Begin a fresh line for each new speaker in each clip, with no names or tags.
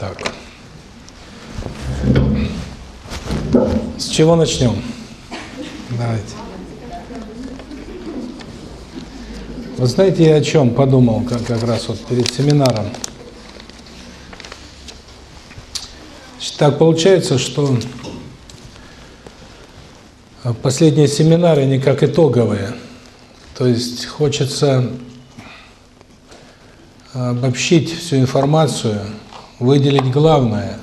Так. С чего начнем? Давайте. Вы знаете, я о чем подумал как, как раз вот перед семинаром. Так получается, что последние семинары, они как итоговые. То есть хочется обобщить всю информацию, выделить главное,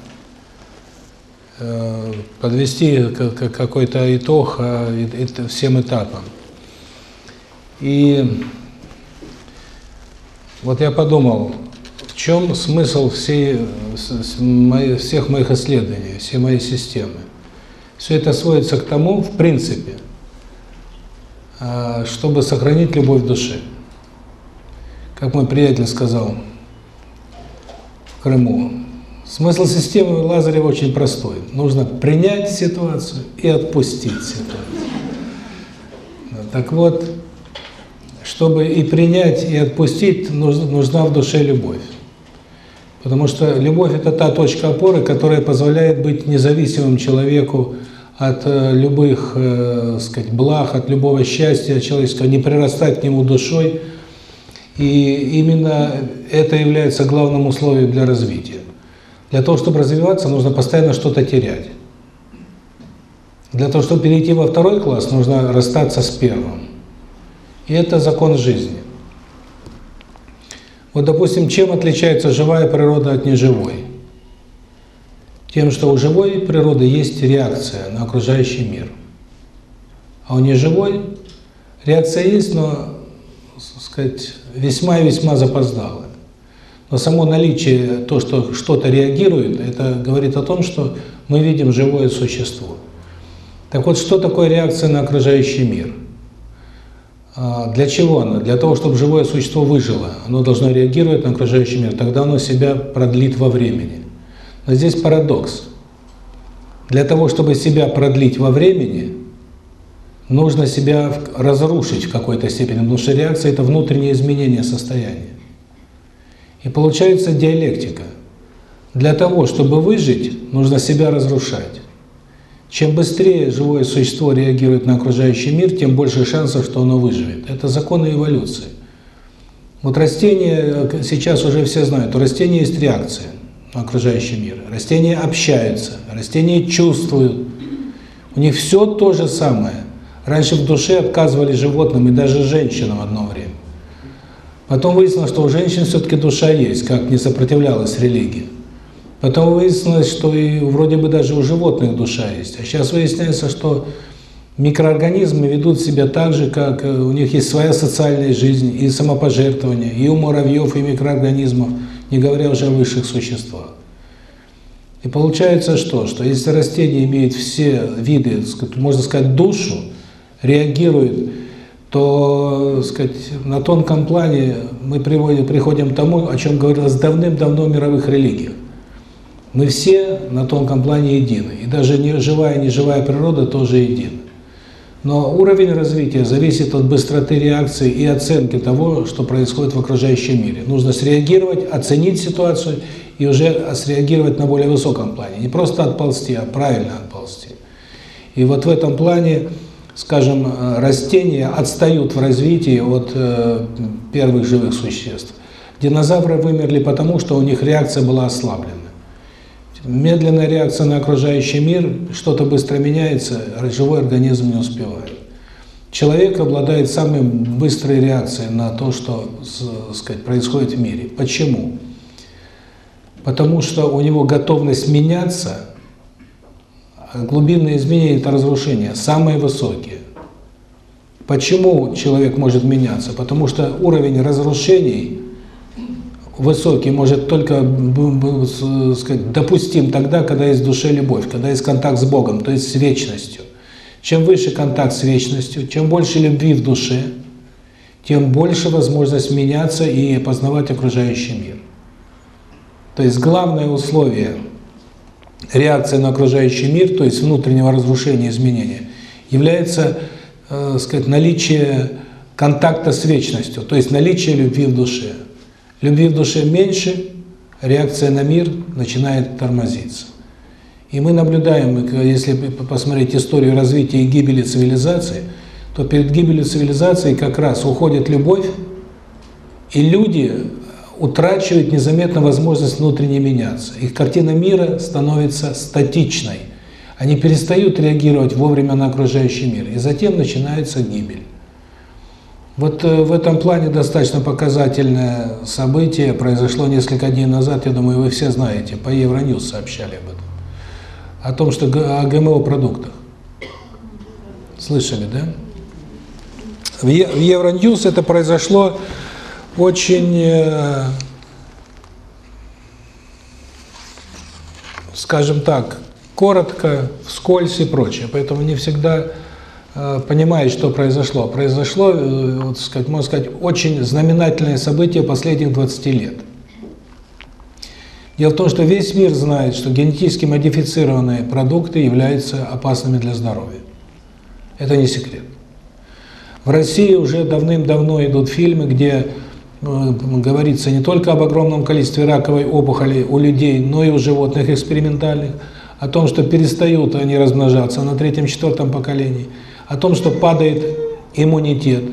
подвести какой-то итог всем этапам. И вот я подумал, в чем смысл всей, всех моих исследований, всей моей системы. Все это сводится к тому, в принципе, чтобы сохранить любовь в душе. Как мой приятель сказал Крыму, смысл системы Лазарева очень простой. Нужно принять ситуацию и отпустить ситуацию. Так вот, чтобы и принять, и отпустить, нужна в душе любовь. Потому что любовь – это та точка опоры, которая позволяет быть независимым человеку от любых, э, сказать, благ, от любого счастья человеческого, не прирастать к нему душой. И именно это является главным условием для развития. Для того, чтобы развиваться, нужно постоянно что-то терять. Для того, чтобы перейти во второй класс, нужно расстаться с первым. И это закон жизни. Вот, допустим, чем отличается живая природа от неживой? Тем, что у живой природы есть реакция на окружающий мир. А у неживой реакция есть, но, так сказать, весьма и весьма запоздалая. Но само наличие, то, что что-то реагирует, это говорит о том, что мы видим живое существо. Так вот, что такое реакция на окружающий мир? Для чего она? Для того, чтобы живое существо выжило. Оно должно реагировать на окружающий мир, тогда оно себя продлит во времени. Но здесь парадокс. Для того, чтобы себя продлить во времени, нужно себя разрушить в какой-то степени, потому что реакция – это внутреннее изменение состояния. И получается диалектика. Для того, чтобы выжить, нужно себя разрушать. Чем быстрее живое существо реагирует на окружающий мир, тем больше шансов, что оно выживет. Это законы эволюции. Вот растения, сейчас уже все знают, у растений есть реакция на окружающий мир. Растения общаются, растения чувствуют. У них все то же самое. Раньше в душе отказывали животным и даже женщинам одно время. Потом выяснилось, что у женщин все-таки душа есть, как не сопротивлялась религии. Потом выяснилось, что и вроде бы даже у животных душа есть. А сейчас выясняется, что микроорганизмы ведут себя так же, как у них есть своя социальная жизнь, и самопожертвование, и у муравьев, и микроорганизмов, не говоря уже о высших существах. И получается что? Что если растение имеет все виды, можно сказать, душу, реагирует, то, сказать, на тонком плане мы приводим, приходим к тому, о чем говорилось давным-давно в мировых религиях. Мы все на тонком плане едины. И даже не живая, не живая природа тоже едина. Но уровень развития зависит от быстроты реакции и оценки того, что происходит в окружающем мире. Нужно среагировать, оценить ситуацию и уже среагировать на более высоком плане. Не просто отползти, а правильно отползти. И вот в этом плане, скажем, растения отстают в развитии от первых живых существ. Динозавры вымерли потому, что у них реакция была ослаблена. Медленная реакция на окружающий мир, что-то быстро меняется, живой организм не успевает. Человек обладает самой быстрой реакцией на то, что сказать, происходит в мире. Почему? Потому что у него готовность меняться, глубинные изменения – это разрушение, самые высокие. Почему человек может меняться? Потому что уровень разрушений высокий может только сказать, допустим тогда, когда есть в душе любовь, когда есть контакт с Богом, то есть с вечностью. Чем выше контакт с вечностью, чем больше любви в душе, тем больше возможность меняться и познавать окружающий мир. То есть главное условие реакции на окружающий мир, то есть внутреннего разрушения, изменения, является, э, сказать, наличие контакта с вечностью, то есть наличие любви в душе. Любви в душе меньше, реакция на мир начинает тормозиться. И мы наблюдаем, если посмотреть историю развития и гибели цивилизации, то перед гибелью цивилизации как раз уходит любовь, и люди утрачивают незаметно возможность внутренне меняться. Их картина мира становится статичной. Они перестают реагировать вовремя на окружающий мир, и затем начинается гибель. Вот э, в этом плане достаточно показательное событие произошло несколько дней назад, я думаю, вы все знаете, по Евроньюз сообщали об этом. О том, что о ГМО-продуктах. Слышали, да? В Евроньюз это произошло очень, э, скажем так, коротко, вскользь и прочее. Поэтому не всегда э, понимает, что произошло. Произошло, э, вот, сказать, можно сказать, очень знаменательное событие последних 20 лет. Дело в том, что весь мир знает, что генетически модифицированные продукты являются опасными для здоровья. Это не секрет. В России уже давным-давно идут фильмы, где говорится не только об огромном количестве раковой опухоли у людей, но и у животных экспериментальных, о том, что перестают они размножаться на третьем-четвертом поколении, о том, что падает иммунитет.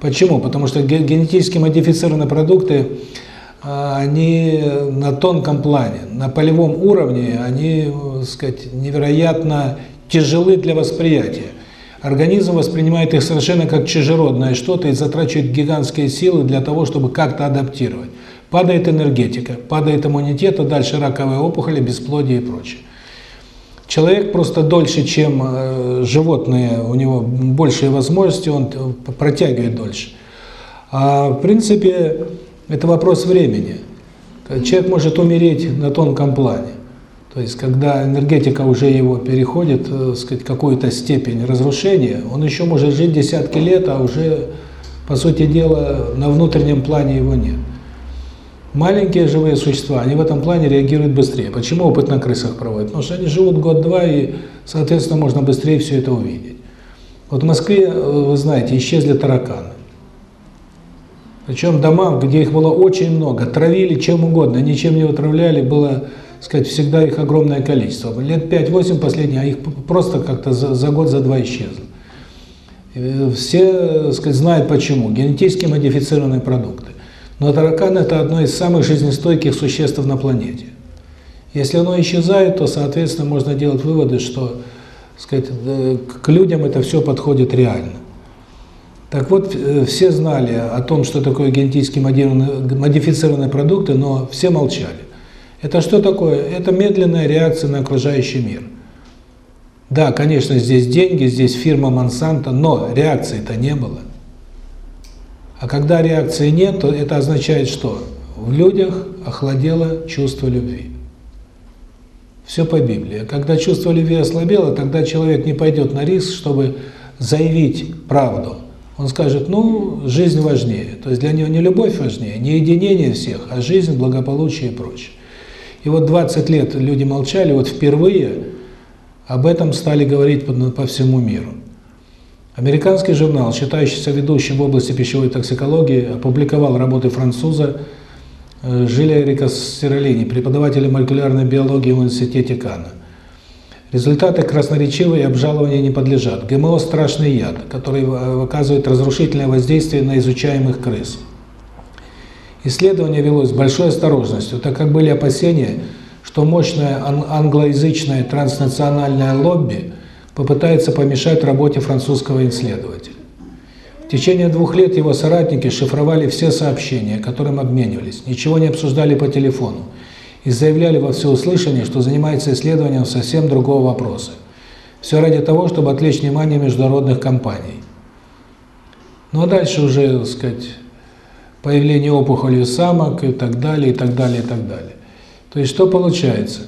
Почему? Потому что генетически модифицированные продукты, а, они на тонком плане, на полевом уровне, они, так сказать, невероятно тяжелы для восприятия. Организм воспринимает их совершенно как чужеродное что-то и затрачивает гигантские силы для того, чтобы как-то адаптировать. Падает энергетика, падает иммунитет, а дальше раковые опухоли, бесплодие и прочее. Человек просто дольше, чем э, животные, у него большие возможности, он протягивает дольше. А в принципе, это вопрос времени. Человек может умереть на тонком плане. То есть, когда энергетика уже его переходит, э, сказать, какую-то степень разрушения, он еще может жить десятки лет, а уже, по сути дела, на внутреннем плане его нет. Маленькие живые существа, они в этом плане реагируют быстрее. Почему опыт на крысах проводят? Потому что они живут год-два, и, соответственно, можно быстрее все это увидеть. Вот в Москве, э, вы знаете, исчезли тараканы. Причем дома, где их было очень много, травили чем угодно, ничем не отравляли, было, сказать, всегда их огромное количество. Лет 5-8 последних, а их просто как-то за, за год, за два исчезло. Э, все, сказать, знают почему. Генетически модифицированные продукты. Но таракан – это одно из самых жизнестойких существ на планете. Если оно исчезает, то, соответственно, можно делать выводы, что сказать, э, к людям это все подходит реально. Так вот, э, все знали о том, что такое генетически модифицированные продукты, но все молчали. Это что такое? Это медленная реакция на окружающий мир. Да, конечно, здесь деньги, здесь фирма Монсанто, но реакции-то не было. А когда реакции нет, то это означает что? В людях охладело чувство любви. Все по Библии. Когда чувство любви ослабело, тогда человек не пойдет на риск, чтобы заявить правду. Он скажет, ну, жизнь важнее. То есть для него не любовь важнее, не единение всех, а жизнь, благополучие и прочее. И вот 20 лет люди молчали, вот впервые об этом стали говорить по, по всему миру. Американский журнал, считающийся ведущим в области пищевой токсикологии, опубликовал работы француза э, Жиля Эрика Сиролини, преподавателя молекулярной биологии в университете Кана. Результаты красноречивые и обжалования не подлежат. ГМО – страшный яд, который оказывает разрушительное воздействие на изучаемых крыс. Исследование велось с большой осторожностью, так как были опасения, что мощное англоязычное транснациональное лобби – попытается помешать работе французского исследователя. В течение двух лет его соратники шифровали все сообщения, которым обменивались, ничего не обсуждали по телефону и заявляли во всеуслышание, что занимается исследованием совсем другого вопроса. Все ради того, чтобы отвлечь внимание международных компаний. Ну а дальше уже, так сказать, появление опухоли самок и так далее, и так далее, и так далее. То есть что получается?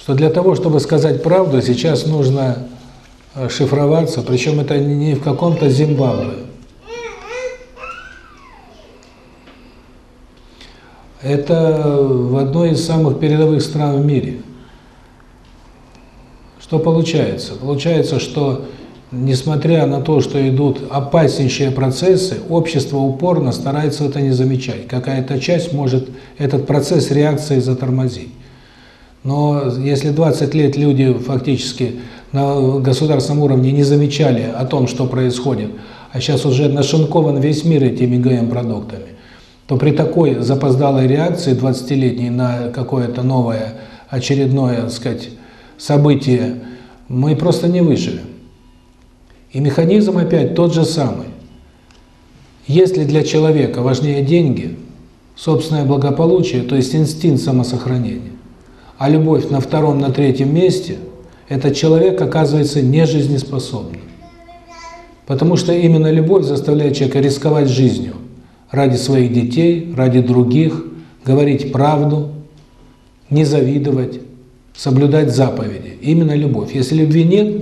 Что для того, чтобы сказать правду, сейчас нужно Э, шифроваться, причем это не в каком-то Зимбабве. Это в одной из самых передовых стран в мире. Что получается? Получается, что несмотря на то, что идут опаснейшие процессы, общество упорно старается это не замечать. Какая-то часть может этот процесс реакции затормозить. Но если 20 лет люди фактически на государственном уровне не замечали о том, что происходит, а сейчас уже нашинкован весь мир этими ГМ-продуктами, то при такой запоздалой реакции 20-летней на какое-то новое очередное, так сказать, событие, мы просто не выживем. И механизм опять тот же самый. Если для человека важнее деньги, собственное благополучие, то есть инстинкт самосохранения, а любовь на втором, на третьем месте, этот человек оказывается нежизнеспособным. Потому что именно любовь заставляет человека рисковать жизнью ради своих детей, ради других, говорить правду, не завидовать, соблюдать заповеди. Именно любовь. Если любви нет,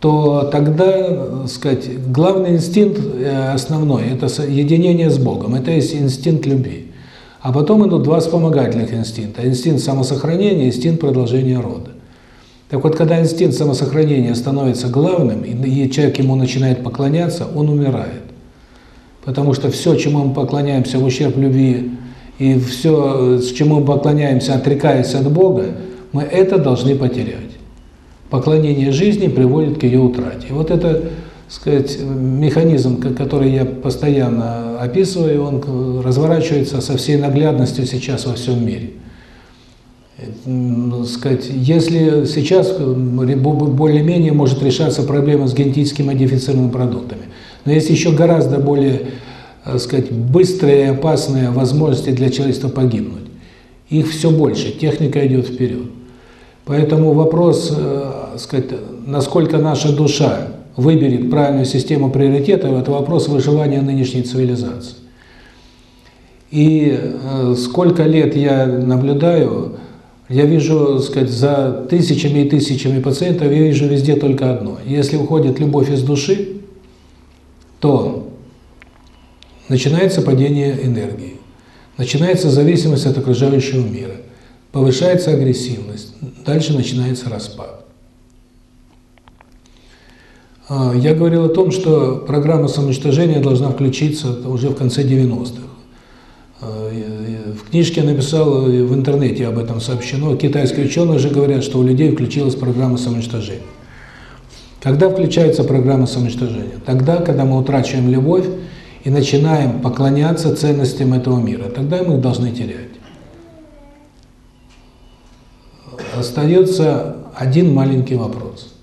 то тогда, сказать, главный инстинкт э, основной – это единение с Богом, это есть инстинкт любви. А потом идут два вспомогательных инстинкта – инстинкт самосохранения, инстинкт продолжения рода. Так вот, когда инстинкт самосохранения становится главным, и человек ему начинает поклоняться, он умирает. Потому что все, чему мы поклоняемся в ущерб любви, и все, чему мы поклоняемся, отрекаясь от Бога, мы это должны потерять. Поклонение жизни приводит к ее утрате. И вот это, сказать, механизм, который я постоянно описываю, он разворачивается со всей наглядностью сейчас во всем мире. Сказать, если сейчас более-менее может решаться проблема с генетически модифицированными продуктами, но есть еще гораздо более, сказать, быстрые и опасные возможности для человечества погибнуть. Их все больше, техника идет вперед. Поэтому вопрос, э, сказать, насколько наша душа выберет правильную систему приоритетов, это вопрос выживания нынешней цивилизации. И э, сколько лет я наблюдаю, я вижу, сказать, за тысячами и тысячами пациентов, я вижу везде только одно. Если уходит любовь из души, то начинается падение энергии, начинается зависимость от окружающего мира повышается агрессивность, дальше начинается распад. А, я говорил о том, что программа самоуничтожения должна включиться уже в конце 90-х. А, в книжке я написал, в интернете об этом сообщено, китайские ученые уже говорят, что у людей включилась программа самоуничтожения. Когда включается программа самоуничтожения? Тогда, когда мы утрачиваем любовь и начинаем поклоняться ценностям этого мира. Тогда мы их должны терять. остается один маленький вопрос.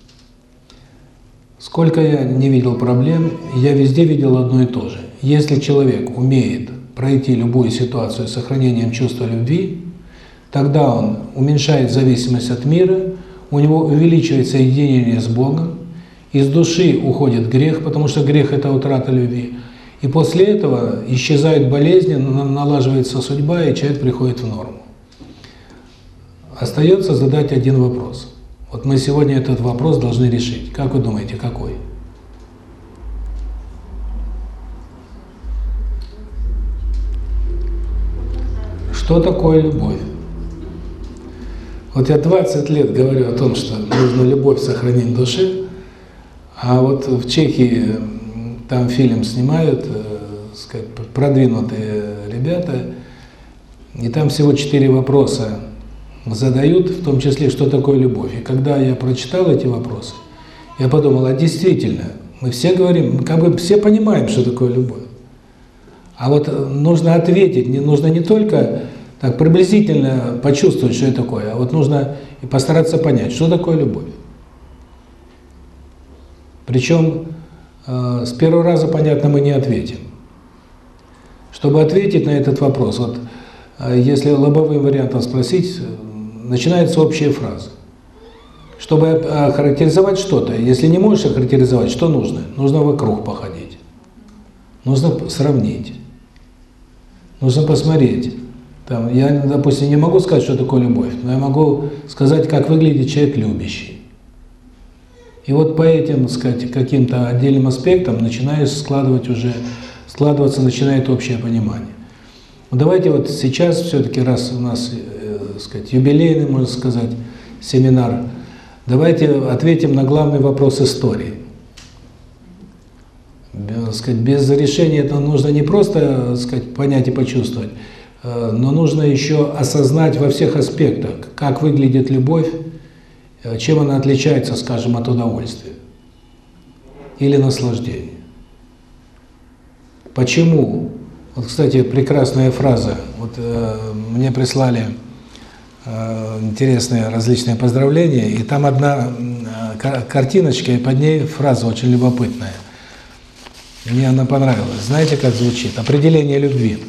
Сколько я не видел проблем, я везде видел одно и то же. Если человек умеет пройти любую ситуацию с сохранением чувства любви, тогда он уменьшает зависимость от мира, у него увеличивается единение с Богом, из души уходит грех, потому что грех – это утрата любви. И после этого исчезают болезни, налаживается судьба, и человек приходит в норму. Остается задать один вопрос. Вот мы сегодня этот вопрос должны решить. Как вы думаете, какой? Что такое любовь? Вот я 20 лет говорю о том, что нужно любовь сохранить в душе, а вот в Чехии там фильм снимают, э, сказать, продвинутые ребята, и там всего четыре вопроса задают, в том числе, что такое любовь. И когда я прочитал эти вопросы, я подумал, а действительно, мы все говорим, как бы все понимаем, что такое любовь. А вот нужно ответить, не нужно не только так приблизительно почувствовать, что это такое, а вот нужно и постараться понять, что такое любовь. Причем э, с первого раза, понятно, мы не ответим. Чтобы ответить на этот вопрос, вот э, если лобовым вариантом спросить, начинается общая фраза. Чтобы охарактеризовать что-то, если не можешь охарактеризовать, что нужно? Нужно вокруг походить. Нужно сравнить. Нужно посмотреть. Там, я, допустим, не могу сказать, что такое любовь, но я могу сказать, как выглядит человек любящий. И вот по этим, сказать, каким-то отдельным аспектам начинаешь складывать уже, складываться начинает общее понимание. Давайте вот сейчас все-таки, раз у нас сказать, юбилейный, можно сказать, семинар. Давайте ответим на главный вопрос истории. Сказать, без решения это нужно не просто сказать, понять и почувствовать, э, но нужно еще осознать во всех аспектах, как выглядит любовь, э, чем она отличается, скажем, от удовольствия или наслаждения. Почему? Вот, кстати, прекрасная фраза. Вот э, мне прислали интересные различные поздравления, и там одна э, картиночка, и под ней фраза очень любопытная. Мне она понравилась. Знаете, как звучит? Определение любви.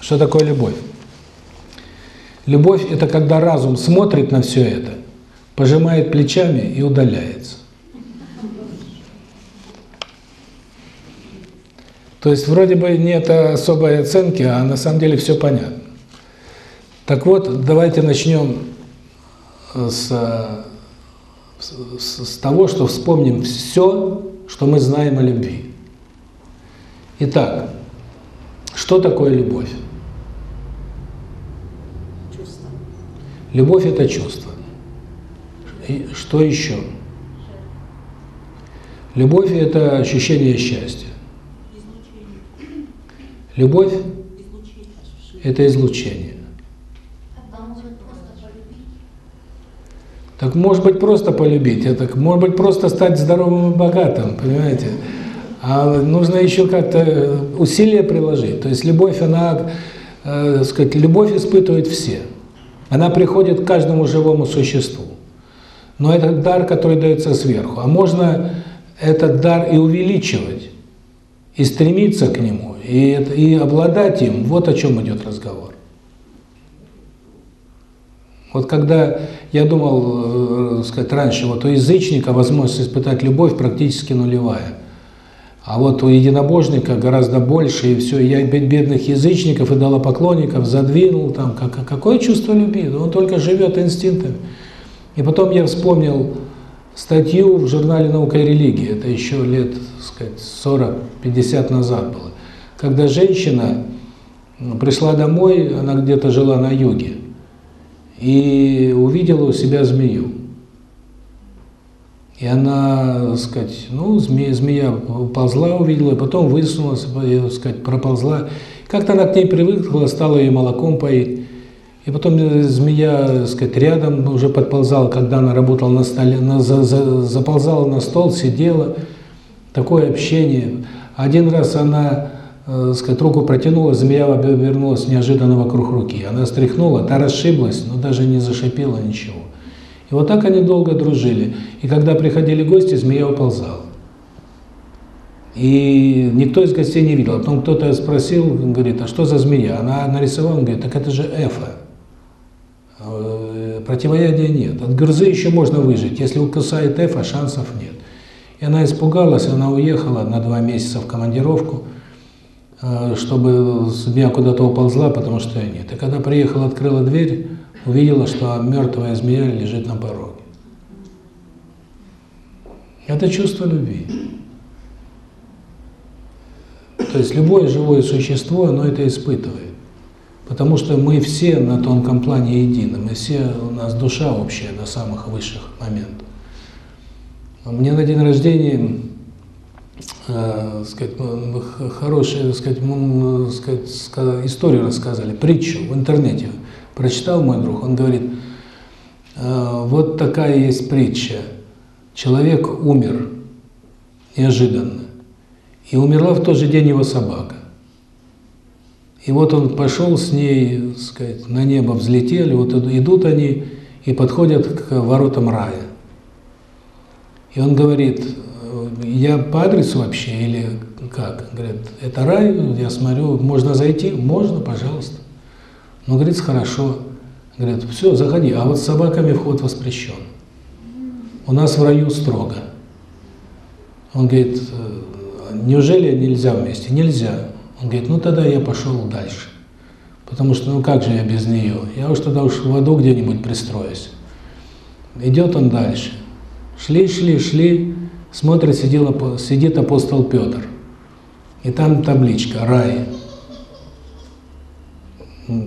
Что такое любовь? Любовь – это когда разум смотрит на все это, пожимает плечами и удаляется. То есть вроде бы нет особой оценки, а на самом деле все понятно. Так вот, давайте начнем с, с, с того, что вспомним все, что мы знаем о любви. Итак, что такое любовь?
Чувство.
Любовь – это чувство. И что еще? Любовь – это ощущение счастья.
Излучение.
Любовь это излучение.
А может просто полюбить?
Так может быть просто полюбить, это может быть просто стать здоровым и богатым, понимаете? А нужно еще как-то усилия приложить. То есть любовь, она, э, сказать, любовь испытывают все. Она приходит к каждому живому существу. Но это дар, который дается сверху. А можно этот дар и увеличивать, и стремиться к нему, и, и обладать им. Вот о чем идет разговор. Вот когда я думал, э, сказать, раньше, вот у язычника возможность испытать любовь практически нулевая. А вот у единобожника гораздо больше, и все, я бедных язычников и идолопоклонников задвинул, там, как, какое чувство любви? Он только живет инстинктами. И потом я вспомнил статью в журнале «Наука и религия», это еще лет, сказать, 40-50 назад было, когда женщина пришла домой, она где-то жила на юге, и увидела у себя змею. И она, так сказать, ну, змея, змея ползла, увидела, потом высунулась, так сказать, проползла. Как-то она к ней привыкла, стала ее молоком поить. И потом змея, так сказать, рядом уже подползала, когда она работала на столе, на, за, за, заползала на стол, сидела. Такое общение. Один раз она, так сказать, руку протянула, змея вернулась неожиданно вокруг руки. Она стряхнула, та расшиблась, но даже не зашипела ничего. И вот так они долго дружили. И когда приходили гости, змея уползала. И никто из гостей не видел. Потом кто-то спросил, говорит, а что за змея? Она нарисовала, он говорит, так это же эфа. Противоядия нет. От грызы еще можно выжить. Если укусает эфа, шансов нет. И она испугалась, она уехала на два месяца в командировку, чтобы змея куда-то уползла, потому что ее нет. И когда приехала, открыла дверь, увидела, что мертвая змея лежит на пороге. Это чувство любви. То есть любое живое существо, оно это испытывает. Потому что мы все на тонком плане едины, мы все, у нас душа общая до самых высших моментов. Мне на день рождения, э, сказать, хорошую, сказать, сказать, историю рассказали, притчу в интернете прочитал мой друг, он говорит, «Э, вот такая есть притча. Человек умер неожиданно, и умерла в тот же день его собака. И вот он пошел с ней, сказать, на небо взлетели, вот идут они и подходят к воротам рая. И он говорит, я по адресу вообще или как? Говорит, это рай, я смотрю, можно зайти? Можно, пожалуйста. Ну, говорит, хорошо. Говорит, все, заходи. А вот с собаками вход воспрещен. У нас в раю строго. Он говорит, «Э, неужели нельзя вместе? Нельзя. Он говорит, ну тогда я пошел дальше. Потому что, ну как же я без нее? Я уж тогда уж в аду где-нибудь пристроюсь. Идет он дальше. Шли, шли, шли. Смотрит, сидел, сидит апостол Петр. И там табличка «Рай».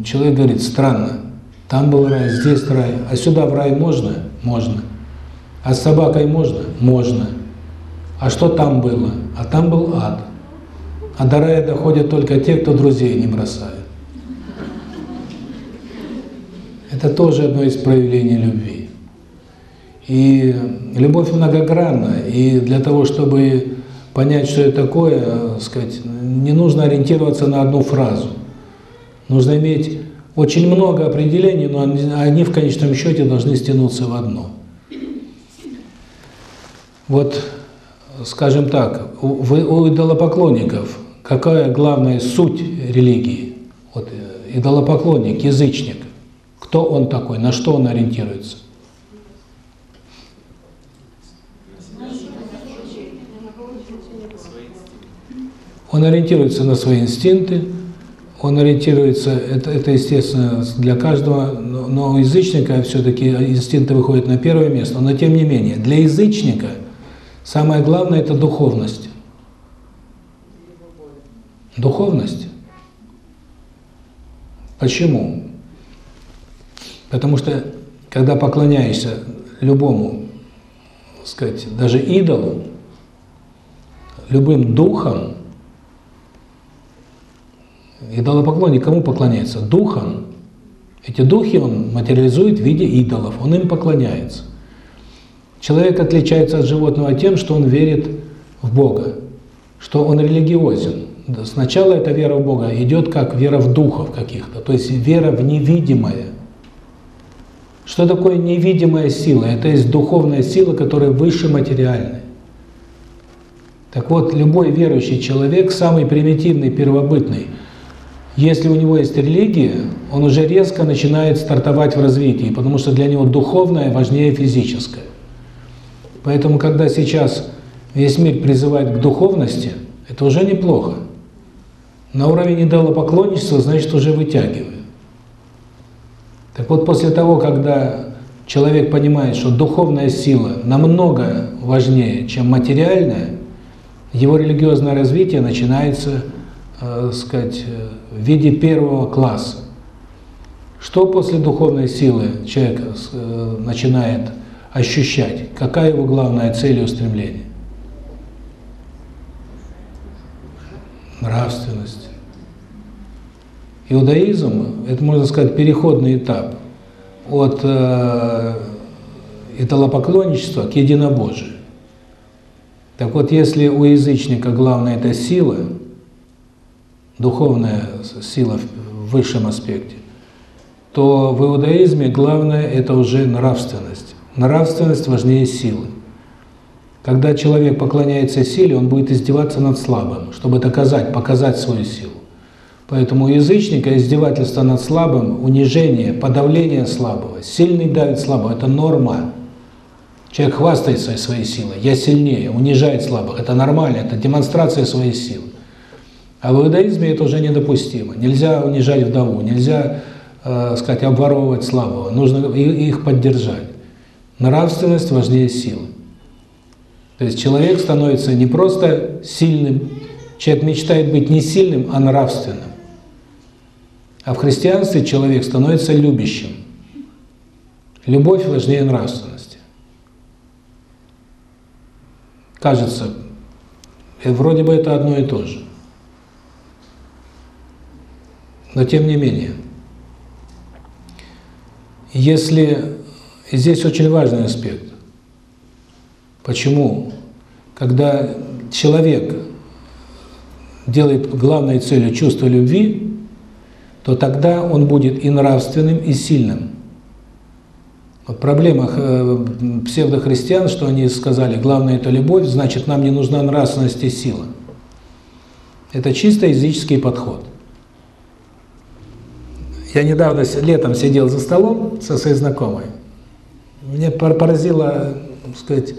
Человек говорит, странно, там был рай, здесь рай, а сюда в рай можно? Можно. А с собакой можно? Можно. А что там было? А там был ад. А до рая доходят только те, кто друзей не бросает. Это тоже одно из проявлений любви. И любовь многогранна, и для того, чтобы понять, что это такое, э, сказать, не нужно ориентироваться на одну фразу. Нужно иметь очень много определений, но они в конечном счете должны стянуться в одно. Вот, скажем так, у, у идолопоклонников какая главная суть религии? Вот э, идолопоклонник, язычник, кто он такой, на что он ориентируется? Он ориентируется на свои инстинкты, он ориентируется, это, это естественно для каждого, но, но у язычника все-таки инстинкты выходят на первое место, но тем не менее, для язычника самое главное – это духовность. Духовность. Почему? Потому что, когда поклоняешься любому, сказать, даже идолу, любым духом, Идолопоклонник кому поклоняется? Духам. Эти духи он материализует в виде идолов, он им поклоняется. Человек отличается от животного тем, что он верит в Бога, что он религиозен. Сначала эта вера в Бога идет как вера в духов каких-то, то есть вера в невидимое. Что такое невидимая сила? Это есть духовная сила, которая выше материальной. Так вот, любой верующий человек, самый примитивный, первобытный – если у него есть религия, он уже резко начинает стартовать в развитии, потому что для него духовное важнее физическое. Поэтому, когда сейчас весь мир призывает к духовности, это уже неплохо. На уровень идолопоклонничества, значит, уже вытягивает. Так вот, после того, когда человек понимает, что духовная сила намного важнее, чем материальная, его религиозное развитие начинается э, сказать, э, в виде первого класса. Что после духовной силы человек э, начинает ощущать? Какая его главная цель и устремление? Нравственность. Иудаизм – это, можно сказать, переходный этап от э, идолопоклонничества к единобожию. Так вот, если у язычника главное – это сила – духовная сила в высшем аспекте, то в иудаизме главное – это уже нравственность. Нравственность важнее силы. Когда человек поклоняется силе, он будет издеваться над слабым, чтобы доказать, показать свою силу. Поэтому у язычника издевательство над слабым, унижение, подавление слабого, сильный давит слабого – это норма. Человек хвастается своей силой, я сильнее, унижает слабых – это нормально, это демонстрация своей силы. А в иудаизме это уже недопустимо. Нельзя унижать вдову, нельзя, э, сказать, обворовывать слабого, нужно их поддержать. Нравственность важнее силы. То есть человек становится не просто сильным, человек мечтает быть не сильным, а нравственным. А в христианстве человек становится любящим. Любовь важнее нравственности. Кажется, э, вроде бы это одно и то же. Но тем не менее, если здесь очень важный аспект. Почему? Когда человек делает главной целью чувство любви, то тогда он будет и нравственным, и сильным. Вот проблема э, псевдохристиан, что они сказали, главное это любовь, значит нам не нужна нравственность и сила. Это чисто языческий подход. Я недавно летом сидел за столом со своей знакомой. Мне поразило, так сказать,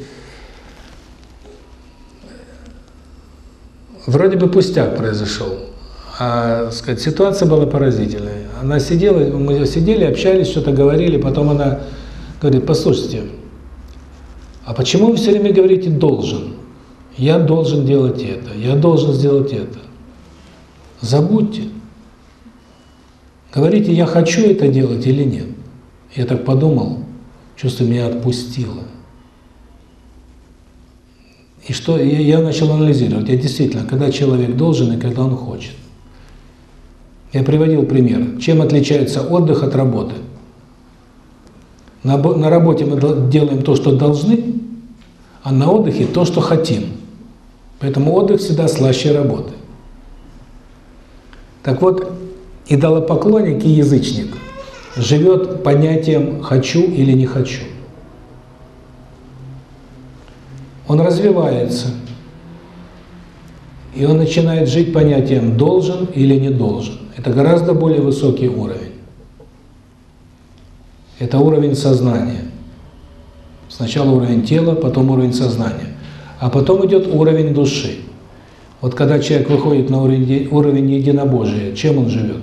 вроде бы пустяк произошел, а, сказать, ситуация была поразительная. Она сидела, мы сидели, общались, что-то говорили, потом она говорит, послушайте, а почему вы все время говорите «должен»? Я должен делать это, я должен сделать это. Забудьте. Говорите, я хочу это делать или нет. Я так подумал, чувство меня отпустило. И что я, начал анализировать. Я действительно, когда человек должен и когда он хочет. Я приводил пример. Чем отличается отдых от работы? На, на работе мы делаем то, что должны, а на отдыхе то, что хотим. Поэтому отдых всегда слаще работы. Так вот, идолопоклонник и язычник живет понятием «хочу» или «не хочу». Он развивается, и он начинает жить понятием «должен» или «не должен». Это гораздо более высокий уровень. Это уровень сознания. Сначала уровень тела, потом уровень сознания. А потом идет уровень души. Вот когда человек выходит на уровень, уровень единобожия, чем он живет?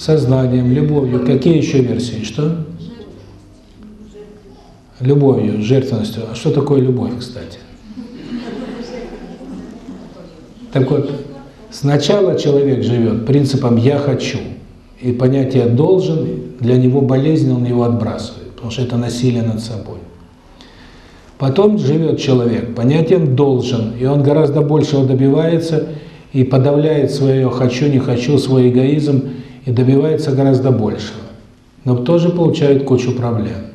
Сознанием, любовью. Какие еще версии? Что? Любовью, жертвенностью. А что такое любовь, кстати? Так вот, сначала человек живет принципом «я хочу», и понятие «должен» для него болезненно, он его отбрасывает, потому что это насилие над собой. Потом живет человек понятием «должен», и он гораздо большего добивается и подавляет свое «хочу», «не хочу», свой эгоизм, и добивается гораздо большего. Но тоже получает кучу проблем.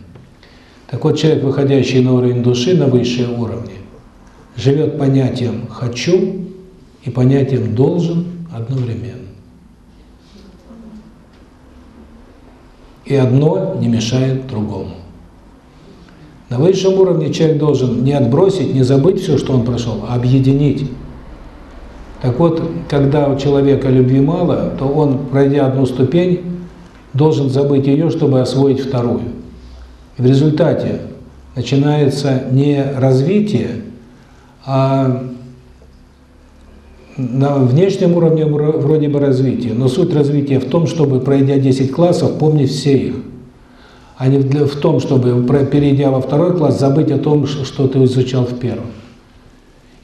Так вот, человек, выходящий на уровень души, на высшие уровни, живет понятием «хочу», и понятием «должен» одновременно. И одно не мешает другому. На высшем уровне человек должен не отбросить, не забыть все, что он прошел, а объединить. Так вот, когда у человека любви мало, то он, пройдя одну ступень, должен забыть ее, чтобы освоить вторую. И в результате начинается не развитие, а на внешнем уровне вроде бы развития, но суть развития в том, чтобы, пройдя 10 классов, помнить все их. А не в том, чтобы, перейдя во второй класс, забыть о том, что ты изучал в первом.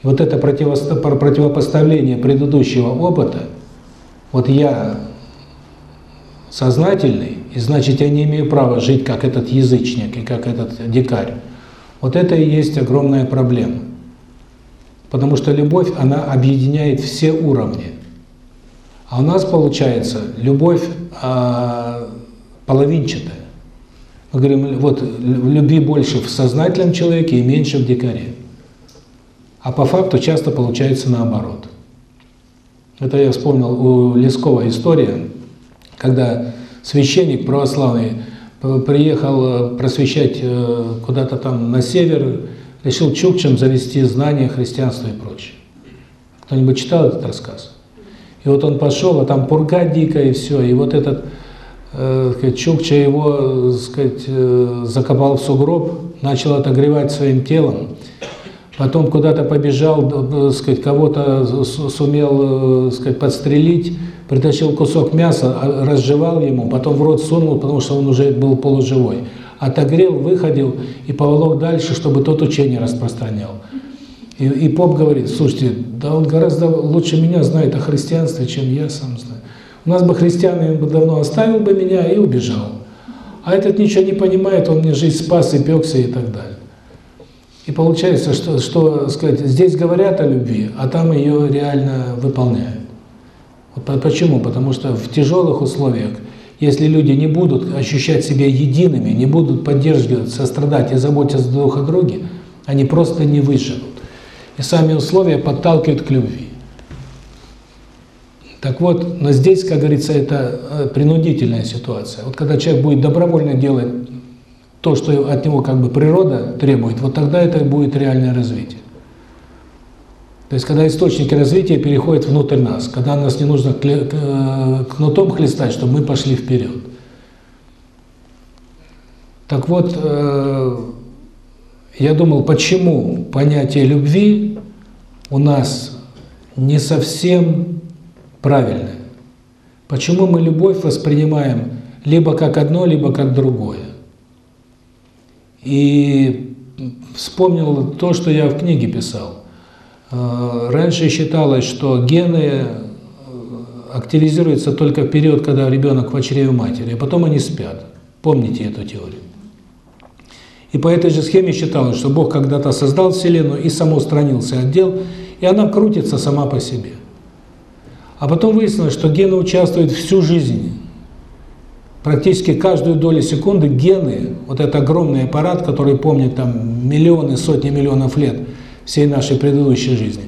Вот это противопоставление предыдущего опыта, вот я сознательный, и значит я не имею права жить как этот язычник и как этот дикарь. Вот это и есть огромная проблема. Потому что любовь, она объединяет все уровни. А у нас получается любовь а, половинчатая. Мы говорим, вот любви больше в сознательном человеке и меньше в дикаре. А по факту часто получается наоборот. Это я вспомнил у Лескова история, когда священник православный приехал просвещать э, куда-то там на север, решил Чукчам завести знания христианства и прочее. Кто-нибудь читал этот рассказ? И вот он пошел, а там пурга дикая и все, и вот этот э, Чукча его, сказать, э, закопал в сугроб, начал отогревать своим телом, потом куда-то побежал, э, сказать, кого-то сумел, э, сказать, подстрелить, притащил кусок мяса, а, разжевал ему, потом в рот сунул, потому что он уже был полуживой отогрел, выходил и поволок дальше, чтобы тот учение распространял. И, и поп говорит, слушайте, да он гораздо лучше меня знает о христианстве, чем я сам знаю. У нас бы христиане, он бы давно оставил бы меня и убежал. А этот ничего не понимает, он мне жизнь спас и пекся и так далее. И получается, что, что сказать, здесь говорят о любви, а там ее реально выполняют. Вот почему? Потому что в тяжелых условиях если люди не будут ощущать себя едиными, не будут поддерживать, сострадать и заботиться друг о друге, они просто не выживут. И сами условия подталкивают к любви. Так вот, но здесь, как говорится, это э, принудительная ситуация. Вот когда человек будет добровольно делать то, что от него как бы природа требует, вот тогда это будет реальное развитие. То есть, когда источники развития переходят внутрь нас, когда нас не нужно э, кнутом хлестать, чтобы мы пошли вперед. Так вот, э, я думал, почему понятие любви у нас не совсем правильное. Почему мы любовь воспринимаем либо как одно, либо как другое. И вспомнил то, что я в книге писал. Э, раньше считалось, что гены э, активизируются только в период, когда ребенок в чреве матери, а потом они спят. Помните эту теорию. И по этой же схеме считалось, что Бог когда-то создал Вселенную и самоустранился от дел, и она крутится сама по себе. А потом выяснилось, что гены участвуют всю жизнь. Практически каждую долю секунды гены, вот этот огромный аппарат, который помнит там миллионы, сотни миллионов лет всей нашей предыдущей жизни,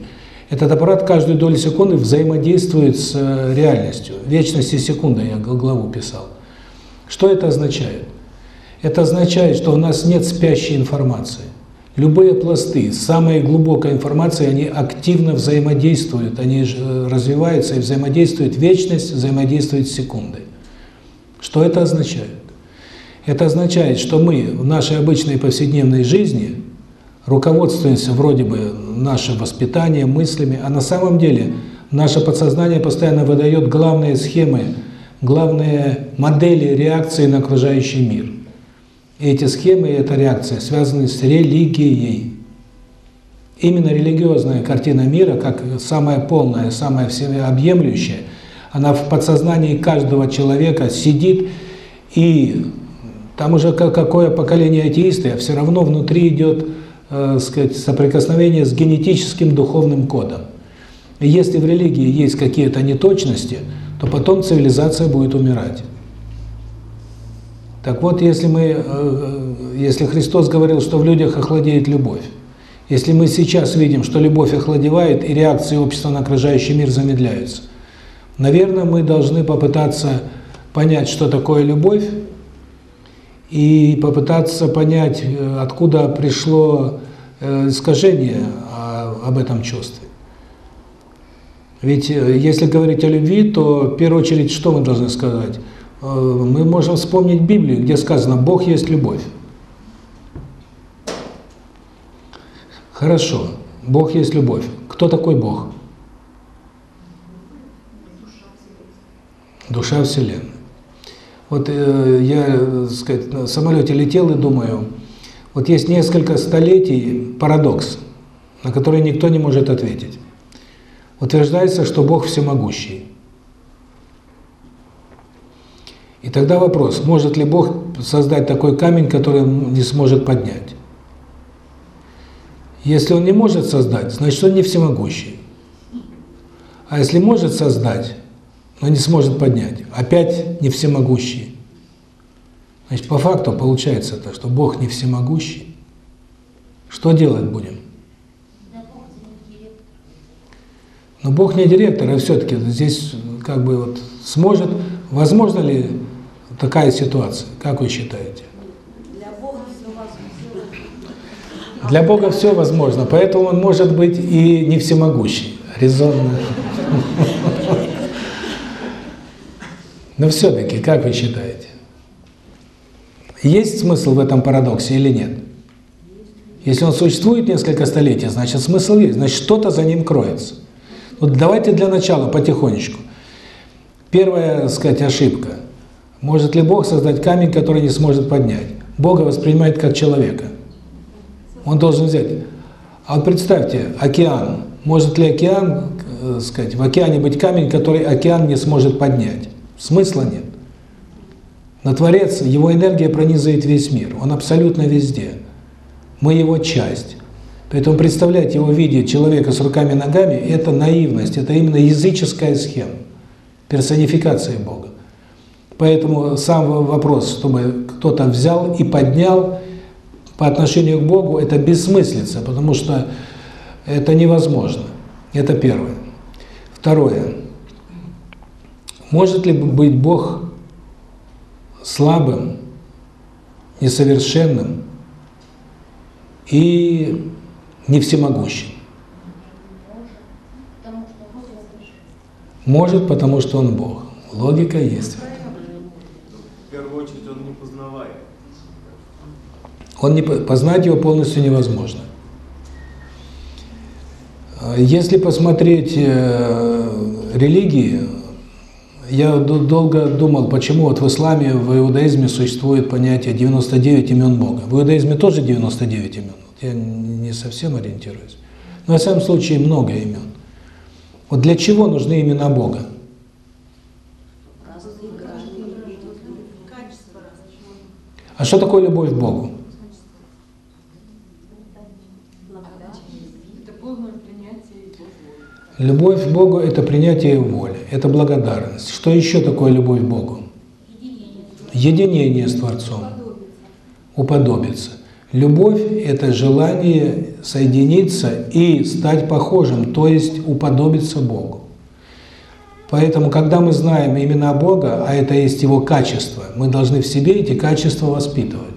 этот аппарат каждую долю секунды взаимодействует с э, реальностью. Вечности секунды я главу писал. Что это означает? Это означает, что у нас нет спящей информации. Любые пласты, самая глубокая информация, они активно взаимодействуют, они э, развиваются и взаимодействуют вечность, взаимодействует с секундой. Что это означает? Это означает, что мы в нашей обычной повседневной жизни руководствуемся вроде бы нашим воспитанием, мыслями, а на самом деле наше подсознание постоянно выдает главные схемы, главные модели реакции на окружающий мир. И эти схемы и эта реакция связаны с религией. Именно религиозная картина мира, как самая полная, самая всеобъемлющая, она в подсознании каждого человека сидит, и там уже какое поколение атеисты, а все равно внутри идет, э, сказать, соприкосновение с генетическим духовным кодом. И если в религии есть какие-то неточности, то потом цивилизация будет умирать. Так вот, если мы, э, э, если Христос говорил, что в людях охладеет любовь, если мы сейчас видим, что любовь охладевает и реакции общества на окружающий мир замедляются, наверное, мы должны попытаться понять, что такое любовь, и попытаться понять, э, откуда пришло искажение об этом чувстве. Ведь если говорить о любви, то в первую очередь что мы должны сказать? Э, мы можем вспомнить Библию, где сказано «Бог есть любовь». Хорошо, Бог есть любовь. Кто такой Бог? Душа Вселенной. Вот э, я, так сказать, на самолете летел и думаю, вот есть несколько столетий парадокс, на который никто не может ответить. Утверждается, что Бог всемогущий. И тогда вопрос, может ли Бог создать такой камень, который не сможет поднять? Если он не может создать, значит он не всемогущий. А если может создать, но не сможет поднять, опять не всемогущий. Значит, по факту получается то, что Бог не всемогущий. Что делать будем? Но Бог не директор, а все-таки здесь как бы вот сможет, возможно ли такая ситуация. Как вы считаете?
Для Бога все возможно.
Для Бога все возможно, поэтому Он может быть и не всемогущий. Резонно. Но все-таки, как вы считаете? Есть смысл в этом парадоксе или нет? Если он существует несколько столетий, значит смысл есть, значит что-то за ним кроется. Вот давайте для начала потихонечку. Первая, так сказать, ошибка. Может ли Бог создать камень, который не сможет поднять? Бога воспринимает как человека. Он должен взять. А вот представьте, океан. Может ли океан, э, сказать, в океане быть камень, который океан не сможет поднять? Смысла нет. Но Творец, его энергия пронизывает весь мир. Он абсолютно везде. Мы его часть. Поэтому представлять его в виде человека с руками и ногами – это наивность, это именно языческая схема, персонификация Бога. Поэтому сам вопрос, чтобы кто-то взял и поднял по отношению к Богу, это бессмыслица, потому что это невозможно. Это первое. Второе. Может ли быть Бог слабым, несовершенным и не всемогущим? Может, потому что Он Бог. Логика есть
первую очередь он не познаваем.
Он не познать его полностью невозможно. Если посмотреть э, религии, я долго думал, почему вот в исламе, в иудаизме существует понятие 99 имен Бога. В иудаизме тоже 99 имен. Я не совсем ориентируюсь. Но, в самом случае, много имен. Вот для чего нужны имена Бога? А что такое любовь к Богу?
Это полное принятие Его воли.
Любовь к Богу – это принятие воли, это благодарность. Что еще такое любовь к Богу? Единение с Творцом. Уподобиться. Любовь – это желание соединиться и стать похожим, то есть уподобиться Богу. Поэтому, когда мы знаем имена Бога, а это есть Его качество, мы должны в себе эти качества воспитывать.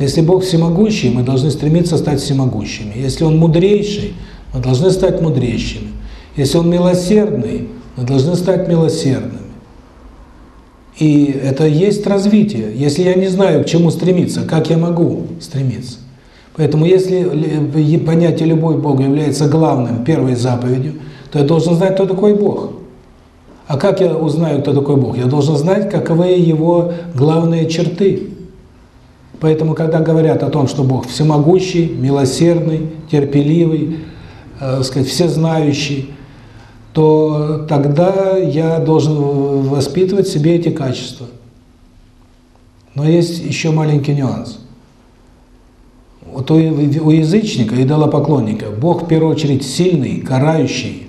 Если Бог всемогущий, мы должны стремиться стать всемогущими. Если Он мудрейший, мы должны стать мудрейшими. Если Он милосердный, мы должны стать милосердными. И это есть развитие. Если я не знаю, к чему стремиться, как я могу стремиться? Поэтому если понятие «любовь к Богу» является главным, первой заповедью, то я должен знать, кто такой Бог. А как я узнаю, кто такой Бог? Я должен знать, каковы Его главные черты. Поэтому, когда говорят о том, что Бог всемогущий, милосердный, терпеливый, э, сказать, всезнающий, то тогда я должен воспитывать в себе эти качества. Но есть еще маленький нюанс. Вот у, у язычника, идолопоклонника, Бог в первую очередь сильный, карающий,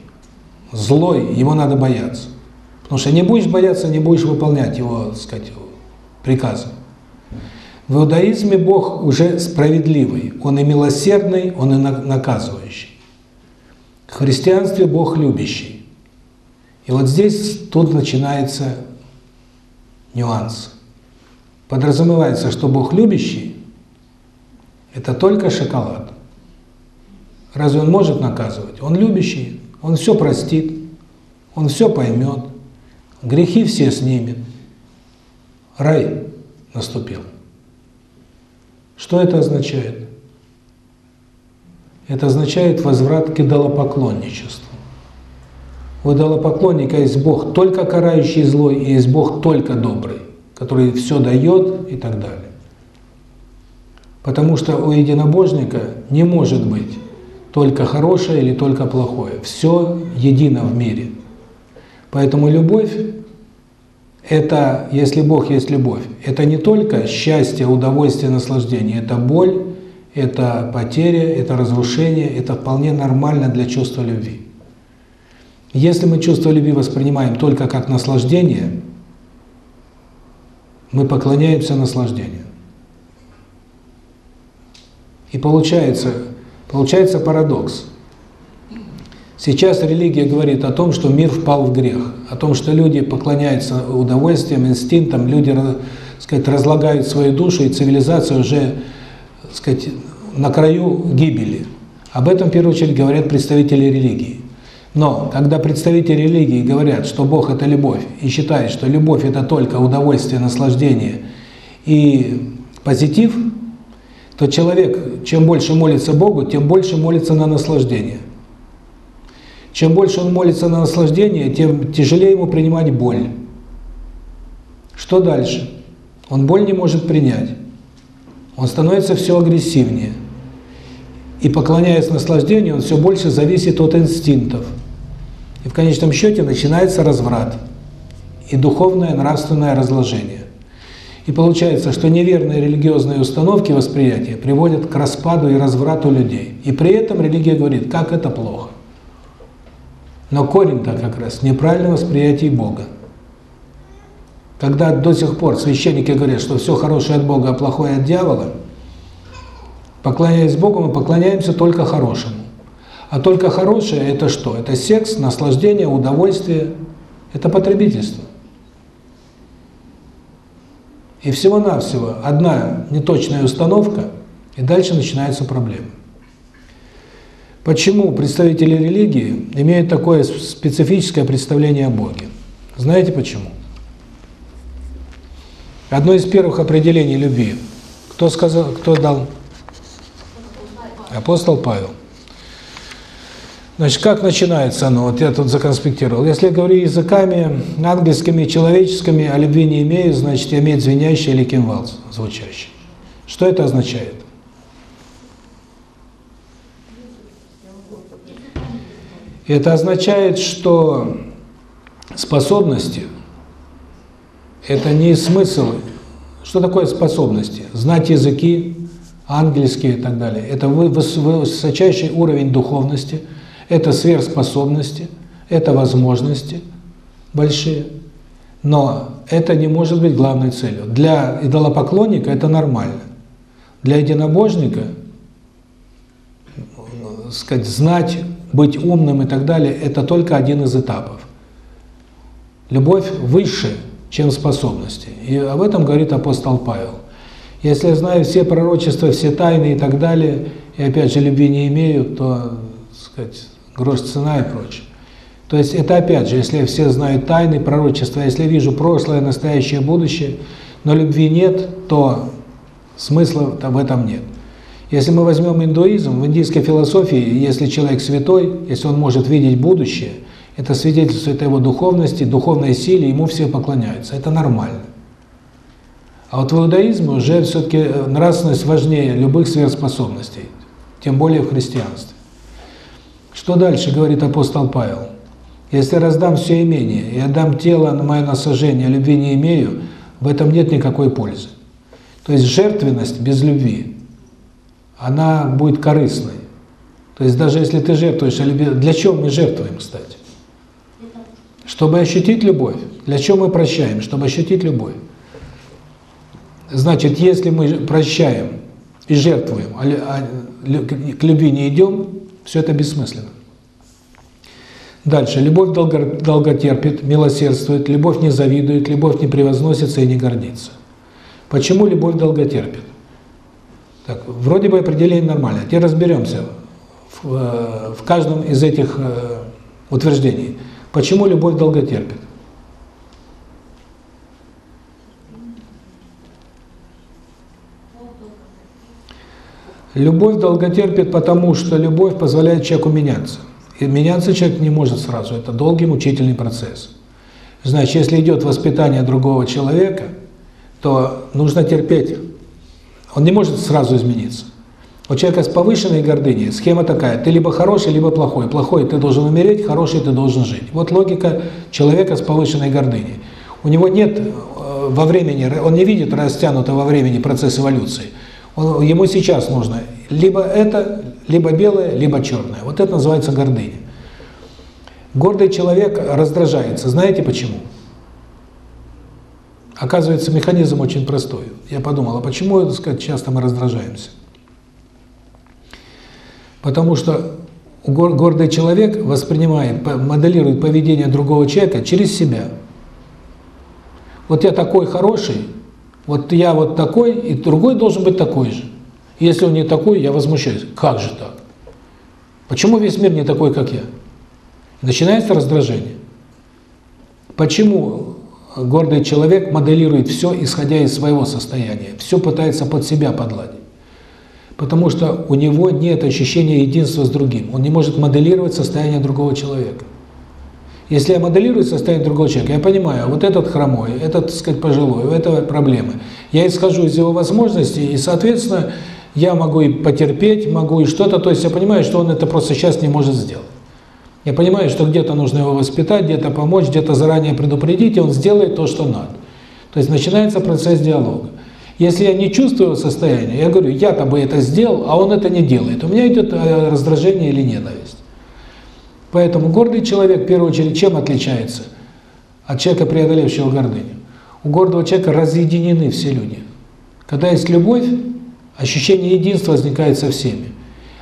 злой, его надо бояться. Потому что не будешь бояться, не будешь выполнять его, так сказать, приказы. В иудаизме Бог уже справедливый, Он и милосердный, Он и наказывающий. В христианстве Бог любящий. И вот здесь тут начинается нюанс. Подразумевается, что Бог любящий – это только шоколад. Разве Он может наказывать? Он любящий, Он все простит, Он все поймет, грехи все снимет. Рай наступил. Что это означает? Это означает возврат к идолопоклонничеству. У идолопоклонника есть Бог только карающий злой, и есть Бог только добрый, который все дает и так далее. Потому что у единобожника не может быть только хорошее или только плохое. Все едино в мире. Поэтому любовь это, если Бог есть любовь, это не только счастье, удовольствие, наслаждение, это боль, это потеря, это разрушение, это вполне нормально для чувства любви. Если мы чувство любви воспринимаем только как наслаждение, мы поклоняемся наслаждению. И получается, получается парадокс. Сейчас религия говорит о том, что мир впал в грех, о том, что люди поклоняются удовольствиям, инстинктам, люди, сказать, разлагают свою душу, и цивилизация уже, сказать, на краю гибели. Об этом, в первую очередь, говорят представители религии. Но когда представители религии говорят, что Бог – это любовь, и считают, что любовь – это только удовольствие, наслаждение и позитив, то человек, чем больше молится Богу, тем больше молится на наслаждение – чем больше он молится на наслаждение, тем тяжелее ему принимать боль. Что дальше? Он боль не может принять. Он становится все агрессивнее. И поклоняясь наслаждению, он все больше зависит от инстинктов. И в конечном счете начинается разврат и духовное нравственное разложение. И получается, что неверные религиозные установки восприятия приводят к распаду и разврату людей. И при этом религия говорит, как это плохо. Но корень-то как раз неправильное восприятие Бога. Когда до сих пор священники говорят, что все хорошее от Бога, а плохое от дьявола, поклоняясь Богу, мы поклоняемся только хорошему. А только хорошее – это что? Это секс, наслаждение, удовольствие. Это потребительство. И всего-навсего одна неточная установка, и дальше начинаются проблемы. Почему представители религии имеют такое специфическое представление о Боге? Знаете почему? Одно из первых определений любви. Кто сказал, кто дал? Апостол Павел. Значит, как начинается оно? Вот я тут законспектировал. Если я говорю языками ангельскими, человеческими, а любви не имею, значит, имею звенящий или кимвал звучащий. Что это означает? Это означает, что способности – это не смысл Что такое способности? Знать языки, ангельские и так далее. Это высочайший уровень духовности, это сверхспособности, это возможности большие. Но это не может быть главной целью. Для идолопоклонника это нормально. Для единобожника сказать, знать, быть умным и так далее, это только один из этапов. Любовь выше, чем способности. И об этом говорит апостол Павел. Если я знаю все пророчества, все тайны и так далее, и опять же любви не имею, то, сказать, грош цена и прочее. То есть это опять же, если все знают тайны, пророчества, если я вижу прошлое, настоящее, будущее, но любви нет, то смысла в этом нет. Если мы возьмем индуизм, в индийской философии, если человек святой, если он может видеть будущее, это свидетельствует о его духовности, духовной силе, ему все поклоняются. Это нормально. А вот в иудаизме уже все-таки э, нравственность важнее любых сверхспособностей, тем более в христианстве. Что дальше говорит апостол Павел? Если раздам все имение и отдам тело на мое насажение, а любви не имею, в этом нет никакой пользы. То есть жертвенность без любви, она будет корыстной. То есть даже если ты жертвуешь, для чего мы жертвуем, кстати? Чтобы ощутить любовь. Для чего мы прощаем? Чтобы ощутить любовь. Значит, если мы прощаем и жертвуем, а, а к любви не идем, все это бессмысленно. Дальше. Любовь долго, долго терпит, милосердствует, любовь не завидует, любовь не превозносится и не гордится. Почему любовь долго терпит? Так, вроде бы определение нормальное. Теперь разберемся в, э, в каждом из этих э, утверждений. Почему любовь долго терпит? Любовь долго терпит, потому что любовь позволяет человеку меняться. И меняться человек не может сразу, это долгий мучительный процесс. Значит, если идет воспитание другого человека, то нужно терпеть. Он не может сразу измениться. У человека с повышенной гордыней схема такая, ты либо хороший, либо плохой. Плохой ты должен умереть, хороший ты должен жить. Вот логика человека с повышенной гордыней. У него нет э, во времени, он не видит растянутого во времени процесс эволюции. Он, ему сейчас нужно либо это, либо белое, либо черное. Вот это называется гордыня. Гордый человек раздражается. Знаете почему? Оказывается, механизм очень простой. Я подумал, а почему, так сказать, часто мы раздражаемся? Потому что гордый человек воспринимает, моделирует поведение другого человека через себя. Вот я такой хороший, вот я вот такой, и другой должен быть такой же. Если он не такой, я возмущаюсь. Как же так? Почему весь мир не такой, как я? Начинается раздражение. Почему гордый человек моделирует все, исходя из своего состояния, все пытается под себя подладить? Потому что у него нет ощущения единства с другим. Он не может моделировать состояние другого человека. Если я моделирую состояние другого человека, я понимаю, вот этот хромой, этот, так сказать, пожилой, у этого проблемы. Я исхожу из его возможностей, и, соответственно, я могу и потерпеть, могу и что-то, то есть я понимаю, что он это просто сейчас не может сделать. Я понимаю, что где-то нужно его воспитать, где-то помочь, где-то заранее предупредить, и он сделает то, что надо. То есть начинается процесс диалога. Если я не чувствую состояние, я говорю, я-то бы это сделал, а он это не делает. У меня идет э, раздражение или ненависть. Поэтому гордый человек, в первую очередь, чем отличается от человека, преодолевшего гордыню? У гордого человека разъединены все люди. Когда есть любовь, ощущение единства возникает со всеми.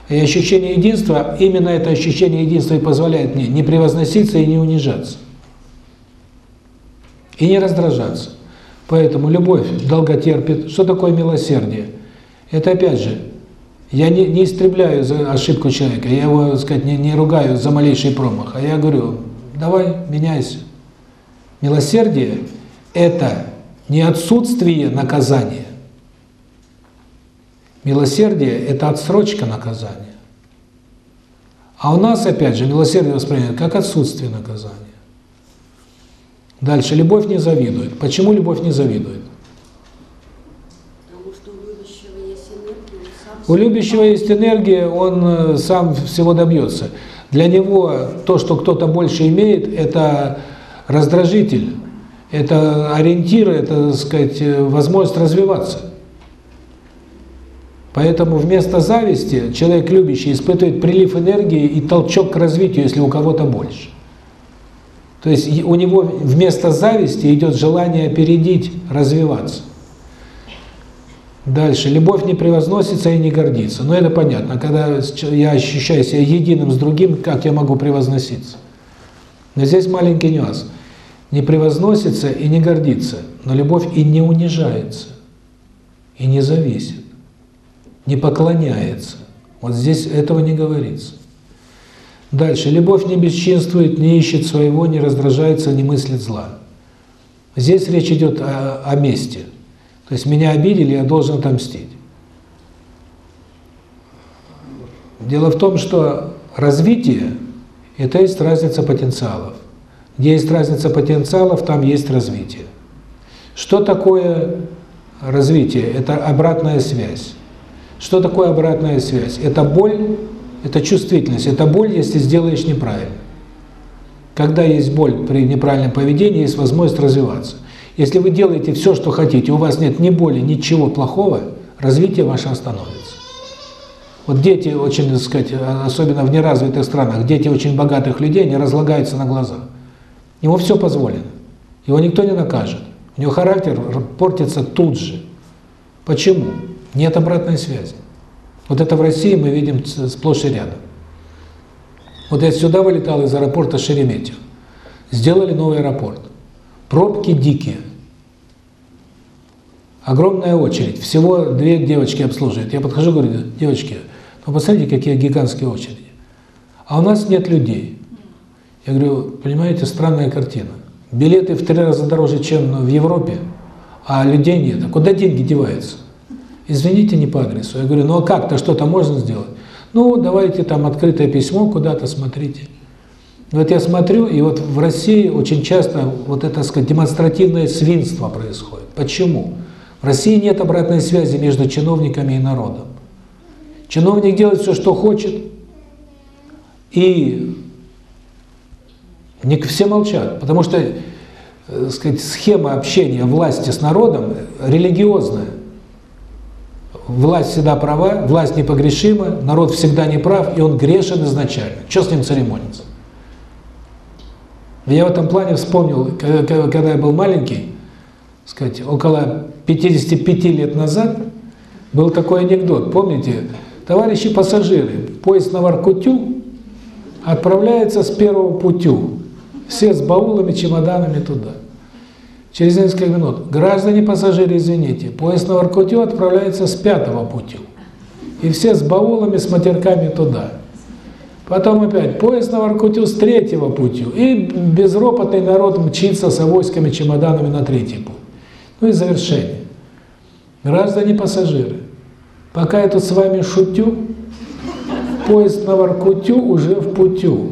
И ощущение единства, именно это ощущение единства и позволяет мне не превозноситься и не унижаться. И не раздражаться. Поэтому любовь долго терпит. Что такое милосердие? Это опять же, я не, не истребляю за ошибку человека, я его, так сказать, не, не ругаю за малейший промах, а я говорю, давай, меняйся. Милосердие – это не отсутствие наказания. Милосердие – это отсрочка наказания. А у нас, опять же, милосердие воспринимают как отсутствие наказания. Дальше. Любовь не завидует. Почему любовь не завидует?
У любящего есть энергия, он сам
э, сам всего добьется. Для него то, что кто-то больше имеет, это раздражитель. Это ориентиры, это, так сказать, возможность развиваться. Поэтому вместо зависти человек любящий испытывает прилив энергии и толчок к развитию, если у кого-то больше. То есть у него вместо зависти идет желание опередить, развиваться. Дальше. Любовь не превозносится и не гордится. Ну, это понятно. Когда я ощущаю себя единым с другим, как я могу превозноситься? Но здесь маленький нюанс. Не превозносится и не гордится, но любовь и не унижается, и не зависит не поклоняется. Вот здесь этого не говорится. Дальше. Любовь не бесчинствует, не ищет своего, не раздражается, не мыслит зла. Здесь речь идет о, о мести. То есть меня обидели, я должен отомстить. Дело в том, что развитие – это есть разница потенциалов. Где есть разница потенциалов, там есть развитие. Что такое развитие? Это обратная связь. Что такое обратная связь? Это боль, это чувствительность, это боль, если сделаешь неправильно. Когда есть боль при неправильном поведении, есть возможность развиваться. Если вы делаете все, что хотите, у вас нет ни боли, ничего плохого, развитие ваше остановится. Вот дети очень, так сказать, особенно в неразвитых странах, дети очень богатых людей, не разлагаются на глазах. Ему все позволено. Его никто не накажет. У него характер портится тут же. Почему? Нет обратной связи. Вот это в России мы видим сплошь и рядом. Вот я сюда вылетал из аэропорта Шереметьево. Сделали новый аэропорт. Пробки дикие. Огромная очередь. Всего две девочки обслуживают. Я подхожу, говорю, девочки, ну посмотрите, какие гигантские очереди. А у нас нет людей. Я говорю, понимаете, странная картина. Билеты в три раза дороже, чем в Европе, а людей нет. А куда деньги деваются? Извините, не по адресу. Я говорю, ну а как-то что-то можно сделать? Ну, давайте там открытое письмо куда-то, смотрите. Вот я смотрю, и вот в России очень часто вот это, так сказать, демонстративное свинство происходит. Почему? В России нет обратной связи между чиновниками и народом. Чиновник делает все, что хочет, и не все молчат, потому что, так э, сказать, схема общения власти с народом религиозная. Власть всегда права, власть непогрешима, народ всегда не прав, и он грешен изначально. Что с ним церемониться? Я в этом плане вспомнил, когда я был маленький, сказать, около 55 лет назад, был такой анекдот, помните? Товарищи пассажиры, поезд на Воркутю отправляется с первого путю. Все с баулами, чемоданами туда. Через несколько минут. Граждане пассажиры, извините, поезд на Воркутю отправляется с пятого пути. И все с баулами, с матерками туда. Потом опять поезд на Воркутю с третьего пути. И безропотный народ мчится с авоськами, чемоданами на третий путь. Ну и завершение. Граждане пассажиры, пока я тут с вами шутю, поезд на Воркутю уже в путю.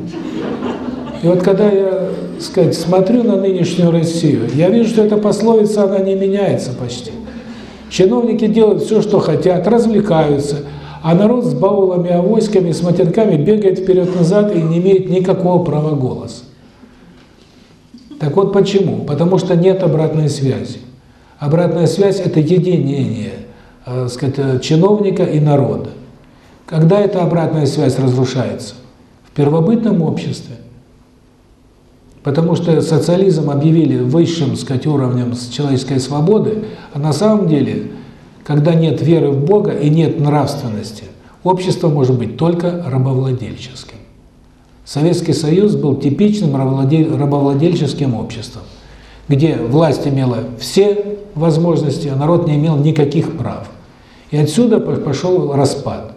И вот когда я сказать, смотрю на нынешнюю Россию, я вижу, что эта пословица, она не меняется почти. Чиновники делают все, что хотят, развлекаются, а народ с баулами, авоськами, с матерками бегает вперед-назад и не имеет никакого права голоса. Так вот почему? Потому что нет обратной связи. Обратная связь – это единение э, сказать, чиновника и народа. Когда эта обратная связь разрушается? В первобытном обществе – Потому что социализм объявили высшим, сказать, уровнем человеческой свободы, а на самом деле, когда нет веры в Бога и нет нравственности, общество может быть только рабовладельческим. Советский Союз был типичным рабовладельческим обществом, где власть имела все возможности, а народ не имел никаких прав. И отсюда пошел распад.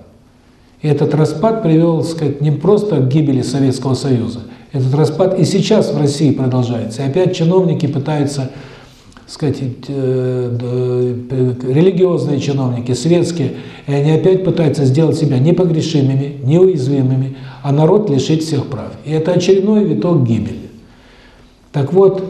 И этот распад привел, сказать, не просто к гибели Советского Союза, этот распад и сейчас в России продолжается. И опять чиновники пытаются, сказать, э, религиозные чиновники, светские, и они опять пытаются сделать себя непогрешимыми, неуязвимыми, а народ лишить всех прав. И это очередной виток гибели. Так вот,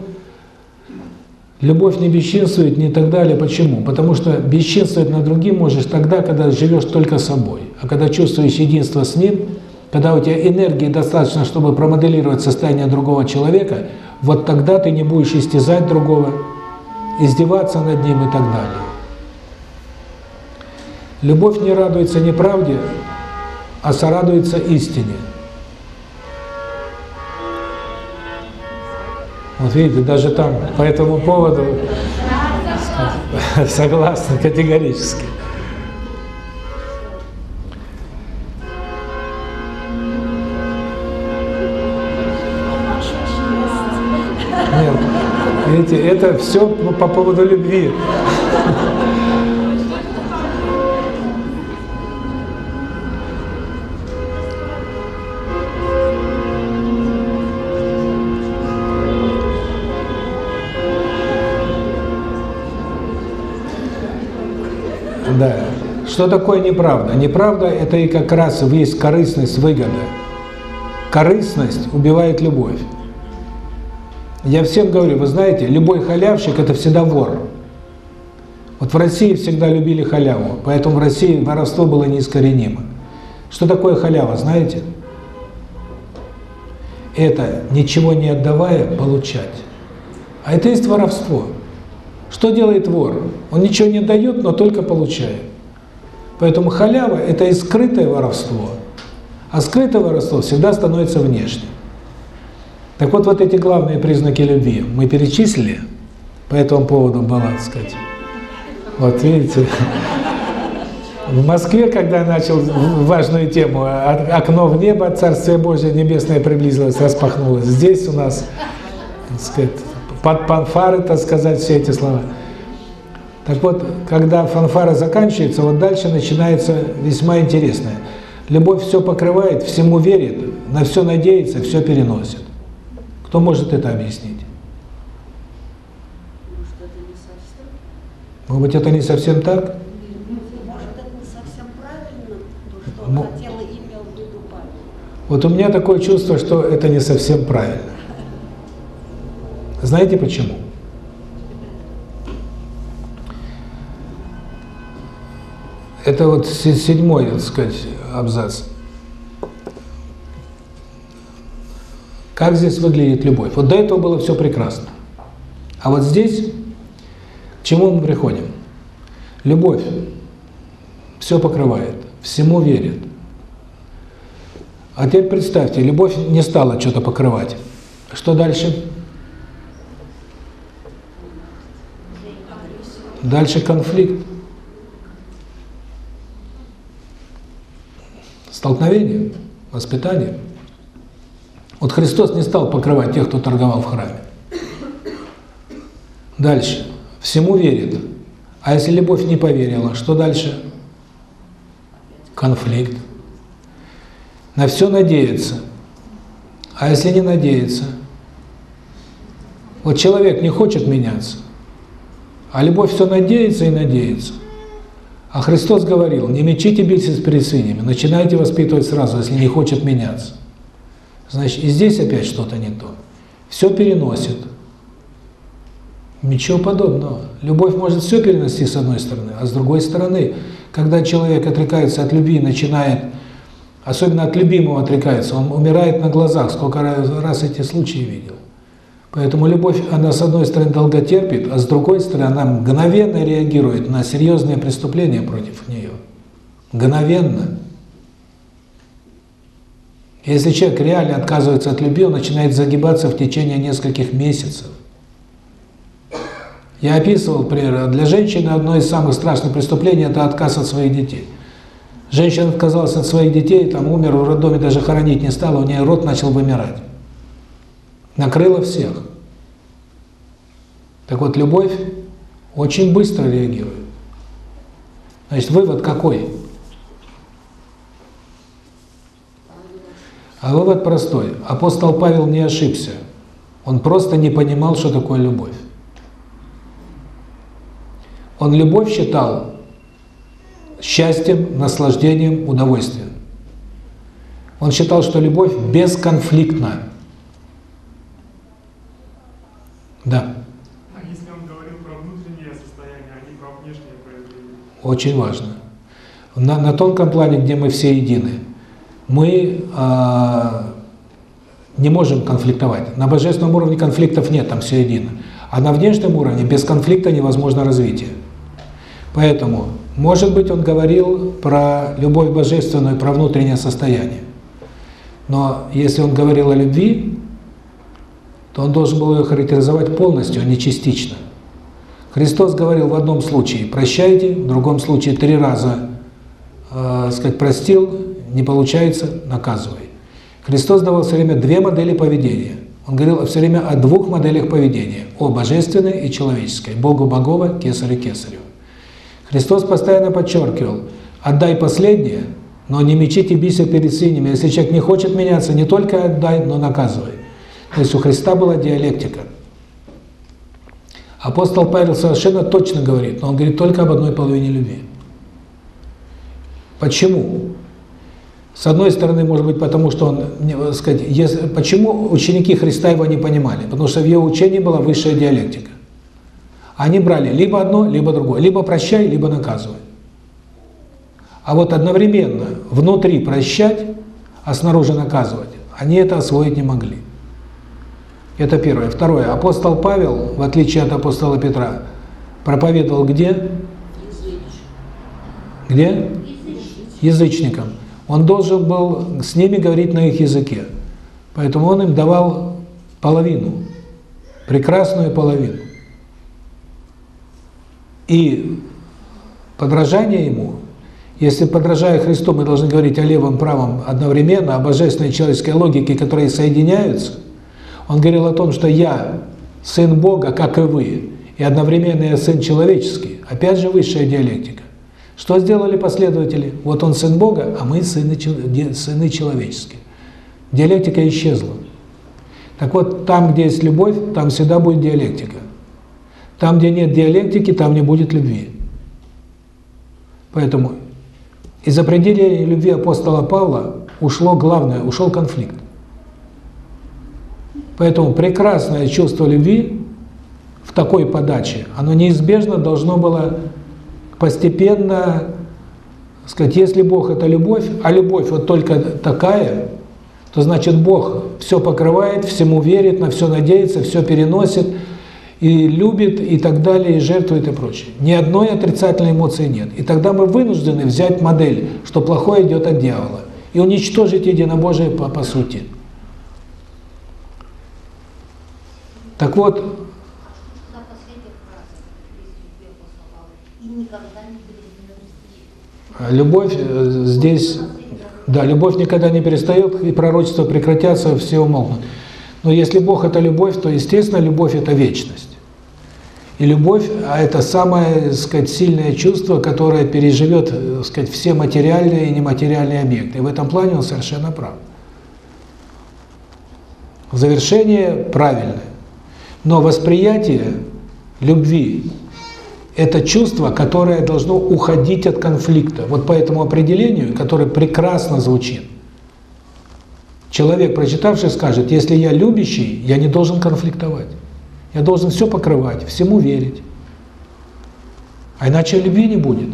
любовь не бесчинствует, не так далее. Почему? Потому что бесчинствовать над другим можешь тогда, когда живешь только собой. А когда чувствуешь единство с ним – когда у тебя энергии достаточно, чтобы промоделировать состояние другого человека, вот тогда ты не будешь истязать другого, издеваться над ним и так далее. Любовь не радуется неправде, а сорадуется истине. Вот видите, даже там по этому поводу согласны категорически. Видите, это все по поводу любви. Да. Что такое неправда? Неправда – это и как раз есть корыстность, выгода. Корыстность убивает любовь. Я всем говорю, вы знаете, любой халявщик – это всегда вор. Вот в России всегда любили халяву, поэтому в России воровство было неискоренимо. Что такое халява, знаете? Это ничего не отдавая, получать. А это есть воровство. Что делает вор? Он ничего не дает, но только получает. Поэтому халява – это и скрытое воровство, а скрытое воровство всегда становится внешним. Так вот, вот эти главные признаки любви мы перечислили, по этому поводу было, так сказать. Вот видите, в Москве, когда я начал важную тему, окно в небо, Царствие Божие Небесное приблизилось, распахнулось. Здесь у нас, так сказать, под фанфары, так сказать, все эти слова. Так вот, когда фанфара заканчивается, вот дальше начинается весьма интересное. Любовь все покрывает, всему верит, на все надеется, все переносит. Кто может это объяснить?
Может, это не совсем?
Может быть, это не совсем так?
Может, это не совсем правильно, то, что он хотел и имел в виду Павел.
Вот у меня такое чувство, что это не совсем правильно. Знаете почему? Это вот се- седьмой, так сказать, абзац. Как здесь выглядит любовь? Вот до этого было все прекрасно. А вот здесь к чему мы приходим? Любовь все покрывает, всему верит. А теперь представьте, любовь не стала что-то покрывать. Что дальше? Дальше конфликт. Столкновение, воспитание. Вот Христос не стал покрывать тех, кто торговал в храме. Дальше. Всему верит. А если любовь не поверила, что дальше? Конфликт. На все надеется. А если не надеется? Вот человек не хочет меняться, а любовь все надеется и надеется. А Христос говорил, не мечите биться перед свиньями, начинайте воспитывать сразу, если не хочет меняться. Значит, и здесь опять что-то не то. Все переносит. Ничего подобного. Любовь может все перенести с одной стороны, а с другой стороны, когда человек отрекается от любви, начинает, особенно от любимого отрекается, он умирает на глазах, сколько раз, раз эти случаи видел. Поэтому любовь, она с одной стороны долго терпит, а с другой стороны она мгновенно реагирует на серьезные преступления против нее. Мгновенно. Если человек реально отказывается от любви, он начинает загибаться в течение нескольких месяцев. Я описывал, например, для женщины одно из самых страшных преступлений – это отказ от своих детей. Женщина отказалась от своих детей, там умер, в роддоме даже хоронить не стала, у нее рот начал вымирать. Накрыла всех. Так вот, любовь очень быстро реагирует. Значит, вывод какой? А вывод простой. Апостол Павел не ошибся. Он просто не понимал, что такое любовь. Он любовь считал счастьем, наслаждением, удовольствием. Он считал, что любовь бесконфликтна. Да,
А если он говорил про внутреннее состояние, а не про внешнее проявление?
очень важно. На, на тонком плане, где мы все едины, мы а, не можем конфликтовать. На божественном уровне конфликтов нет, там все едино. А на внешнем уровне без конфликта невозможно развитие. Поэтому, может быть, он говорил про любовь божественную, про внутреннее состояние. Но если он говорил о любви, то он должен был ее характеризовать полностью, а не частично. Христос говорил в одном случае «прощайте», в другом случае три раза э, сказать «простил», не получается – наказывай. Христос давал все время две модели поведения. Он говорил все время о двух моделях поведения – о божественной и человеческой, Богу Богова, Кесарю Кесарю. Христос постоянно подчеркивал «отдай последнее, но не мечите бисер перед свиньями. Если человек не хочет меняться, не только отдай, но наказывай». То есть у Христа была диалектика. Апостол Павел совершенно точно говорит, но он говорит только об одной половине любви. Почему? С одной стороны, может быть, потому что он, сказать, если, почему ученики Христа его не понимали? Потому что в его учении была высшая диалектика. Они брали либо одно, либо другое, либо прощай, либо наказывай. А вот одновременно внутри прощать, а снаружи наказывать, они это освоить не могли. Это первое. Второе. Апостол Павел, в отличие от апостола Петра, проповедовал где? Где? Язычникам. Он должен был с ними говорить на их языке. Поэтому он им давал половину, прекрасную половину. И подражание ему, если подражая Христу, мы должны говорить о левом, правом одновременно, о божественной человеческой логике, которые соединяются, он говорил о том, что я сын Бога, как и вы, и одновременно я сын человеческий. Опять же высшая диалектика. Что сделали последователи? Вот он сын Бога, а мы сыны, сыны человеческие. Диалектика исчезла. Так вот, там, где есть любовь, там всегда будет диалектика. Там, где нет диалектики, там не будет любви. Поэтому из определения любви апостола Павла ушло главное, ушел конфликт. Поэтому прекрасное чувство любви в такой подаче, оно неизбежно должно было постепенно, сказать, если Бог – это любовь, а любовь вот только такая, то значит Бог все покрывает, всему верит, на все надеется, все переносит, и любит, и так далее, и жертвует, и прочее. Ни одной отрицательной эмоции нет. И тогда мы вынуждены взять модель, что плохое идет от дьявола, и уничтожить единобожие по, по сути. Так вот, любовь э, здесь, да, любовь никогда не перестает, и пророчества прекратятся, все умолкнут. Но если Бог – это любовь, то, естественно, любовь – это вечность. И любовь а это самое, так сказать, сильное чувство, которое переживет, так э, сказать, все материальные и нематериальные объекты. И в этом плане он совершенно прав. Завершение правильное. Но восприятие любви – это чувство, которое должно уходить от конфликта. Вот по этому определению, которое прекрасно звучит. Человек, прочитавший, скажет, если я любящий, я не должен конфликтовать. Я должен все покрывать, всему верить. А иначе любви не будет.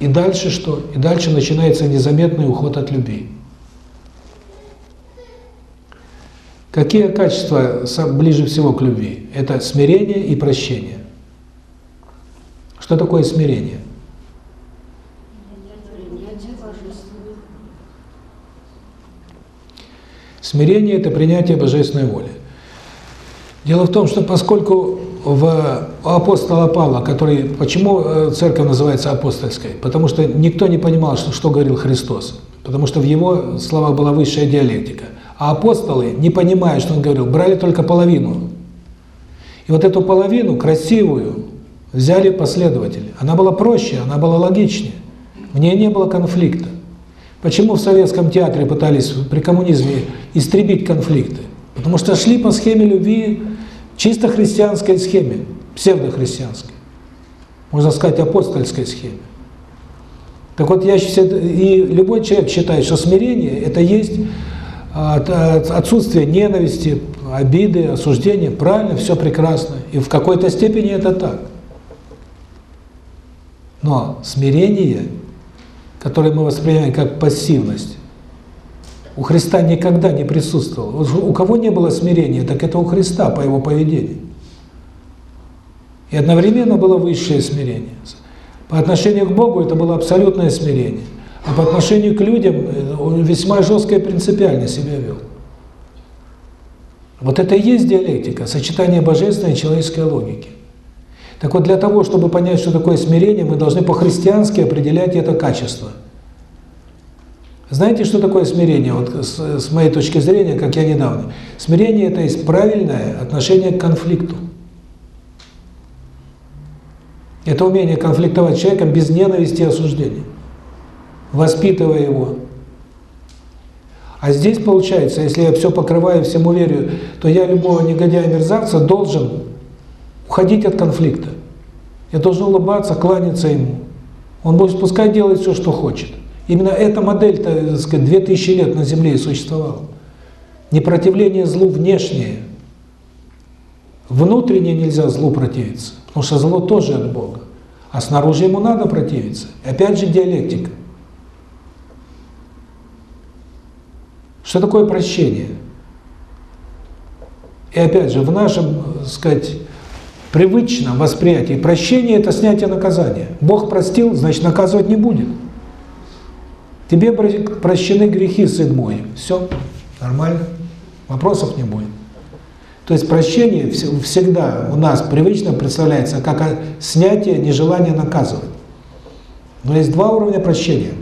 И дальше что? И дальше начинается незаметный уход от любви. Какие качества ближе всего к любви? Это смирение и прощение. Что такое смирение? Смирение – это принятие божественной воли. Дело в том, что поскольку в апостола Павла, который, почему э, церковь называется апостольской? Потому что никто не понимал, что, что говорил Христос. Потому что в его словах была высшая диалектика. А апостолы, не понимая, что он говорил, брали только половину. И вот эту половину, красивую, взяли последователи. Она была проще, она была логичнее. В ней не было конфликта. Почему в советском театре пытались при коммунизме истребить конфликты? Потому что шли по схеме любви, чисто христианской схеме, псевдохристианской. Можно сказать, апостольской схеме. Так вот, я и любой человек считает, что смирение – это есть отсутствие ненависти, обиды, осуждения. Правильно, все прекрасно. И в какой-то степени это так. Но смирение, которое мы воспринимаем как пассивность, у Христа никогда не присутствовало. У кого не было смирения, так это у Христа по его поведению. И одновременно было высшее смирение. По отношению к Богу это было абсолютное смирение. А по отношению к людям э, он весьма жестко и принципиально себя вел. Вот это и есть диалектика, сочетание божественной и человеческой логики. Так вот, для того, чтобы понять, что такое смирение, мы должны по-христиански определять это качество. Знаете, что такое смирение? Вот с, с моей точки зрения, как я недавно. Смирение – это есть правильное отношение к конфликту. Это умение конфликтовать с человеком без ненависти и осуждения, воспитывая его. А здесь получается, если я все покрываю, всему верю, то я любого негодяя-мерзавца должен уходить от конфликта. Я должен улыбаться, кланяться ему. Он будет пускай делать все, что хочет. Именно эта модель-то, так сказать, 2000 лет на Земле и существовала. Непротивление злу внешнее. Внутренне нельзя злу противиться, потому что зло тоже от Бога. А снаружи ему надо противиться. Опять же диалектика. Что такое прощение? И опять же, в нашем, так сказать, привычном восприятии прощение – это снятие наказания. Бог простил, значит, наказывать не будет. Тебе прощены грехи, сын мой. Все, нормально, вопросов не будет. То есть прощение всегда у нас привычно представляется как снятие нежелания наказывать. Но есть два уровня прощения.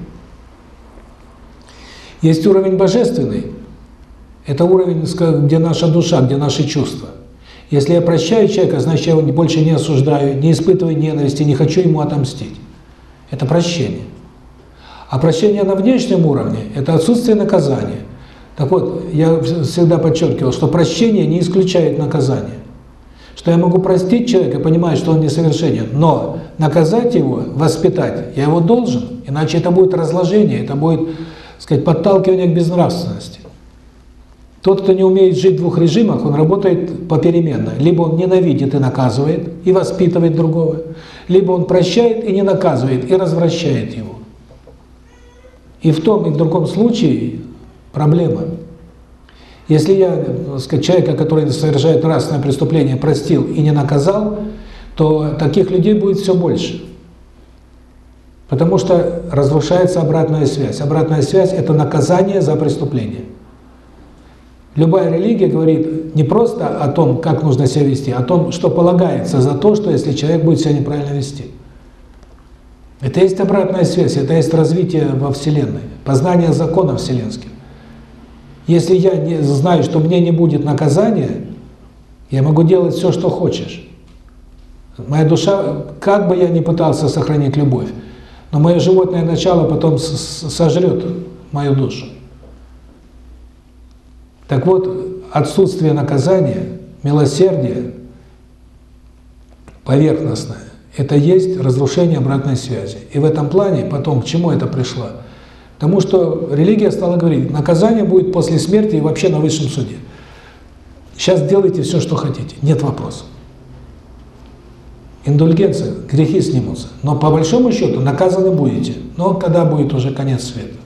Есть уровень божественный, это уровень, где наша душа, где наши чувства. Если я прощаю человека, значит, я его больше не осуждаю, не испытываю ненависти, не хочу ему отомстить. Это прощение. А прощение на внешнем уровне – это отсутствие наказания. Так вот, я всегда подчеркивал, что прощение не исключает наказание. Что я могу простить человека, понимая, что он несовершенен, но наказать его, воспитать, я его должен, иначе это будет разложение, это будет, сказать, подталкивание к безнравственности. Тот, кто не умеет жить в двух режимах, он работает попеременно. Либо он ненавидит и наказывает, и воспитывает другого, либо он прощает и не наказывает, и развращает его. И в том и в другом случае проблема. Если я, сказать, человека, который совершает нравственное преступление, простил и не наказал, то таких людей будет все больше. Потому что разрушается обратная связь. Обратная связь – это наказание за преступление. Любая религия говорит не просто о том, как нужно себя вести, а о том, что полагается за то, что если человек будет себя неправильно вести. Это есть обратная связь, это есть развитие во Вселенной, познание закона вселенских. Если я не знаю, что мне не будет наказания, я могу делать все, что хочешь. Моя душа, как бы я ни пытался сохранить любовь, но мое животное начало потом сожрет мою душу. Так вот, отсутствие наказания, милосердие поверхностное, это есть разрушение обратной связи. И в этом плане потом к чему это пришло? Потому что религия стала говорить, наказание будет после смерти и вообще на высшем суде. Сейчас делайте все, что хотите, нет вопросов. Индульгенция, грехи снимутся. Но по большому счету наказаны будете. Но когда будет уже конец света?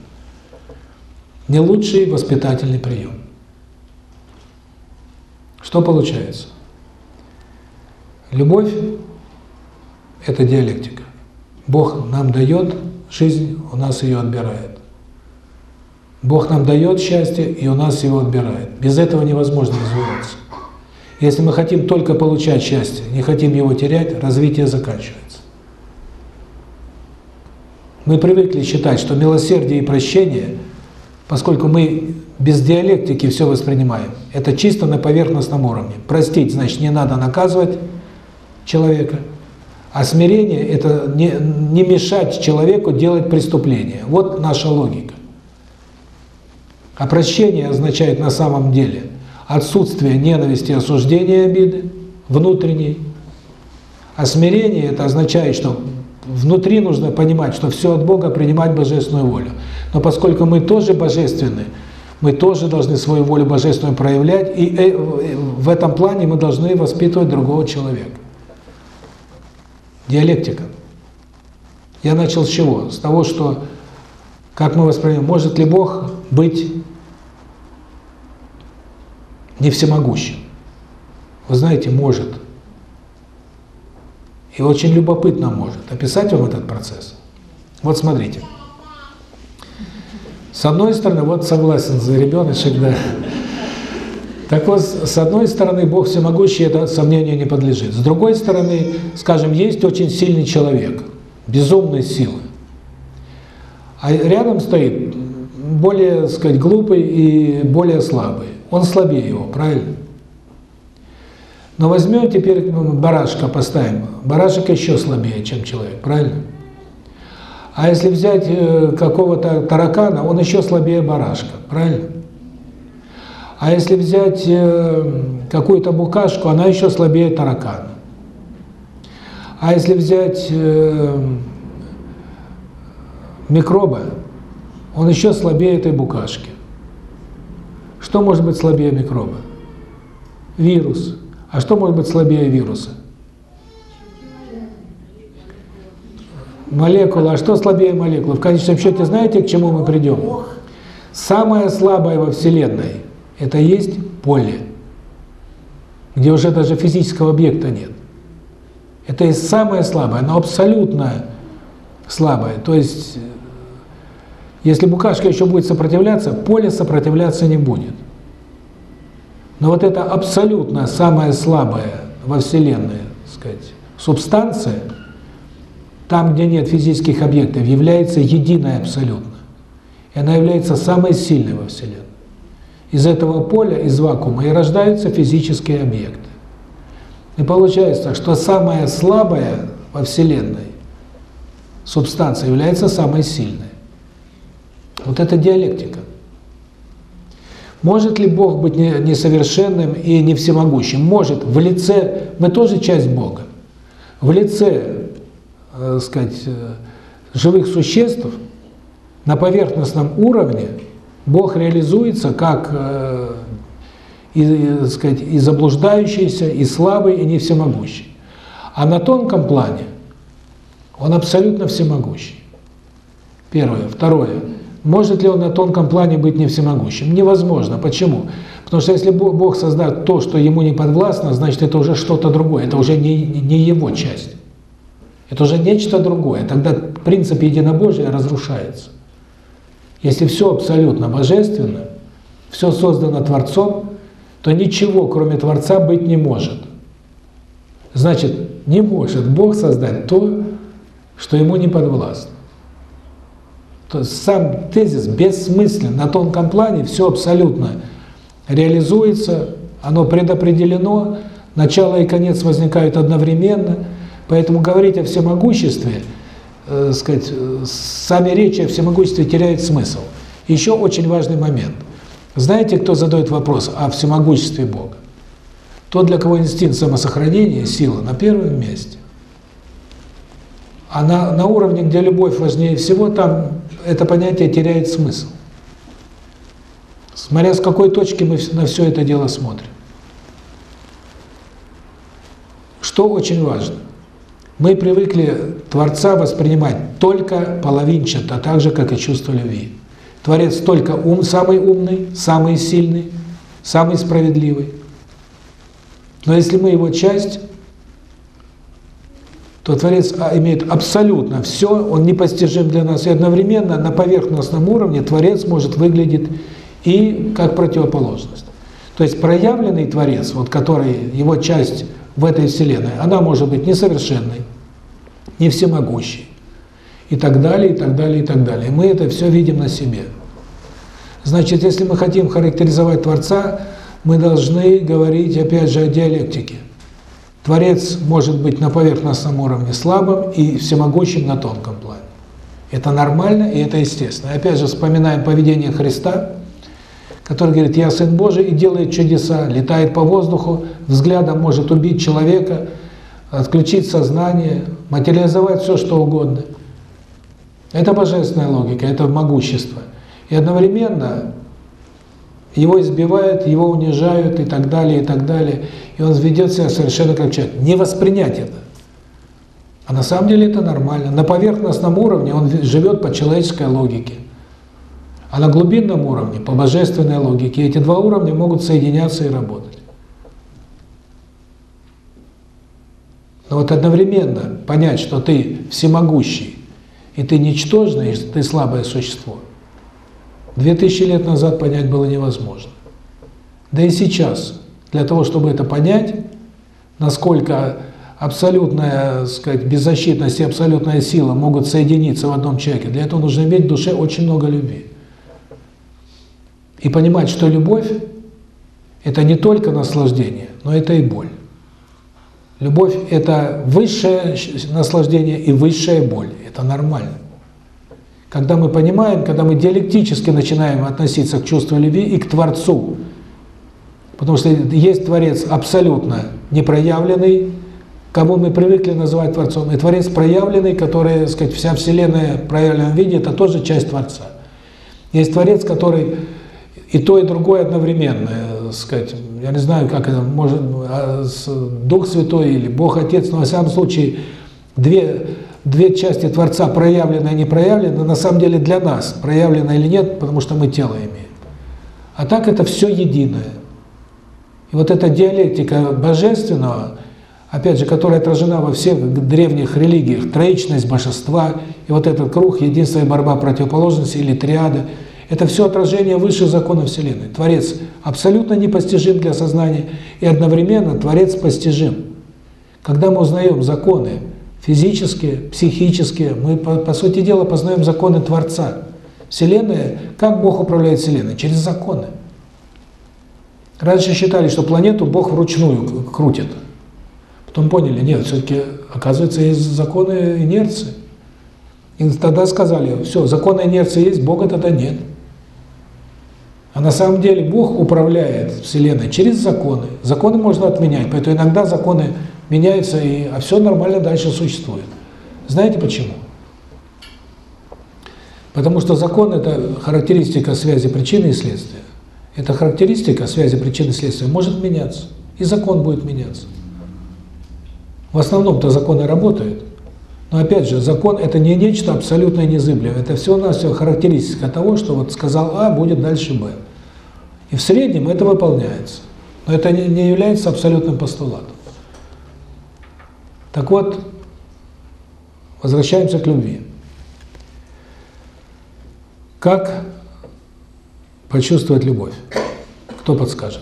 Не лучший воспитательный прием. Что получается? Любовь это диалектика. Бог нам дает жизнь, у нас ее отбирает. Бог нам дает счастье, и у нас его отбирает. Без этого невозможно развиваться. Если мы хотим только получать счастье, не хотим его терять, развитие заканчивается. Мы привыкли считать, что милосердие и прощение, поскольку мы без диалектики все воспринимаем, это чисто на поверхностном уровне. Простить, значит, не надо наказывать человека – а смирение – это не, не мешать человеку делать преступление. Вот наша логика. А прощение означает на самом деле отсутствие ненависти, осуждения обиды внутренней. А смирение – это означает, что внутри нужно понимать, что все от Бога, принимать божественную волю. Но поскольку мы тоже божественны, мы тоже должны свою волю божественную проявлять, и э, в этом плане мы должны воспитывать другого человека. Диалектика. Я начал с чего? С того, что как мы воспринимаем, может ли Бог быть не всемогущим. Вы знаете, может. И очень любопытно может. Описать вам этот процесс? Вот смотрите. С одной стороны, вот согласен за ребеночек, да. Так вот, с одной стороны, Бог всемогущий, это сомнению не подлежит. С другой стороны, скажем, есть очень сильный человек, безумной силы. А рядом стоит более, сказать, глупый и более слабый. Он слабее его, правильно? Но возьмем теперь барашка, поставим. Барашек еще слабее, чем человек, правильно? А если взять э, какого-то таракана, он еще слабее барашка, правильно? А если взять э, какую-то букашку, она еще слабее таракана. А если взять э, микроба, он еще слабее этой букашки. Что может быть слабее микроба? Вирус. А что может быть слабее вируса? Молекула. А что слабее молекулы? В конечном счете, знаете, к чему мы придем? Самое слабое во Вселенной – это есть поле, где уже даже физического объекта нет. Это и самое слабое, оно абсолютно слабое. То есть, если букашка еще будет сопротивляться, поле сопротивляться не будет. Но вот это абсолютно самое слабое во Вселенной, сказать, субстанция, там, где нет физических объектов, является единой абсолютно. И она является самой сильной во Вселенной. Из этого поля, из вакуума и рождаются физические объекты. И получается, что самая слабая во Вселенной субстанция является самой сильной. Вот это диалектика. Может ли Бог быть несовершенным и не всемогущим? Может. В лице, мы тоже часть Бога. В лице, э, сказать, э, живых существ на поверхностном уровне Бог реализуется как э, и, сказать, и заблуждающийся, и слабый, и не всемогущий. А на тонком плане он абсолютно всемогущий. Первое. Второе. Может ли он на тонком плане быть не всемогущим? Невозможно. Почему? Потому что если Бог создает то, что ему не подвластно, значит, это уже что-то другое, это уже не, не его часть. Это уже нечто другое. Тогда принцип единобожия разрушается. Если все абсолютно божественно, все создано Творцом, то ничего, кроме Творца, быть не может. Значит, не может Бог создать то, что ему не подвластно. То есть сам тезис бессмыслен. На тонком плане все абсолютно реализуется, оно предопределено, начало и конец возникают одновременно. Поэтому говорить о всемогуществе, э, сказать, сами речи о всемогуществе теряют смысл. Еще очень важный момент. Знаете, кто задает вопрос о всемогуществе Бога? Тот, для кого инстинкт самосохранения, сила на первом месте. А на, на уровне, где любовь важнее всего, там это понятие теряет смысл. Смотря с какой точки мы на все это дело смотрим. Что очень важно? Мы привыкли Творца воспринимать только половинчато, так же, как и чувство любви. Творец только ум, самый умный, самый сильный, самый справедливый. Но если мы его часть, то Творец а, имеет абсолютно все, он непостижим для нас, и одновременно на поверхностном уровне Творец может выглядеть и как противоположность. То есть проявленный Творец, вот который, его часть в этой Вселенной, она может быть несовершенной, не всемогущей, и так далее, и так далее, и так далее. Мы это все видим на себе. Значит, если мы хотим характеризовать Творца, мы должны говорить, опять же, о диалектике. Творец может быть на поверхностном уровне слабым и всемогущим на тонком плане. Это нормально и это естественно. Опять же, вспоминаем поведение Христа, который говорит, я Сын Божий и делает чудеса, летает по воздуху, взглядом может убить человека, отключить сознание, материализовать все, что угодно. Это божественная логика, это могущество. И одновременно его избивают, его унижают и так далее, и так далее. И он ведет себя совершенно как человек. Не воспринять это. А на самом деле это нормально. На поверхностном уровне он живет по человеческой логике. А на глубинном уровне, по божественной логике, эти два уровня могут соединяться и работать. Но вот одновременно понять, что ты всемогущий, и ты ничтожный, и ты слабое существо, две тысячи лет назад понять было невозможно. Да и сейчас, для того, чтобы это понять, насколько абсолютная, сказать, беззащитность и абсолютная сила могут соединиться в одном человеке, для этого нужно иметь в душе очень много любви. И понимать, что любовь – это не только наслаждение, но это и боль. Любовь – это высшее наслаждение и высшая боль. Это нормально. Когда мы понимаем, когда мы диалектически начинаем относиться к чувству любви и к Творцу, потому что есть Творец абсолютно непроявленный, кого мы привыкли называть Творцом, и Творец проявленный, который, так сказать, вся Вселенная в проявленном виде, это тоже часть Творца. Есть Творец, который и то, и другое одновременно, сказать, я не знаю, как это, может, а, Дух Святой или Бог Отец, но во всяком случае, две, две части Творца, проявленные и не проявленные, на самом деле для нас, проявлено или нет, потому что мы тело имеем. А так это все единое. И вот эта диалектика божественного, опять же, которая отражена во всех древних религиях, троичность божества, и вот этот круг, единственная борьба противоположности или триады, это все отражение высших законов Вселенной. Творец абсолютно непостижим для сознания, и одновременно Творец постижим. Когда мы узнаем законы физические, психические, мы, по, по сути дела, познаем законы Творца. Вселенная, как Бог управляет Вселенной? Через законы. Раньше считали, что планету Бог вручную крутит. Потом поняли, нет, все-таки, оказывается, есть законы инерции. И тогда сказали, все, законы инерции есть, Бога тогда нет. А на самом деле Бог управляет Вселенной через законы. Законы можно отменять, поэтому иногда законы меняются, и, а все нормально дальше существует. Знаете почему? Потому что закон – это характеристика связи причины и следствия. Эта характеристика связи причины и следствия может меняться, и закон будет меняться. В основном-то законы работают, но опять же, закон – это не нечто абсолютно незыблемое, это все-навсего характеристика того, что вот сказал А, будет дальше Б. И в среднем это выполняется. Но это не является абсолютным постулатом. Так вот, возвращаемся к любви. Как почувствовать любовь? Кто подскажет?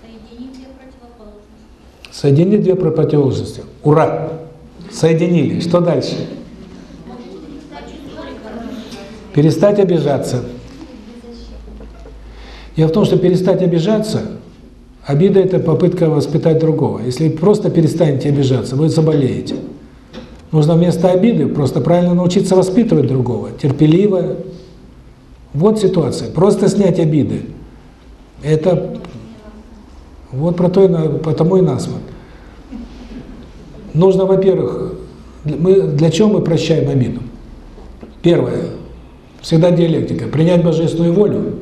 Соединить две противоположности.
Соединить две противоположности. Ура! Соединили. Что дальше? Перестать обижаться. Дело в том, что перестать обижаться, обида – это попытка воспитать другого. Если просто перестанете обижаться, вы заболеете. Нужно вместо обиды просто правильно научиться воспитывать другого, терпеливо. Вот ситуация. Просто снять обиды. Это вот про то и, потому и нас. Нужно, во-первых, мы для чего мы прощаем обиду? Первое. Всегда диалектика. Принять божественную волю.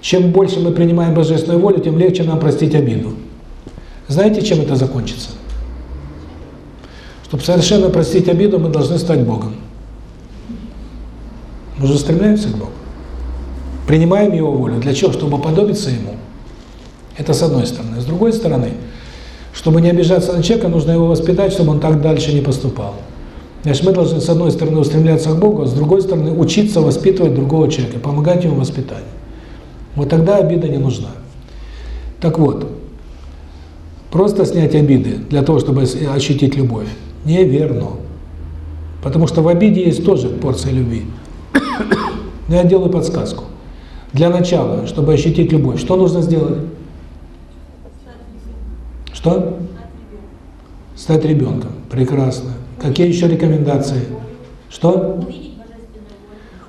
Чем больше мы принимаем божественную волю, тем легче нам простить обиду. Знаете, чем это закончится? Чтобы совершенно простить обиду, мы должны стать Богом. Мы же стремляемся к Богу. Принимаем Его волю. Для чего? Чтобы подобиться Ему. Это с одной стороны. С другой стороны, чтобы не обижаться на человека, нужно его воспитать, чтобы он так дальше не поступал. Значит, мы должны, с одной стороны, устремляться к Богу, а с другой стороны, учиться воспитывать другого человека, помогать ему в воспитании. Вот тогда обида не нужна. Так вот, просто снять обиды для того, чтобы ощутить любовь, неверно. Потому что в обиде есть тоже порция любви. Но я делаю подсказку. Для начала, чтобы ощутить любовь, что нужно сделать? Что? Стать ребенком. Прекрасно. Какие еще рекомендации? Что?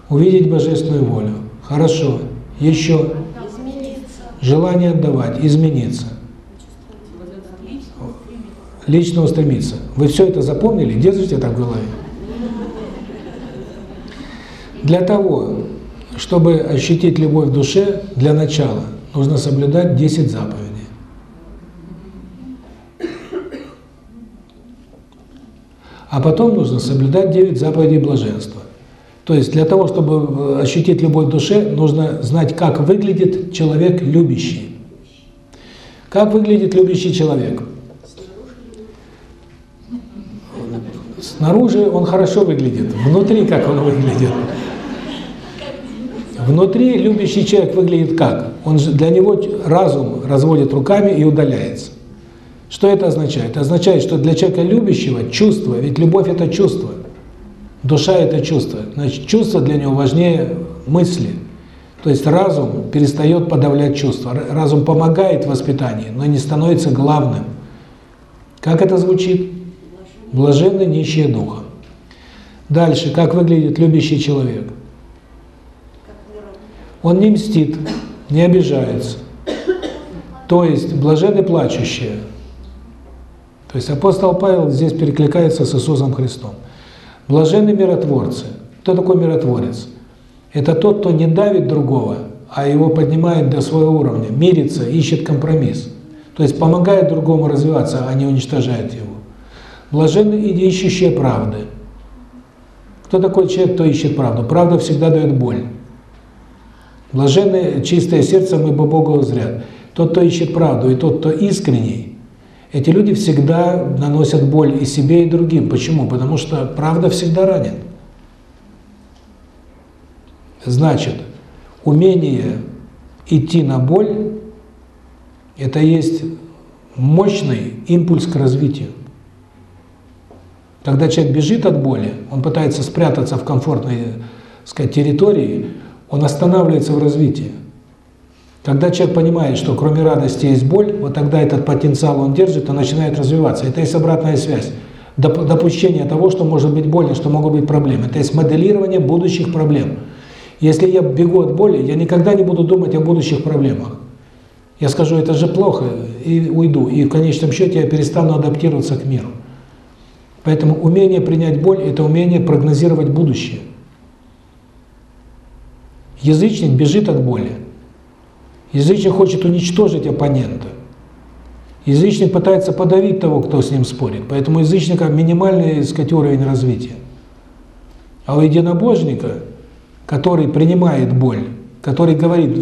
Увидеть божественную волю. Хорошо. Еще. Желание отдавать, измениться. Лично устремиться. Вы все это запомнили? Держите так в голове. Для того, чтобы ощутить любовь в душе, для начала нужно соблюдать 10 заповедей. А потом нужно соблюдать девять заповедей блаженства. То есть для того, чтобы ощутить любовь в душе, нужно знать, как выглядит человек любящий. Как выглядит любящий человек? Снаружи он хорошо выглядит, внутри как он выглядит? Внутри любящий человек выглядит как? Он для него разум разводит руками и удаляется. Что это означает? Это означает, что для человека любящего чувство, ведь любовь это чувство, душа это чувство. Значит, чувство для него важнее мысли. То есть разум перестает подавлять чувства. Разум помогает в воспитании, но не становится главным. Как это звучит? Блаженны нищие духом. Дальше, как выглядит любящий человек? Он не мстит, не обижается. То есть блаженны плачущие. То есть апостол Павел здесь перекликается с Иисусом Христом. Блаженны миротворцы. Кто такой миротворец? Это тот, кто не давит другого, а его поднимает до своего уровня, мирится, ищет компромисс. То есть помогает другому развиваться, а не уничтожает его. Блаженны и ищущие правды. Кто такой человек, кто ищет правду? Правда всегда дает боль. Блаженны чистое сердце, мы бы Богу узрят. Тот, кто ищет правду, и тот, кто искренний, эти люди всегда наносят боль и себе, и другим. Почему? Потому что правда всегда ранит. Значит, умение идти на боль – это есть мощный импульс к развитию. Когда человек бежит от боли, он пытается спрятаться в комфортной, сказать, территории, он останавливается в развитии. Когда человек понимает, что кроме радости есть боль, вот тогда этот потенциал он держит и начинает развиваться. Это есть обратная связь. Допущение того, что может быть больно, что могут быть проблемы. Это есть моделирование будущих проблем. Если я бегу от боли, я никогда не буду думать о будущих проблемах. Я скажу, это же плохо, и уйду. И в конечном счете я перестану адаптироваться к миру. Поэтому умение принять боль – это умение прогнозировать будущее. Язычник бежит от боли. Язычник хочет уничтожить оппонента. Язычник пытается подавить того, кто с ним спорит. Поэтому язычника минимальный, сказать, уровень развития. А у единобожника, который принимает боль, который говорит,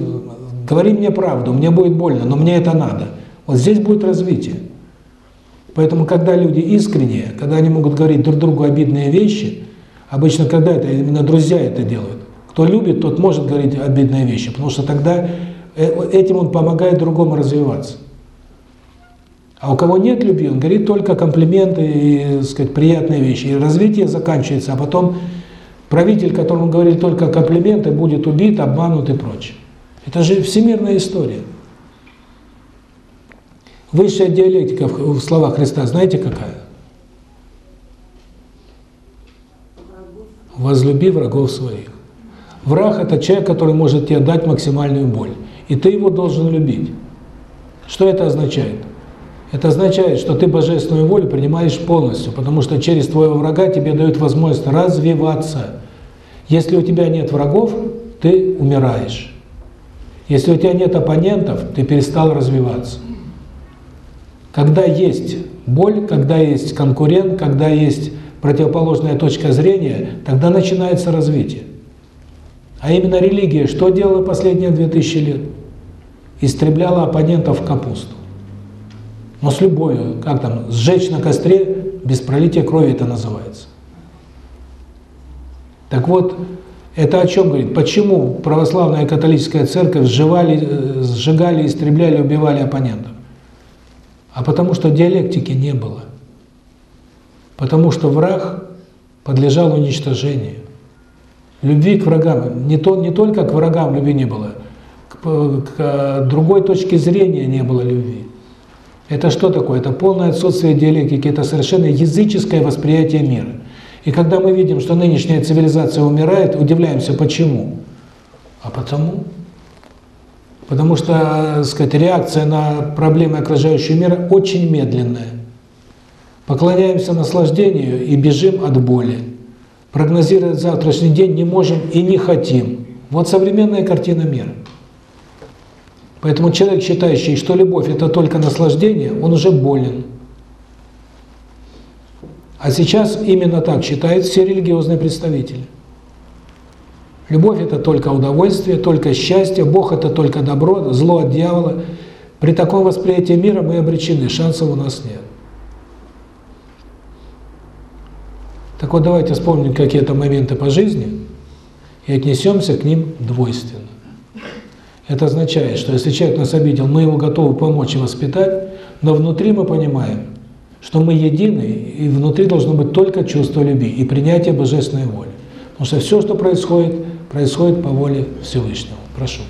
говори мне правду, мне будет больно, но мне это надо. Вот здесь будет развитие. Поэтому, когда люди искренние, когда они могут говорить друг другу обидные вещи, обычно когда это, именно друзья это делают. Кто любит, тот может говорить обидные вещи, потому что тогда этим он помогает другому развиваться. А у кого нет любви, он говорит только комплименты и, сказать, приятные вещи. И развитие заканчивается, а потом правитель, которому говорит только комплименты, будет убит, обманут и прочее. Это же всемирная история. Высшая диалектика в словах Христа, знаете какая? Возлюби врагов своих. Враг – это человек, который может тебе дать максимальную боль. И ты его должен любить. Что это означает? Это означает, что ты божественную волю принимаешь полностью, потому что через твоего врага тебе дают возможность развиваться. Если у тебя нет врагов, ты умираешь. Если у тебя нет оппонентов, ты перестал развиваться. Когда есть боль, когда есть конкурент, когда есть противоположная точка зрения, тогда начинается развитие. А именно религия что делала последние 2000 лет? Истребляла оппонентов в капусту. Но с любовью, как там, сжечь на костре, без пролития крови это называется. Так вот, это о чем говорит? Почему православная и католическая церковь сжигали, э, сжигали, истребляли, убивали оппонентов? а потому что диалектики не было. Потому что враг подлежал уничтожению. Любви к врагам, не, то, не только к врагам любви не было, к, другой точке зрения не было любви. Это что такое? Это полное отсутствие диалектики, это совершенно языческое восприятие мира. И когда мы видим, что нынешняя цивилизация умирает, удивляемся, почему? А потому, Потому что, сказать, реакция на проблемы окружающего мира очень медленная. Поклоняемся наслаждению и бежим от боли. Прогнозировать завтрашний день не можем и не хотим. Вот современная картина мира. Поэтому человек, считающий, что любовь – это только наслаждение, он уже болен. А сейчас именно так считают все религиозные представители. Любовь – это только удовольствие, только счастье, Бог – это только добро, зло от дьявола. При таком восприятии мира мы обречены, шансов у нас нет. Так вот, давайте вспомним какие-то моменты по жизни и отнесемся к ним двойственно. Это означает, что если человек нас обидел, мы его готовы помочь и воспитать, но внутри мы понимаем, что мы едины, и внутри должно быть только чувство любви и принятие божественной воли. Потому что все, что происходит, происходит по воле Всевышнего. Прошу.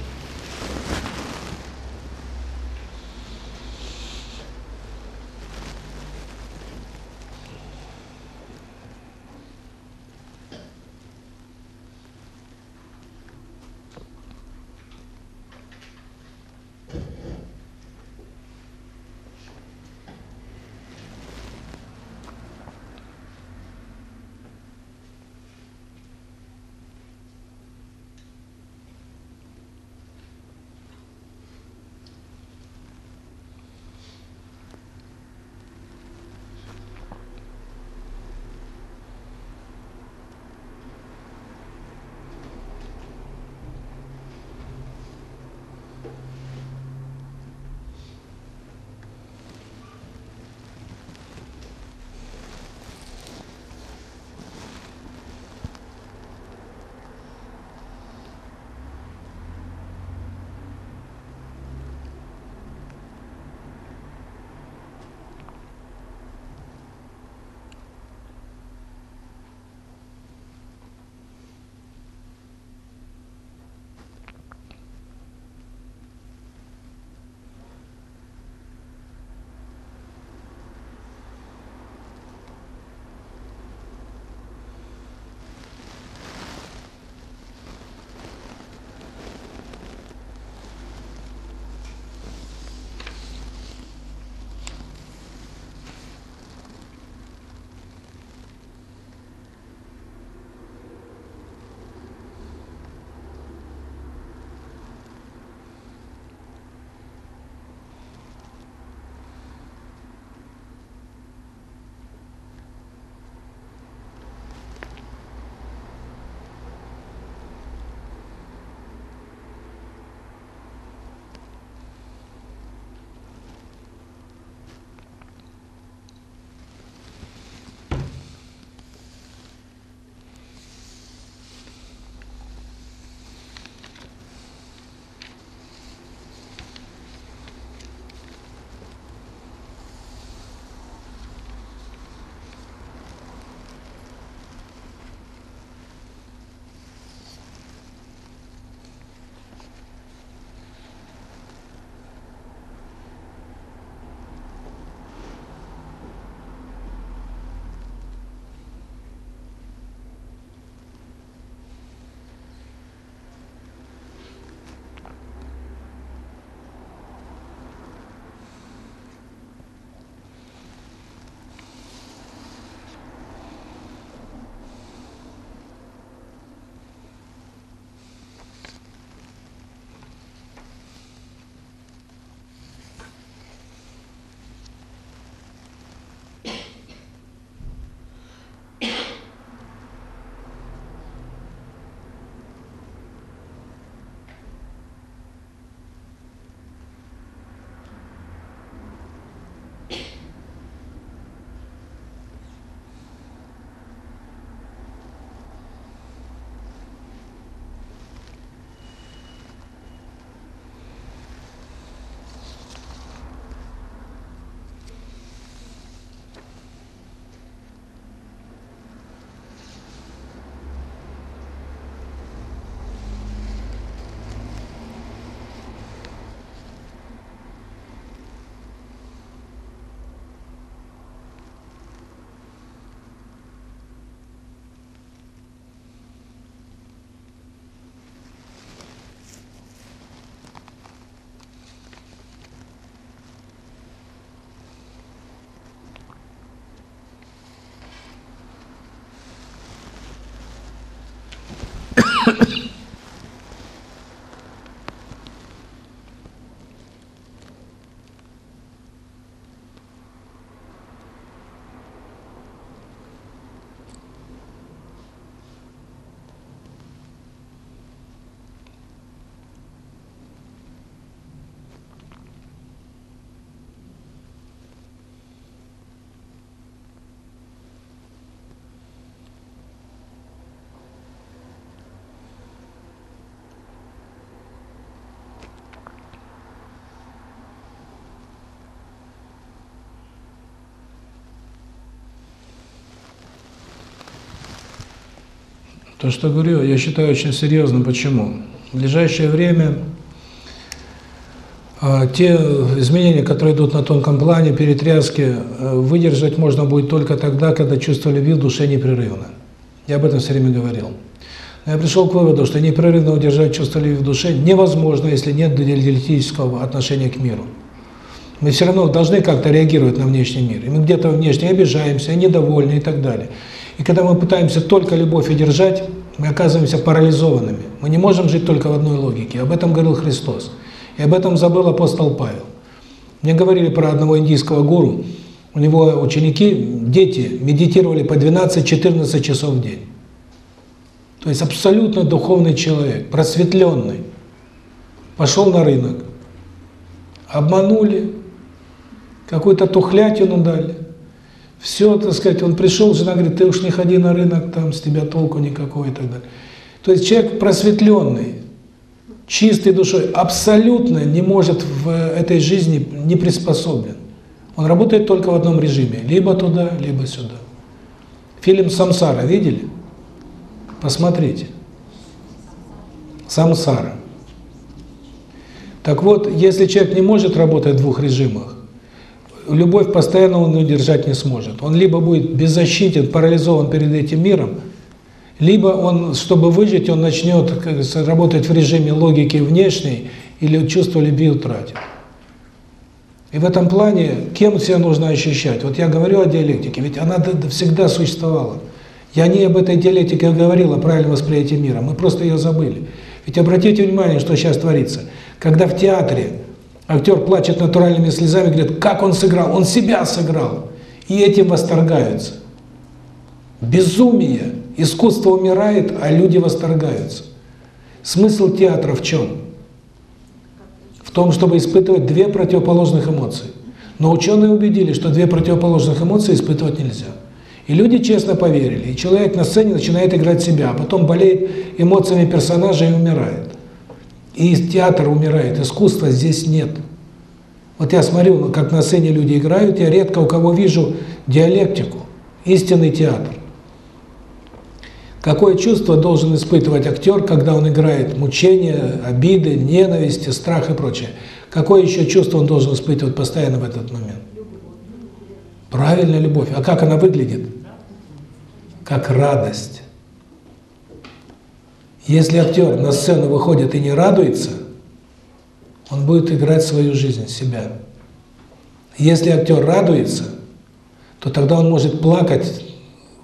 Ha ha ha. То, что говорю, я считаю очень серьезным. Почему? В ближайшее время а, те изменения, которые идут на тонком плане, перетряски, э, выдержать можно будет только тогда, когда чувство любви в душе непрерывно. Я об этом все время говорил. Я пришел к выводу, что непрерывно удержать чувство любви в душе невозможно, если нет диалектического отношения к миру. Мы все равно должны как-то реагировать на внешний мир. И мы где-то внешне обижаемся, недовольны и так далее. И когда мы пытаемся только любовь удержать, мы оказываемся парализованными. Мы не можем жить только в одной логике. Об этом говорил Христос. И об этом забыл апостол Павел. Мне говорили про одного индийского гуру. У него ученики, дети, медитировали по 12-14 часов в день. То есть абсолютно духовный человек, просветленный. Пошел на рынок. Обманули, какую-то тухлятину дали. Все, так сказать, он пришел, жена говорит, ты уж не ходи на рынок, там с тебя толку никакого и так далее. То есть человек просветленный, чистой душой, абсолютно не может в этой жизни не приспособлен. Он работает только в одном режиме, либо туда, либо сюда. Фильм «Самсара» видели? Посмотрите. «Самсара». Так вот, если человек не может работать в двух режимах, любовь постоянно он удержать не сможет. Он либо будет беззащитен, парализован перед этим миром, либо он, чтобы выжить, он начнет работать в режиме логики внешней или чувство любви утратит. И в этом плане, кем себя нужно ощущать? Вот я говорю о диалектике, ведь она всегда существовала. Я не об этой диалектике говорил, о правильном восприятии мира, мы просто ее забыли. Ведь обратите внимание, что сейчас творится. Когда в театре актер плачет натуральными слезами, говорит, как он сыграл, он себя сыграл. И этим восторгаются. Безумие. Искусство умирает, а люди восторгаются. Смысл театра в чем? В том, чтобы испытывать две противоположных эмоции. Но ученые убедили, что две противоположных эмоции испытывать нельзя. И люди честно поверили. И человек на сцене начинает играть себя, а потом болеет эмоциями персонажа и умирает. И театр умирает, искусства здесь нет. Вот я смотрю, как на сцене люди играют, я редко у кого вижу диалектику, истинный театр. Какое чувство должен испытывать актер, когда он играет мучения, обиды, ненависти, страх и прочее? Какое еще чувство он должен испытывать постоянно в этот момент? Правильно, любовь. А как она выглядит? Как радость. Если актер на сцену выходит и не радуется, он будет играть свою жизнь, себя. Если актер радуется, то тогда он может плакать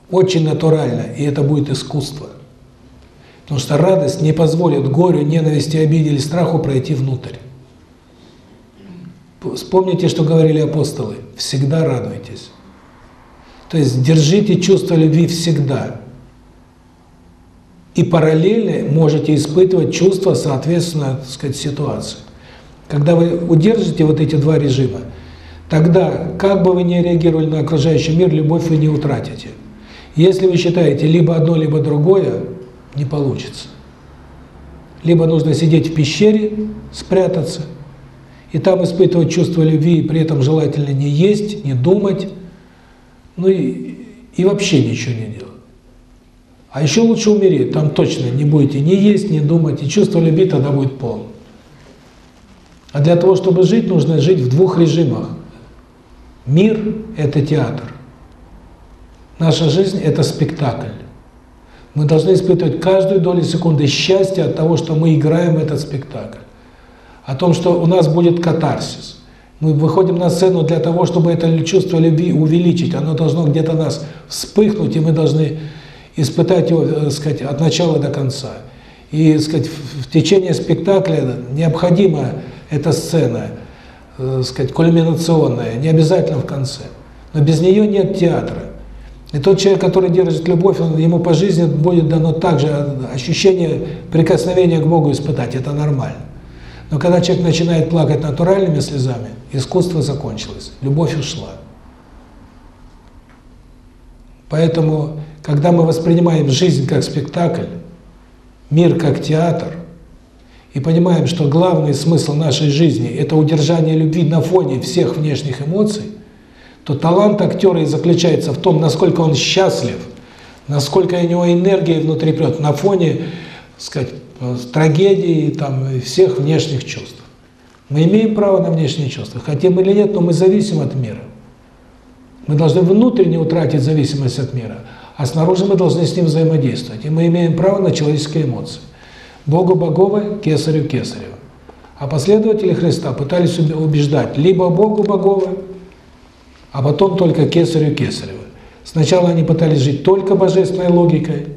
очень натурально, и это будет искусство. Потому что радость не позволит горю, ненависти, обиде или страху пройти внутрь. Вспомните, что говорили апостолы. Всегда радуйтесь. То есть держите чувство любви всегда. И параллельно можете испытывать чувства, соответственно, так сказать, ситуации. Когда вы удержите вот эти два режима, тогда, как бы вы ни реагировали на окружающий мир, любовь вы не утратите. Если вы считаете либо одно, либо другое, не получится. Либо нужно сидеть в пещере, спрятаться, и там испытывать чувство любви, и при этом желательно не есть, не думать, ну и, и вообще ничего не делать. А еще лучше умереть, там точно не будете ни есть, ни думать, и чувство любви тогда будет полным. А для того, чтобы жить, нужно жить в двух режимах. Мир – это театр. Наша жизнь – это спектакль. Мы должны испытывать каждую долю секунды счастья от того, что мы играем этот спектакль. О том, что у нас будет катарсис. Мы выходим на сцену для того, чтобы это чувство любви увеличить. Оно должно где-то нас вспыхнуть, и мы должны испытать его, так э, сказать, от начала до конца. И, так сказать, в течение спектакля необходима эта сцена, так э, сказать, кульминационная, не обязательно в конце. Но без нее нет театра. И тот человек, который держит любовь, он, ему по жизни будет дано также ощущение прикосновения к Богу испытать, это нормально. Но когда человек начинает плакать натуральными слезами, искусство закончилось, любовь ушла. Поэтому когда мы воспринимаем жизнь как спектакль, мир как театр, и понимаем, что главный смысл нашей жизни – это удержание любви на фоне всех внешних эмоций, то талант актера и заключается в том, насколько он счастлив насколько у него энергии внутри прет на фоне, сказать, трагедии там, всех внешних чувств. Мы имеем право на внешние чувства, хотим или нет, но мы зависим от мира. Мы должны внутренне утратить зависимость от мира, а снаружи мы должны с ним взаимодействовать. И мы имеем право на человеческие эмоции. Богу Богово, Кесарю Кесарева. А последователи Христа пытались убеждать либо Богу Богово, а потом только Кесарю Кесарева. Сначала они пытались жить только божественной логикой,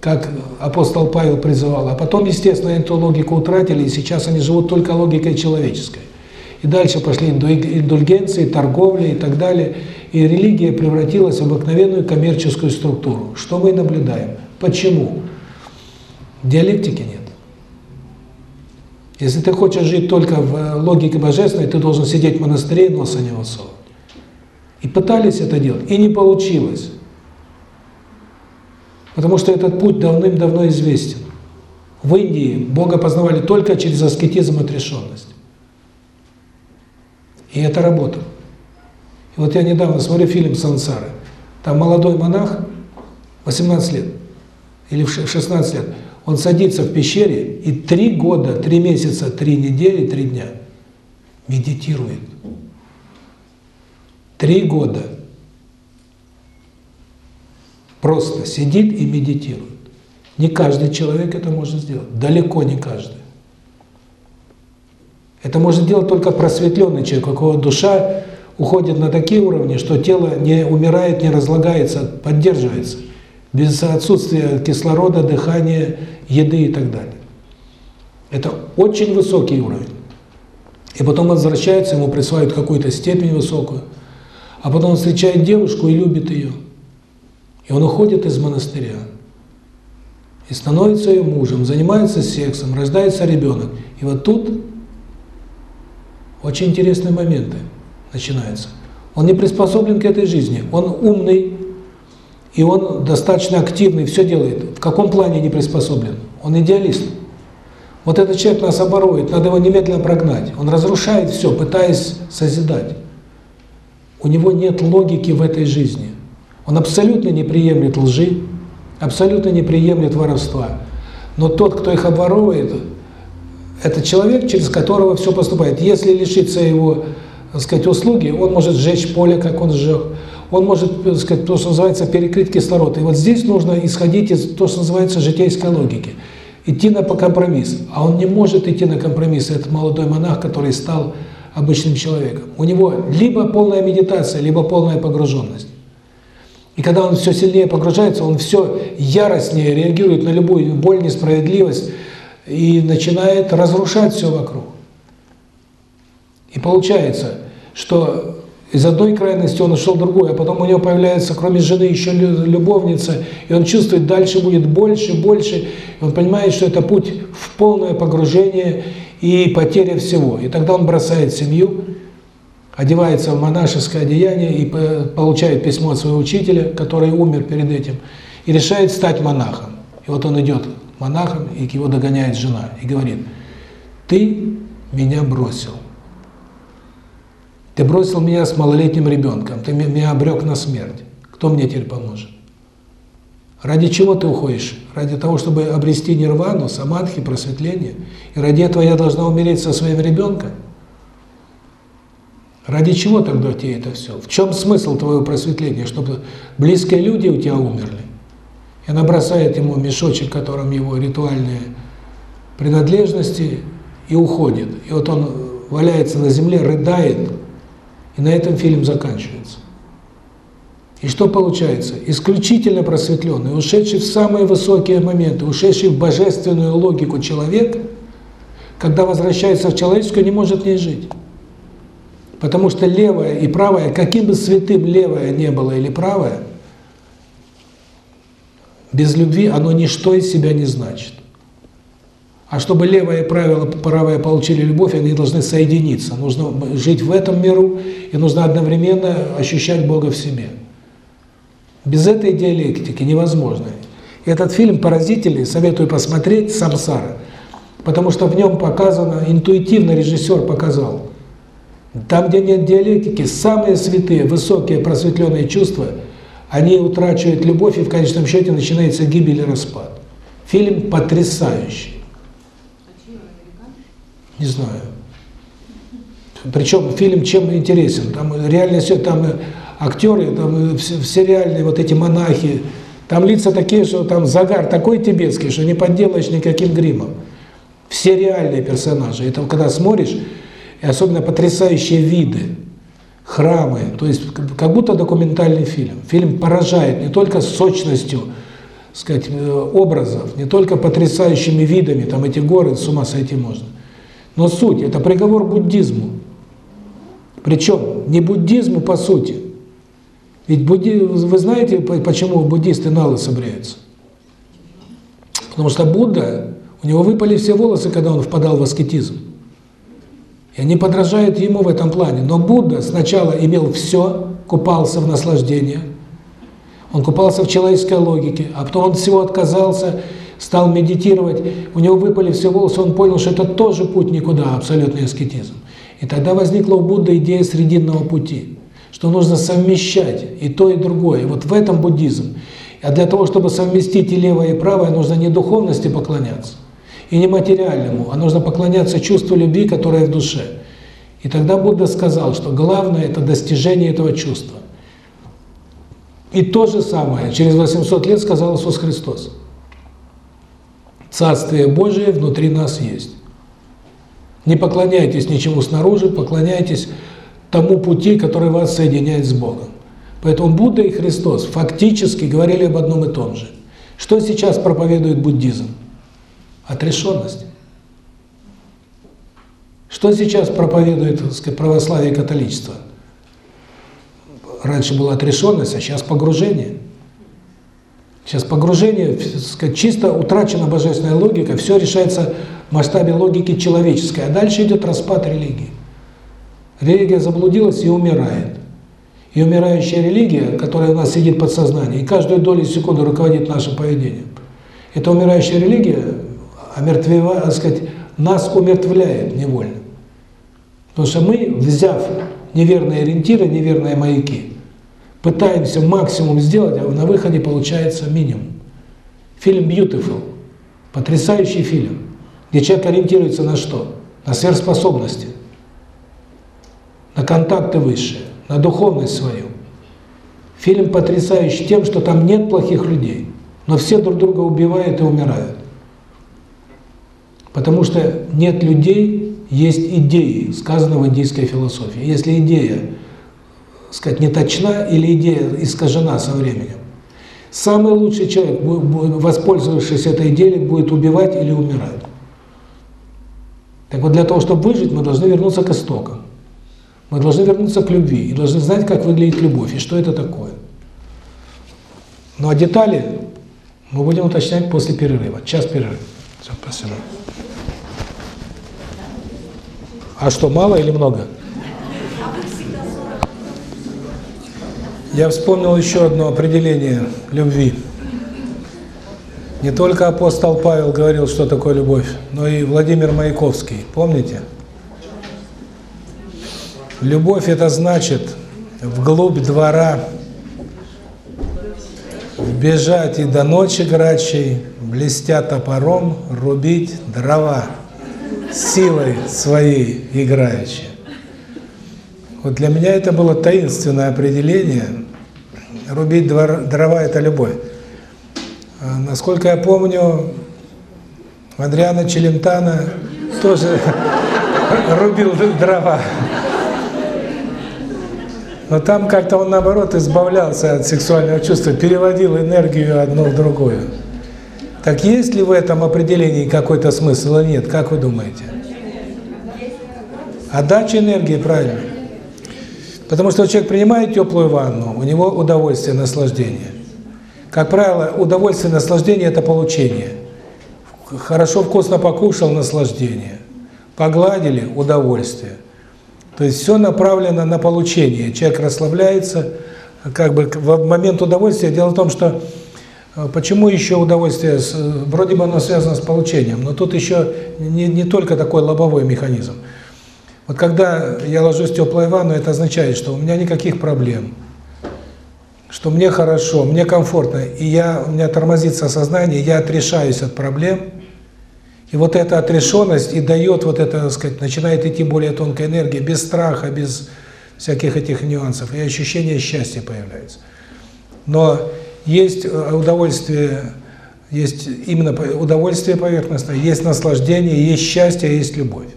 как апостол Павел призывал, а потом, естественно, эту логику утратили, и сейчас они живут только логикой человеческой. И дальше пошли индульгенции, торговля и так далее, и религия превратилась в обыкновенную коммерческую структуру. Что мы наблюдаем? Почему? Диалектики нет. Если ты хочешь жить только в логике божественной, ты должен сидеть в монастыре и носа не высовывать. И пытались это делать, и не получилось. Потому что этот путь давным-давно известен. В Индии Бога познавали только через аскетизм и отрешенность. И это работало. И вот я недавно смотрю фильм «Сансары». Там молодой монах, 18 лет, или в 16 лет, он садится в пещере и три года, три месяца, три недели, три дня медитирует. Три года. Просто сидит и медитирует. Не каждый человек это может сделать. Далеко не каждый. Это может делать только просветленный человек, у кого душа уходит на такие уровни, что тело не умирает, не разлагается, поддерживается. Без отсутствия кислорода, дыхания, еды и так далее. Это очень высокий уровень. И потом он возвращается, ему присваивают какую-то степень высокую. А потом он встречает девушку и любит ее. И он уходит из монастыря. И становится ее мужем, занимается сексом, рождается ребенок. И вот тут очень интересные моменты начинаются. Он не приспособлен к этой жизни. Он умный, и он достаточно активный, все делает. В каком плане не приспособлен? Он идеалист. Вот этот человек нас оборует, надо его немедленно прогнать. Он разрушает все, пытаясь созидать. У него нет логики в этой жизни. Он абсолютно не приемлет лжи, абсолютно не приемлет воровства. Но тот, кто их обворовывает, это человек, через которого все поступает. Если лишиться его, так сказать, услуги, он может сжечь поле, как он сжег. Он может, так сказать, то, что называется, перекрыть кислород. И вот здесь нужно исходить из то, что называется житейской логики. Идти на компромисс. А он не может идти на компромисс. Это молодой монах, который стал обычным человеком. У него либо полная медитация, либо полная погруженность. И когда он все сильнее погружается, он все яростнее реагирует на любую боль, несправедливость и начинает разрушать все вокруг. И получается, что из одной крайности он ушел в другую, а потом у него появляется, кроме жены, еще любовница, и он чувствует, дальше будет больше, больше, и он понимает, что это путь в полное погружение и потеря всего. И тогда он бросает семью, одевается в монашеское одеяние и получает письмо от своего учителя, который умер перед этим, и решает стать монахом. И вот он идет монахом, и его догоняет жена, и говорит, «Ты меня бросил. Ты бросил меня с малолетним ребенком, ты меня обрек на смерть. Кто мне теперь поможет?» Ради чего ты уходишь? Ради того, чтобы обрести нирвану, самадхи, просветление? И ради этого я должна умереть со своим ребенком? Ради чего тогда тебе это все? В чем смысл твоего просветления? Чтобы близкие люди у тебя умерли? И она бросает ему мешочек, в котором его ритуальные принадлежности, и уходит. И вот он валяется на земле, рыдает, и на этом фильм заканчивается. И что получается? Исключительно просветленный, ушедший в самые высокие моменты, ушедший в божественную логику человек, когда возвращается в человеческую, не может не жить. Потому что левое и правое, каким бы святым левое не было или правое, без любви оно ничто из себя не значит. А чтобы левое и правило, правое получили любовь, они должны соединиться. Нужно жить в этом миру, и нужно одновременно ощущать Бога в себе. Без этой диалектики невозможно. Этот фильм поразительный, советую посмотреть «Самсара», потому что в нем показано, интуитивно режиссер показал, там, где нет диалектики, самые святые, высокие просветленные чувства они утрачивают любовь, и в конечном счете начинается гибель и распад. Фильм потрясающий. Не знаю. Причем фильм чем интересен? Там реально все, там актеры, там все, все реальные вот эти монахи, там лица такие, что там загар такой тибетский, что не подделаешь никаким гримом. Все реальные персонажи. Это когда смотришь, и особенно потрясающие виды, храмы, то есть как будто документальный фильм. Фильм поражает не только сочностью, сказать, э, образов, не только потрясающими видами, там эти горы, с ума сойти можно. Но суть – это приговор буддизму. Причем не буддизму по сути. Ведь будди... вы знаете, почему буддисты на лысо бреются? Потому что Будда, у него выпали все волосы, когда он впадал в аскетизм. И они подражают ему в этом плане. Но Будда сначала имел все, купался в наслаждении. Он купался в человеческой логике, а потом он всего отказался, стал медитировать, у него выпали все волосы, он понял, что это тоже путь никуда, абсолютный аскетизм. И тогда возникла у Будды идея срединного пути что нужно совмещать и то, и другое. Вот в этом буддизм. А для того, чтобы совместить и левое, и правое, нужно не духовности поклоняться, и не материальному, а нужно поклоняться чувству любви, которое в душе. И тогда Будда сказал, что главное – это достижение этого чувства. И то же самое через 800 лет сказал Иисус Христос. Царствие Божие внутри нас есть. Не поклоняйтесь ничему снаружи, поклоняйтесь тому пути, который вас соединяет с Богом. Поэтому Будда и Христос фактически говорили об одном и том же. Что сейчас проповедует буддизм? Отрешенность. Что сейчас проповедует сказать, православие и католичество? Раньше была отрешенность, а сейчас погружение. Сейчас погружение, сказать, чисто утрачена божественная логика, все решается в масштабе логики человеческой, а дальше идет распад религии. Религия заблудилась и умирает. И умирающая религия, которая у нас сидит под сознанием, и каждую долю секунды руководит нашим поведением, эта умирающая религия, омертвева, так сказать, нас умертвляет невольно. Потому что мы, взяв неверные ориентиры, неверные маяки, пытаемся максимум сделать, а на выходе получается минимум. Фильм «Beautiful» – потрясающий фильм, где человек ориентируется на что? На сверхспособности на контакты высшие, на духовность свою. Фильм потрясающий тем, что там нет плохих людей, но все друг друга убивают и умирают. Потому что нет людей, есть идеи, сказано в индийской философии. Если идея, сказать, не точна или идея искажена со временем, самый лучший человек, воспользовавшись этой идеей, будет убивать или умирать. Так вот, для того, чтобы выжить, мы должны вернуться к истокам. Мы должны вернуться к любви и должны знать, как выглядит любовь и что это такое. Ну а детали мы будем уточнять после перерыва. Час перерыва. Все, спасибо. А что, мало или много? Я вспомнил еще одно определение любви. Не только апостол Павел говорил, что такое любовь, но и Владимир Маяковский. Помните? Любовь – это значит вглубь двора бежать и до ночи грачей, блестя топором, рубить дрова, силой своей играющей. Вот для меня это было таинственное определение. Рубить дрова – это любовь. А, насколько я помню, Адриана Челентано тоже рубил дрова. Но там как-то он, наоборот, избавлялся от сексуального чувства, переводил энергию одну в другую. Так есть ли в этом определении какой-то смысл или нет? Как вы думаете? Отдача энергии, правильно. Потому что человек принимает теплую ванну, у него удовольствие, наслаждение. Как правило, удовольствие, наслаждение – это получение. Хорошо, вкусно покушал – наслаждение. Погладили – удовольствие. То есть все направлено на получение. Человек расслабляется, как бы в момент удовольствия. Дело в том, что почему еще удовольствие, с, вроде бы оно связано с получением, но тут еще не, не только такой лобовой механизм. Вот когда я ложусь в теплую ванну, это означает, что у меня никаких проблем. что мне хорошо, мне комфортно, и я, у меня тормозится сознание, я отрешаюсь от проблем, и вот эта отрешенность и дает вот это, так сказать, начинает идти более тонкая энергия, без страха, без всяких этих нюансов, и ощущение счастья появляется. Но есть э, удовольствие, есть именно удовольствие поверхностное, есть наслаждение, есть счастье, есть любовь.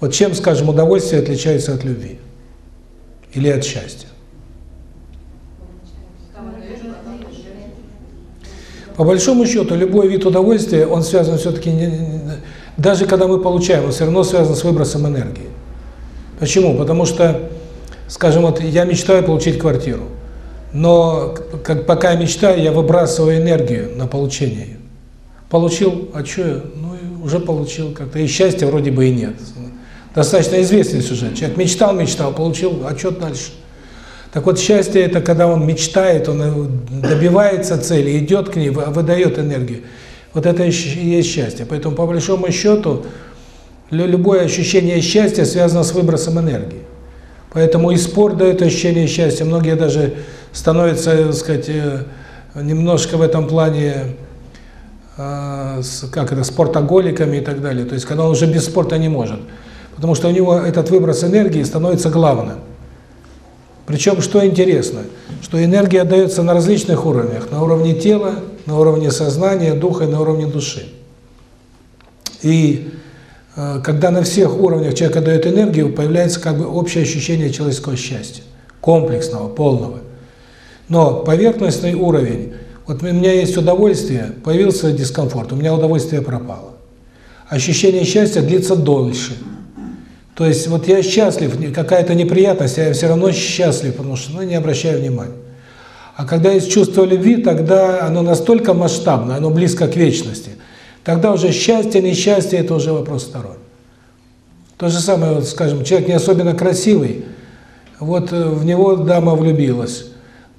Вот чем, скажем, удовольствие отличается от любви? Или от счастья? По большому счету, любой вид удовольствия, он связан все-таки, даже когда мы получаем, он все равно связан с выбросом энергии. Почему? Потому что, скажем, вот я мечтаю получить квартиру, но как, пока я мечтаю, я выбрасываю энергию на получение. Получил, а что я? Ну, уже получил как-то, и счастья вроде бы и нет. Достаточно известный сюжет. Человек мечтал, мечтал, получил, а что дальше? Так вот, счастье – это когда он мечтает, он добивается цели, идет к ней, выдает энергию. Вот это и есть счастье. Поэтому, по большому счету, любое ощущение счастья связано с выбросом энергии. Поэтому и спорт дает ощущение счастья. Многие даже становятся, так сказать, э, немножко в этом плане, э, как это, спортоголиками и так далее. То есть, когда он уже без спорта не может. Потому что у него этот выброс энергии становится главным. Причем, что интересно, что энергия дается на различных уровнях. На уровне тела, на уровне сознания, духа и на уровне души. И э, когда на всех уровнях человека дает энергию, появляется как бы общее ощущение человеческого счастья. Комплексного, полного. Но поверхностный уровень, вот у меня есть удовольствие, появился дискомфорт, у меня удовольствие пропало. Ощущение счастья длится дольше. То есть вот я счастлив, какая-то неприятность, я все равно счастлив, потому что ну, не обращаю внимания. А когда есть чувство любви, тогда оно настолько масштабно, оно близко к вечности. Тогда уже счастье, несчастье – это уже вопрос второй. То же самое, вот, скажем, человек не особенно красивый, вот э, в него дама влюбилась.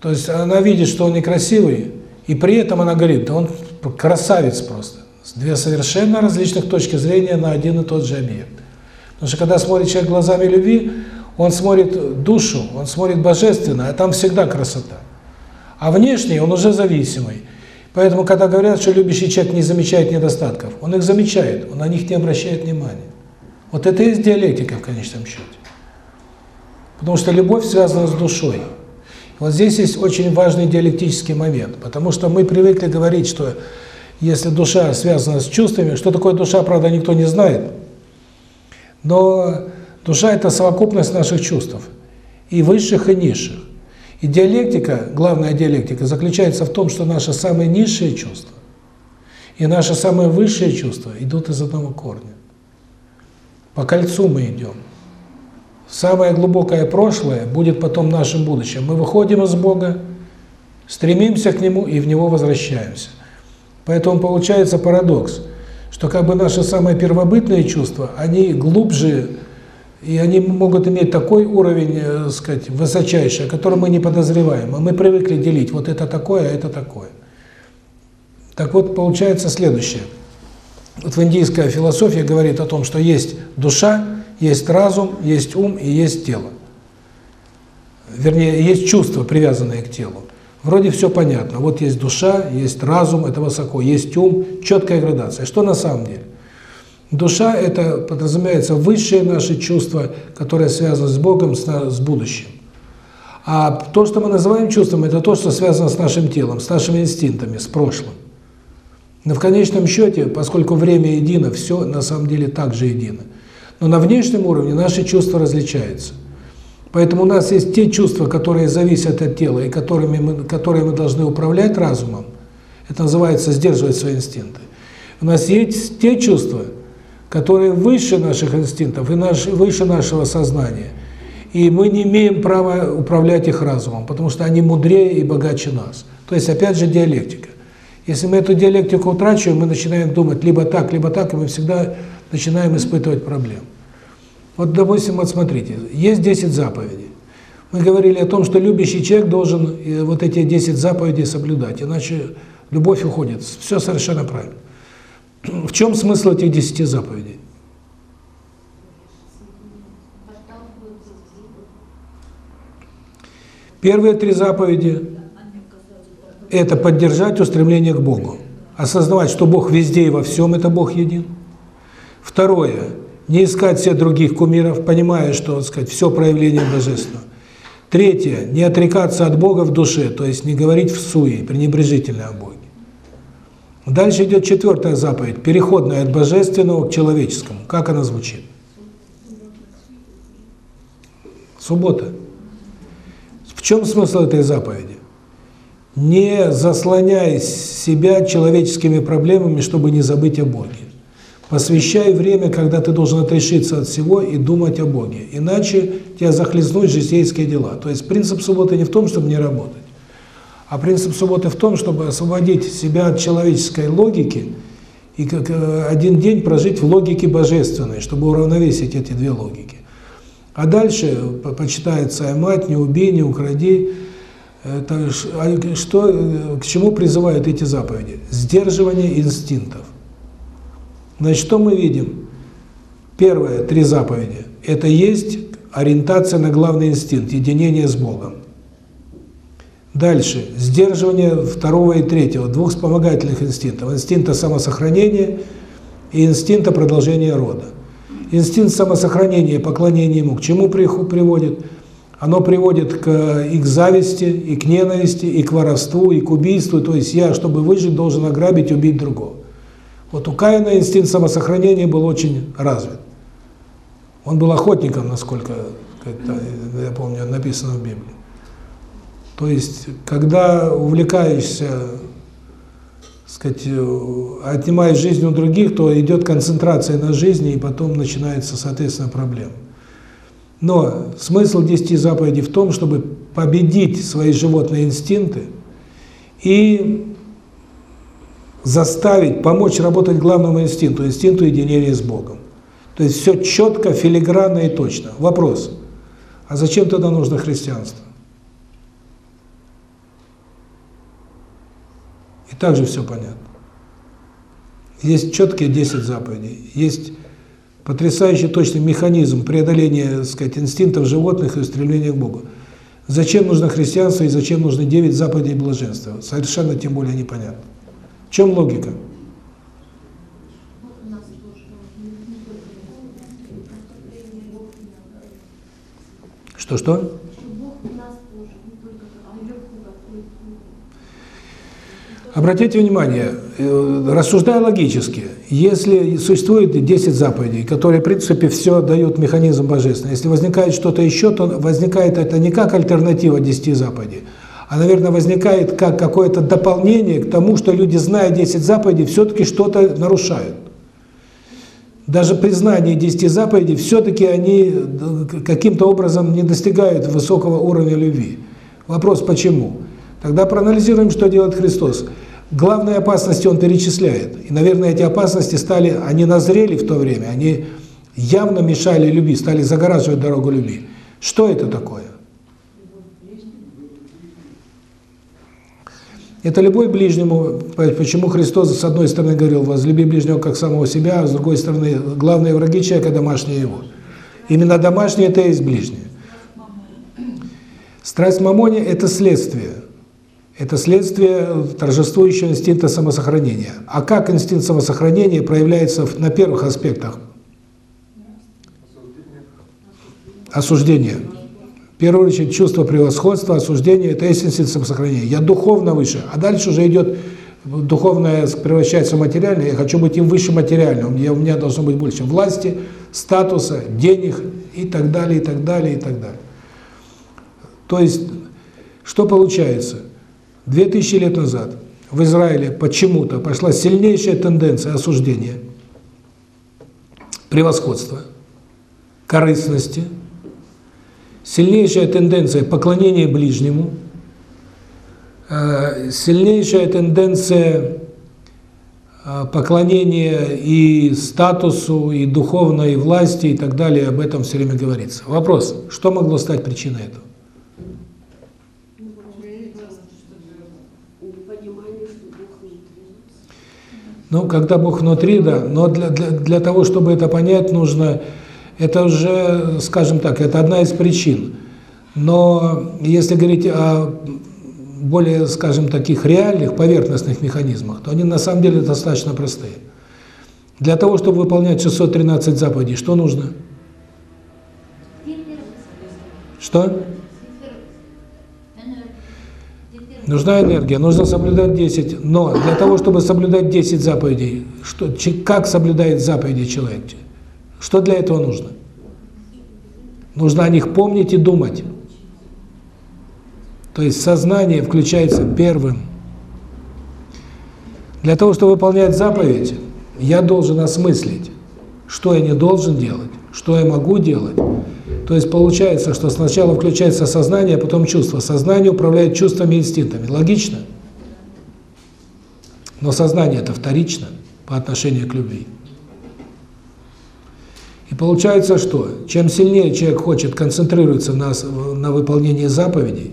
То есть она видит, что он некрасивый, и при этом она говорит, да он красавец просто. Две совершенно различных точки зрения на один и тот же объект. Потому что когда смотрит человек глазами любви, он смотрит душу, он смотрит божественно, а там всегда красота. А внешний он уже зависимый. Поэтому, когда говорят, что любящий человек не замечает недостатков, он их замечает, он на них не обращает внимания. Вот это и есть диалектика в конечном счете. Потому что любовь связана с душой. Вот здесь есть очень важный диалектический момент, потому что мы привыкли говорить, что если душа связана с чувствами, что такое душа, правда, никто не знает, но душа – это совокупность наших чувств, и высших, и низших. И диалектика, главная диалектика, заключается в том, что наши самые низшие чувства и наши самые высшие чувства идут из одного корня. По кольцу мы идем. Самое глубокое прошлое будет потом нашим будущим. Мы выходим из Бога, стремимся к Нему и в Него возвращаемся. Поэтому получается парадокс – что как бы наши самые первобытные чувства, они глубже, и они могут иметь такой уровень, так э, сказать, высочайший, о котором мы не подозреваем. А мы привыкли делить, вот это такое, а это такое. Так вот, получается следующее. Вот в индийская философия говорит о том, что есть душа, есть разум, есть ум и есть тело. Вернее, есть чувства, привязанные к телу. Вроде все понятно. Вот есть душа, есть разум, это высоко, есть ум, четкая градация. Что на самом деле? Душа – это, подразумевается, высшее наше чувство, которое связано с Богом, с, с будущим. А то, что мы называем чувством, это то, что связано с нашим телом, с нашими инстинктами, с прошлым. Но в конечном счете, поскольку время едино, все на самом деле также едино. Но на внешнем уровне наши чувства различаются. Поэтому у нас есть те чувства, которые зависят от тела и которыми мы, которые мы должны управлять разумом. Это называется сдерживать свои инстинкты. У нас есть те чувства, которые выше наших инстинктов и наш, выше нашего сознания. И мы не имеем права управлять их разумом, потому что они мудрее и богаче нас. То есть, опять же, диалектика. Если мы эту диалектику утрачиваем, мы начинаем думать либо так, либо так, и мы всегда начинаем испытывать проблемы. Вот, допустим, вот смотрите, есть 10 заповедей. Мы говорили о том, что любящий человек должен э, вот эти 10 заповедей соблюдать, иначе любовь уходит. Все совершенно правильно. В чем смысл этих 10 заповедей? Первые три заповеди это поддержать устремление к Богу. Осознавать, что Бог везде и во всем, это Бог един. Второе. Не искать всех других кумиров, понимая, что, так сказать, все проявление Божественного. Третье. Не отрекаться от Бога в душе, то есть не говорить в суе, пренебрежительно о Боге. Дальше идет четвертая заповедь, переходная от божественного к человеческому. Как она звучит? Суббота. В чем смысл этой заповеди? Не заслоняй себя человеческими проблемами, чтобы не забыть о Боге. Посвящай время, когда ты должен отрешиться от всего и думать о Боге. Иначе тебя захлестнут житейские дела. То есть принцип субботы не в том, чтобы не работать. А принцип субботы в том, чтобы освободить себя от человеческой логики и как э, один день прожить в логике божественной, чтобы уравновесить эти две логики. А дальше почитается «мать, не убей, не укради». Это, а что, э, к чему призывают эти заповеди? Сдерживание инстинктов. Значит, что мы видим? Первое, три заповеди. Это есть ориентация на главный инстинкт, единение с Богом. Дальше. Сдерживание второго и третьего, двух вспомогательных инстинктов. Инстинкта самосохранения и инстинкта продолжения рода. Инстинкт самосохранения, поклонение ему, к чему приводит? Оно приводит к, и к зависти, и к ненависти, и к воровству, и к убийству. То есть я, чтобы выжить, должен ограбить, убить другого. Вот у Каина инстинкт самосохранения был очень развит. Он был охотником, насколько я помню, написано в Библии. То есть, когда увлекаешься, сказать, отнимаешь жизнь у других, то идет концентрация на жизни, и потом начинается, соответственно, проблема. Но смысл десяти заповедей в том, чтобы победить свои животные инстинкты и заставить, помочь работать главному инстинкту, инстинкту единения с Богом. То есть все четко, филигранно и точно. Вопрос, а зачем тогда нужно христианство? И также все понятно. Есть четкие 10 заповедей, есть потрясающий точный механизм преодоления, так сказать, инстинктов животных и устремления к Богу. Зачем нужно христианство и зачем нужны 9 заповедей блаженства? Совершенно тем более непонятно. Чем логика? Что-что? Обратите внимание, э, рассуждая логически, если существует 10 заповедей, которые, в принципе, все дают механизм божественный, если возникает что-то еще, то возникает это не как альтернатива 10 заповедей, а, наверное, возникает как какое-то дополнение к тому, что люди, зная 10 заповедей, все-таки что-то нарушают. Даже при знании 10 заповедей, все-таки они э, каким-то образом не достигают высокого уровня любви. Вопрос, почему? Тогда проанализируем, что делает Христос. Главные опасности Он перечисляет. И, наверное, эти опасности стали, они назрели в то время, они явно мешали любви, стали загораживать дорогу любви. Что это такое? Это любовь ближнему, почему Христос с одной стороны говорил, возлюби ближнего как самого себя, а с другой стороны, главные враги человека – домашние его. Именно домашние – это и есть ближние. Страсть мамони – это следствие. Это следствие торжествующего инстинкта самосохранения. А как инстинкт самосохранения проявляется на первых аспектах? Осуждение. В первую очередь, чувство превосходства, осуждение – это эссенция самосохранения. Я духовно выше, а дальше уже идет духовное превращается в материальное, я хочу быть им выше материального, у меня, у меня должно быть больше власти, статуса, денег и так далее, и так далее, и так далее. То есть, что получается? Две тысячи лет назад в Израиле почему-то пошла сильнейшая тенденция осуждения, превосходства, корыстности – сильнейшая тенденция поклонения ближнему, э, сильнейшая тенденция э, поклонения и статусу, и духовной власти, и так далее, об этом все время говорится. Вопрос, что могло стать причиной этого? Ну, когда Бог внутри, да, но для, для, для того, чтобы это понять, нужно это уже, скажем так, это одна из причин. Но если говорить о более, скажем, таких реальных, поверхностных механизмах, то они на самом деле достаточно простые. Для того, чтобы выполнять 613 заповедей, что нужно? Что? Нужна энергия, нужно соблюдать 10. Но для того, чтобы соблюдать 10 заповедей, что, как соблюдает заповеди человек? Что для этого нужно? Нужно о них помнить и думать. То есть сознание включается первым. Для того, чтобы выполнять заповедь, я должен осмыслить, что я не должен делать, что я могу делать. То есть получается, что сначала включается сознание, а потом чувство. Сознание управляет чувствами и инстинктами. Логично? Но сознание это вторично по отношению к любви. И получается что? Чем сильнее человек хочет концентрироваться на, на выполнении заповедей,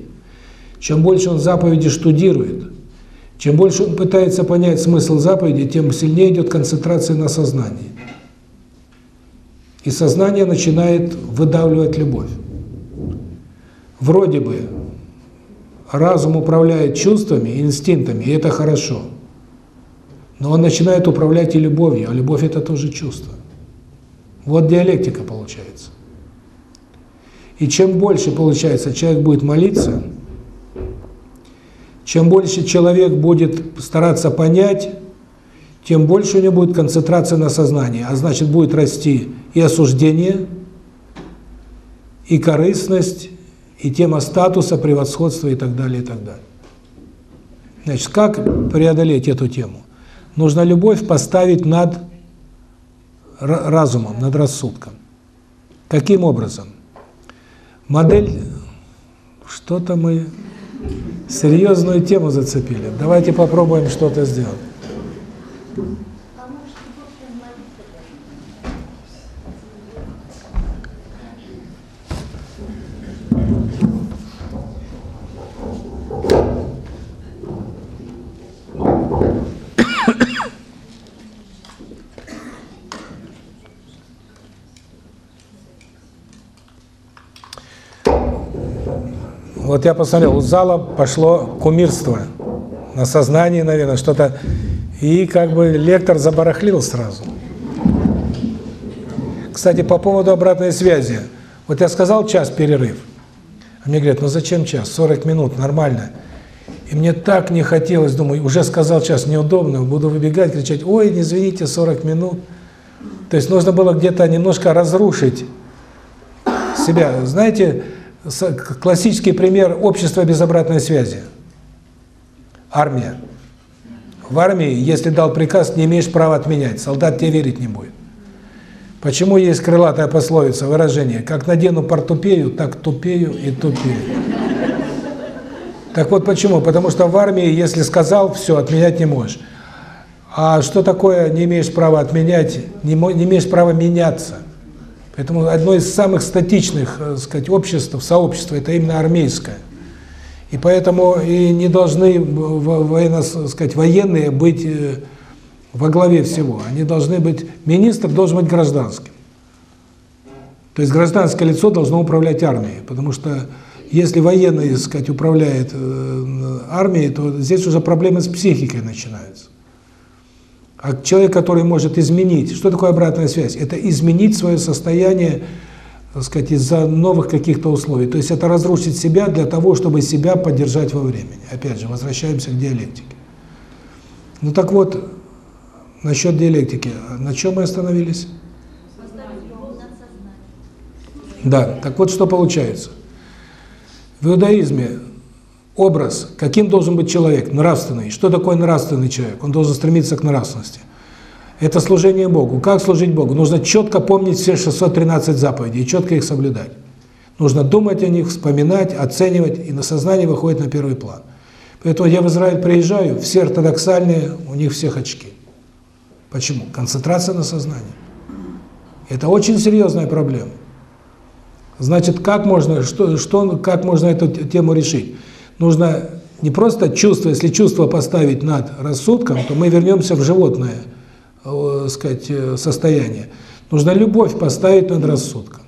чем больше он заповеди штудирует, чем больше он пытается понять смысл заповеди, тем сильнее идет концентрация на сознании. И сознание начинает выдавливать любовь. Вроде бы разум управляет чувствами, инстинктами, и это хорошо. Но он начинает управлять и любовью, а любовь – это тоже чувство. Вот диалектика получается. И чем больше, получается, человек будет молиться – чем больше человек будет стараться понять, тем больше у него будет концентрация на сознании, а значит будет расти и осуждение, и корыстность, и тема статуса, превосходства и так далее, и так далее. Значит, как преодолеть эту тему? Нужно любовь поставить над разумом, над рассудком. Каким образом? Модель, что-то мы серьезную тему зацепили. Давайте попробуем что-то сделать. Вот я посмотрел, у зала пошло кумирство на сознании, наверное, что-то. И как бы лектор забарахлил сразу. Кстати, по поводу обратной связи. Вот я сказал час перерыв. А мне говорят, ну зачем час? 40 минут, нормально. И мне так не хотелось, думаю, уже сказал час, неудобно, буду выбегать, кричать, ой, не извините, 40 минут. То есть нужно было где-то немножко разрушить себя. Знаете, классический пример общества без обратной связи. Армия. В армии, если дал приказ, не имеешь права отменять. Солдат тебе верить не будет. Почему есть крылатая пословица, выражение «как надену портупею, так тупею и тупею». Так вот почему? Потому что в армии, если сказал, все, отменять не можешь. А что такое не имеешь права отменять, не, не имеешь права меняться – Поэтому одно из самых статичных, так э, сказать, обществ, сообщества это именно армейское. И поэтому и не должны военно, сказать, военные быть э, во главе всего. Они должны быть министр должен быть гражданским. То есть гражданское лицо должно управлять армией, потому что если военный, сказать, управляет э, армией, то здесь уже проблемы с психикой начинаются. А человек, который может изменить, что такое обратная связь? Это изменить свое состояние, так сказать, из-за новых каких-то условий. То есть это разрушить себя для того, чтобы себя поддержать во времени. Опять же, возвращаемся к диалектике. Ну так вот, насчет диалектики, на чем мы остановились? Да, так вот что получается. В иудаизме образ, каким должен быть человек, нравственный. Что такое нравственный человек? Он должен стремиться к нравственности. Это служение Богу. Как служить Богу? Нужно четко помнить все 613 заповедей и четко их соблюдать. Нужно думать о них, вспоминать, оценивать, и на сознание выходит на первый план. Поэтому я в Израиль приезжаю, все ортодоксальные, у них всех очки. Почему? Концентрация на сознании. Это очень серьезная проблема. Значит, как можно, что, что, как можно эту тему решить? Нужно не просто чувство, если чувство поставить над рассудком, то мы вернемся в животное, э, сказать, э, состояние. Нужно любовь поставить над рассудком.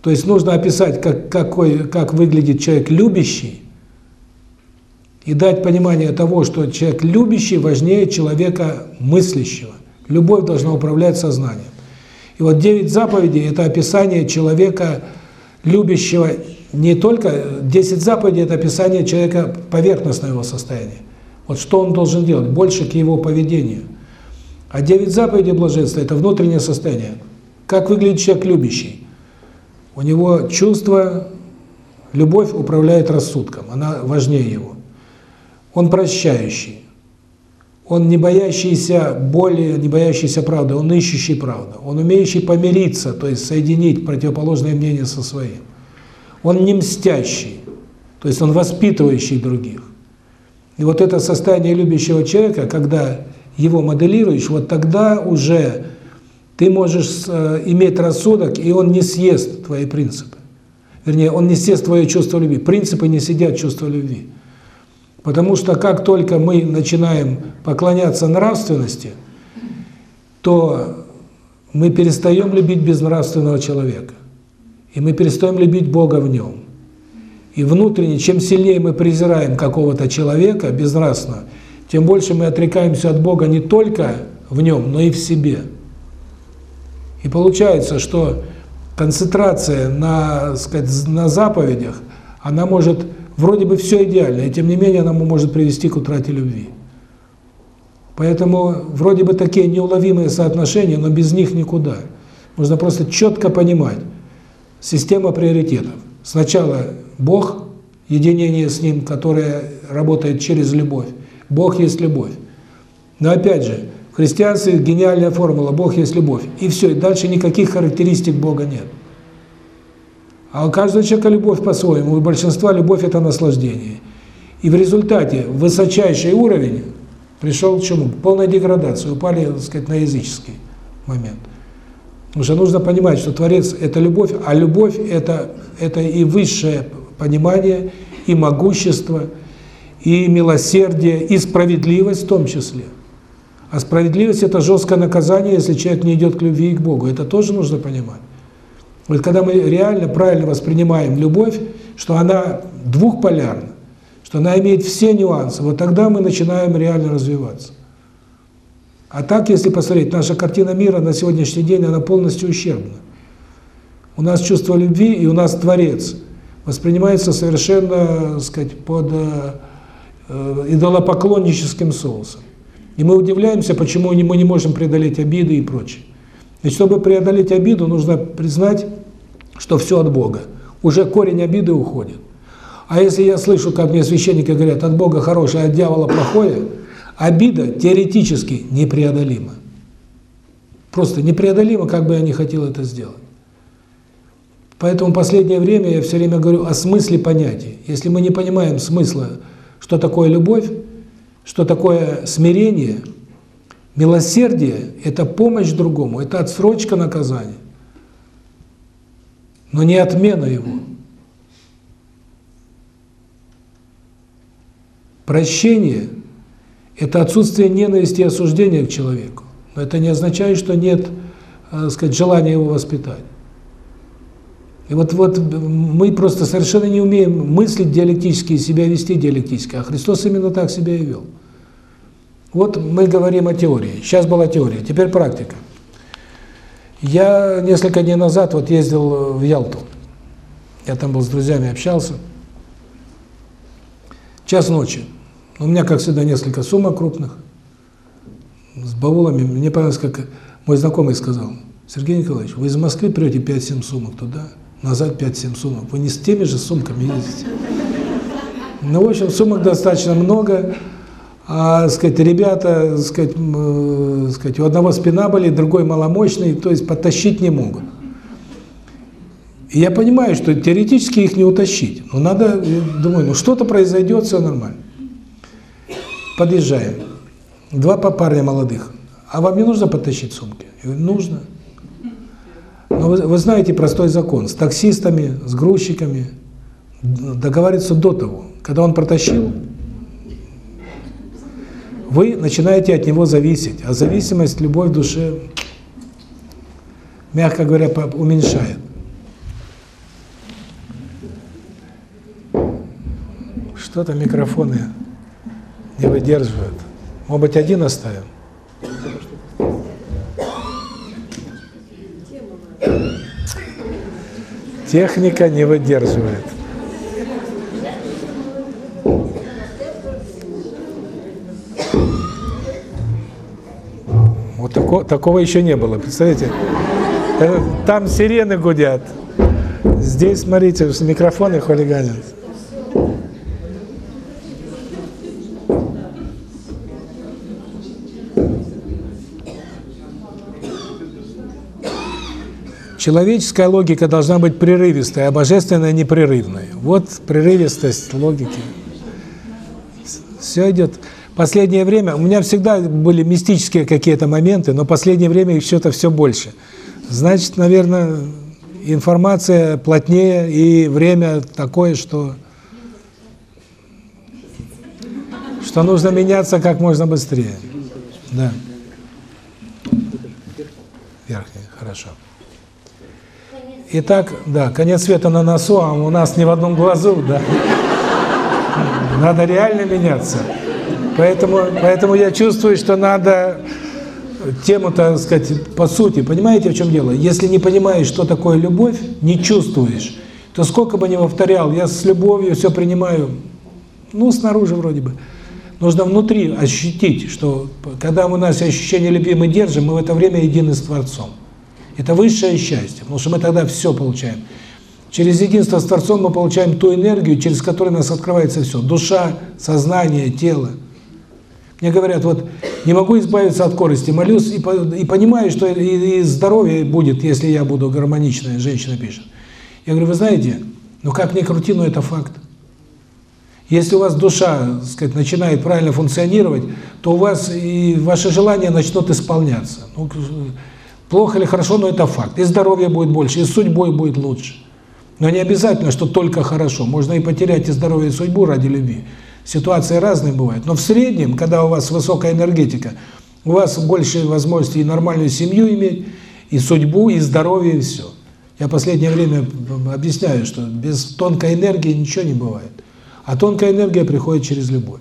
То есть нужно описать, как, какой, как выглядит человек любящий, и дать понимание того, что человек любящий важнее человека мыслящего. Любовь должна управлять сознанием. И вот девять заповедей – это описание человека любящего не только… Десять заповедей – это описание человека поверхностного его состояния. Вот что он должен делать, больше к его поведению. А девять заповедей блаженства – это внутреннее состояние. Как выглядит человек любящий? У него чувство, любовь управляет рассудком, она важнее его. Он прощающий. Он не боящийся боли, не боящийся правды, он ищущий правду. Он умеющий помириться, то есть соединить противоположное мнение со своим. Он не мстящий, то есть он воспитывающий других. И вот это состояние любящего человека, когда его моделируешь, вот тогда уже ты можешь э, иметь рассудок, и он не съест твои принципы. Вернее, он не съест твое чувство любви. Принципы не сидят чувство любви. Потому что как только мы начинаем поклоняться нравственности, то мы перестаем любить безнравственного человека. И мы перестаем любить Бога в нем. И внутренне, чем сильнее мы презираем какого-то человека безнравственного, тем больше мы отрекаемся от Бога не только в нем, но и в себе. И получается, что концентрация на, сказать, на заповедях, она может Вроде бы все идеально, и тем не менее она может привести к утрате любви. Поэтому вроде бы такие неуловимые соотношения, но без них никуда. Нужно просто четко понимать. Система приоритетов. Сначала Бог, единение с Ним, которое работает через любовь. Бог есть любовь. Но опять же, в христианстве гениальная формула «Бог есть любовь». И все, и дальше никаких характеристик Бога нет. А у каждого человека любовь по-своему, у большинства любовь – это наслаждение. И в результате высочайший уровень пришел к чему? К полной деградации, упали, так сказать, на языческий момент. Что нужно понимать, что Творец – это любовь, а любовь – это это и высшее понимание, и могущество, и милосердие, и справедливость в том числе. А справедливость – это жесткое наказание, если человек не идет к любви и к Богу. Это тоже нужно понимать. Вот когда мы реально правильно воспринимаем любовь, что она двухполярна, что она имеет все нюансы, вот тогда мы начинаем реально развиваться. А так, если посмотреть, наша картина мира на сегодняшний день, она полностью ущербна. У нас чувство любви, и у нас Творец воспринимается совершенно, так сказать, под э, идолопоклонническим соусом. И мы удивляемся, почему мы не можем преодолеть обиды и прочее. И чтобы преодолеть обиду, нужно признать, что все от Бога. Уже корень обиды уходит. А если я слышу, как мне священники говорят, от Бога хорошее, от дьявола плохое, обида теоретически непреодолима. Просто непреодолимо, как бы я ни хотел это сделать. Поэтому в последнее время я все время говорю о смысле понятий. Если мы не понимаем смысла, что такое любовь, что такое смирение – Милосердие – это помощь другому, это отсрочка наказания, но не отмена его. Прощение – это отсутствие ненависти и осуждения к человеку, но это не означает, что нет, так сказать, желания его воспитать. И вот, вот мы просто совершенно не умеем мыслить диалектически и себя вести диалектически, а Христос именно так себя и вел. Вот мы говорим о теории. Сейчас была теория, теперь практика. Я несколько дней назад вот ездил в Ялту. Я там был с друзьями, общался. Час ночи. У меня, как всегда, несколько сумок крупных. С баулами. Мне понравилось, как мой знакомый сказал. Сергей Николаевич, вы из Москвы прете 5-7 сумок туда, назад 5-7 сумок. Вы не с теми же сумками ездите. Ну, в общем, сумок достаточно много а, сказать, ребята, сказать, э, сказать, у одного спина болит, другой маломощный, то есть подтащить не могут. И я понимаю, что теоретически их не утащить, но надо, думаю, ну что-то произойдет, все нормально. Подъезжаем. Два парня молодых. А вам не нужно подтащить сумки? Я говорю, нужно. Но вы, вы знаете простой закон. С таксистами, с грузчиками договариваться до того. Когда он протащил, вы начинаете от него зависеть. А зависимость, любовь в душе, мягко говоря, уменьшает. Что-то микрофоны Не выдерживает. Может быть, один оставим? Техника не выдерживает. Вот тако, такого еще не было, представляете? Э, Там сирены гудят. Здесь, смотрите, микрофоны хулиганят. Человеческая логика должна быть прерывистой, а божественная непрерывной. Вот прерывистость логики. Все идет. Последнее время, у меня всегда были мистические какие-то моменты, но последнее время их что-то все больше. Значит, наверное, информация плотнее и время такое, что что нужно меняться как можно быстрее. Да. Верхний, хорошо. Итак, да, конец света на носу, а у нас не в одном глазу, да. Надо реально меняться. Поэтому, поэтому я чувствую, что надо тему, так сказать, по сути. Понимаете, в чем дело? Если не понимаешь, что такое любовь, не чувствуешь, то сколько бы ни повторял, я с любовью все принимаю, ну, снаружи вроде бы. Нужно внутри ощутить, что когда у нас ощущение любви мы держим, мы в это время едины с Творцом. Это высшее счастье, потому что мы тогда все получаем. Через единство с Творцом мы получаем ту энергию, через которую нас открывается все. Душа, сознание, тело. Мне говорят, вот не могу избавиться от корости, молюсь и, и понимаю, что и, и здоровье будет, если я буду гармоничная, женщина пишет. Я говорю, вы знаете, ну как ни крути, но это факт. Если у вас душа, так сказать, начинает правильно функционировать, то у вас и ваши желания начнут исполняться. Ну, плохо или хорошо, но это факт. И здоровье будет больше, и судьбой будет лучше. Но не обязательно, что только хорошо. Можно и потерять и здоровье, и судьбу ради любви. Ситуации разные бывают. Но в среднем, когда у вас высокая энергетика, у вас больше возможностей и нормальную семью иметь, и судьбу, и здоровье, и все. Я последнее время объясняю, что без тонкой энергии ничего не бывает. А тонкая энергия приходит через любовь.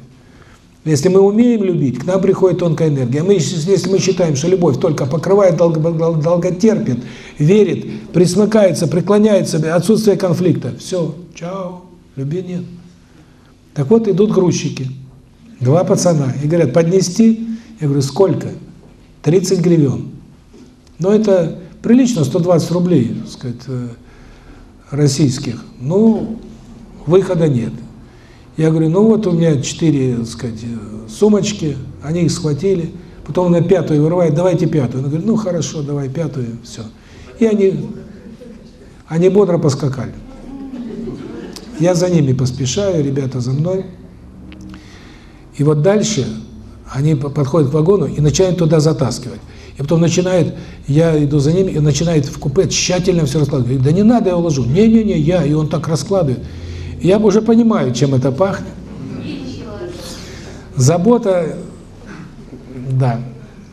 Если мы умеем любить, к нам приходит тонкая энергия. Мы, если мы считаем, что любовь только покрывает, долго, долготерпит, верит, присмыкается, преклоняется, отсутствие конфликта, все, чао, любви нет. Так вот идут грузчики, два пацана, и говорят, поднести? Я говорю, сколько? 30 гривен. Но это прилично, 120 рублей, так сказать, э, российских. Ну, выхода нет. Я говорю, ну вот у меня четыре, так сказать, сумочки, они их схватили, потом на пятую вырывает, давайте пятую. Он говорит, ну хорошо, давай пятую, все. И они, они бодро поскакали. Я за ними поспешаю, ребята за мной. И вот дальше они подходят к вагону и начинают туда затаскивать. И потом начинает, я иду за ними, и начинает в купе тщательно все раскладывать. Говорит, да не надо, я уложу. Не-не-не, я. И он так раскладывает. Я уже понимаю, чем это пахнет. Забота, да,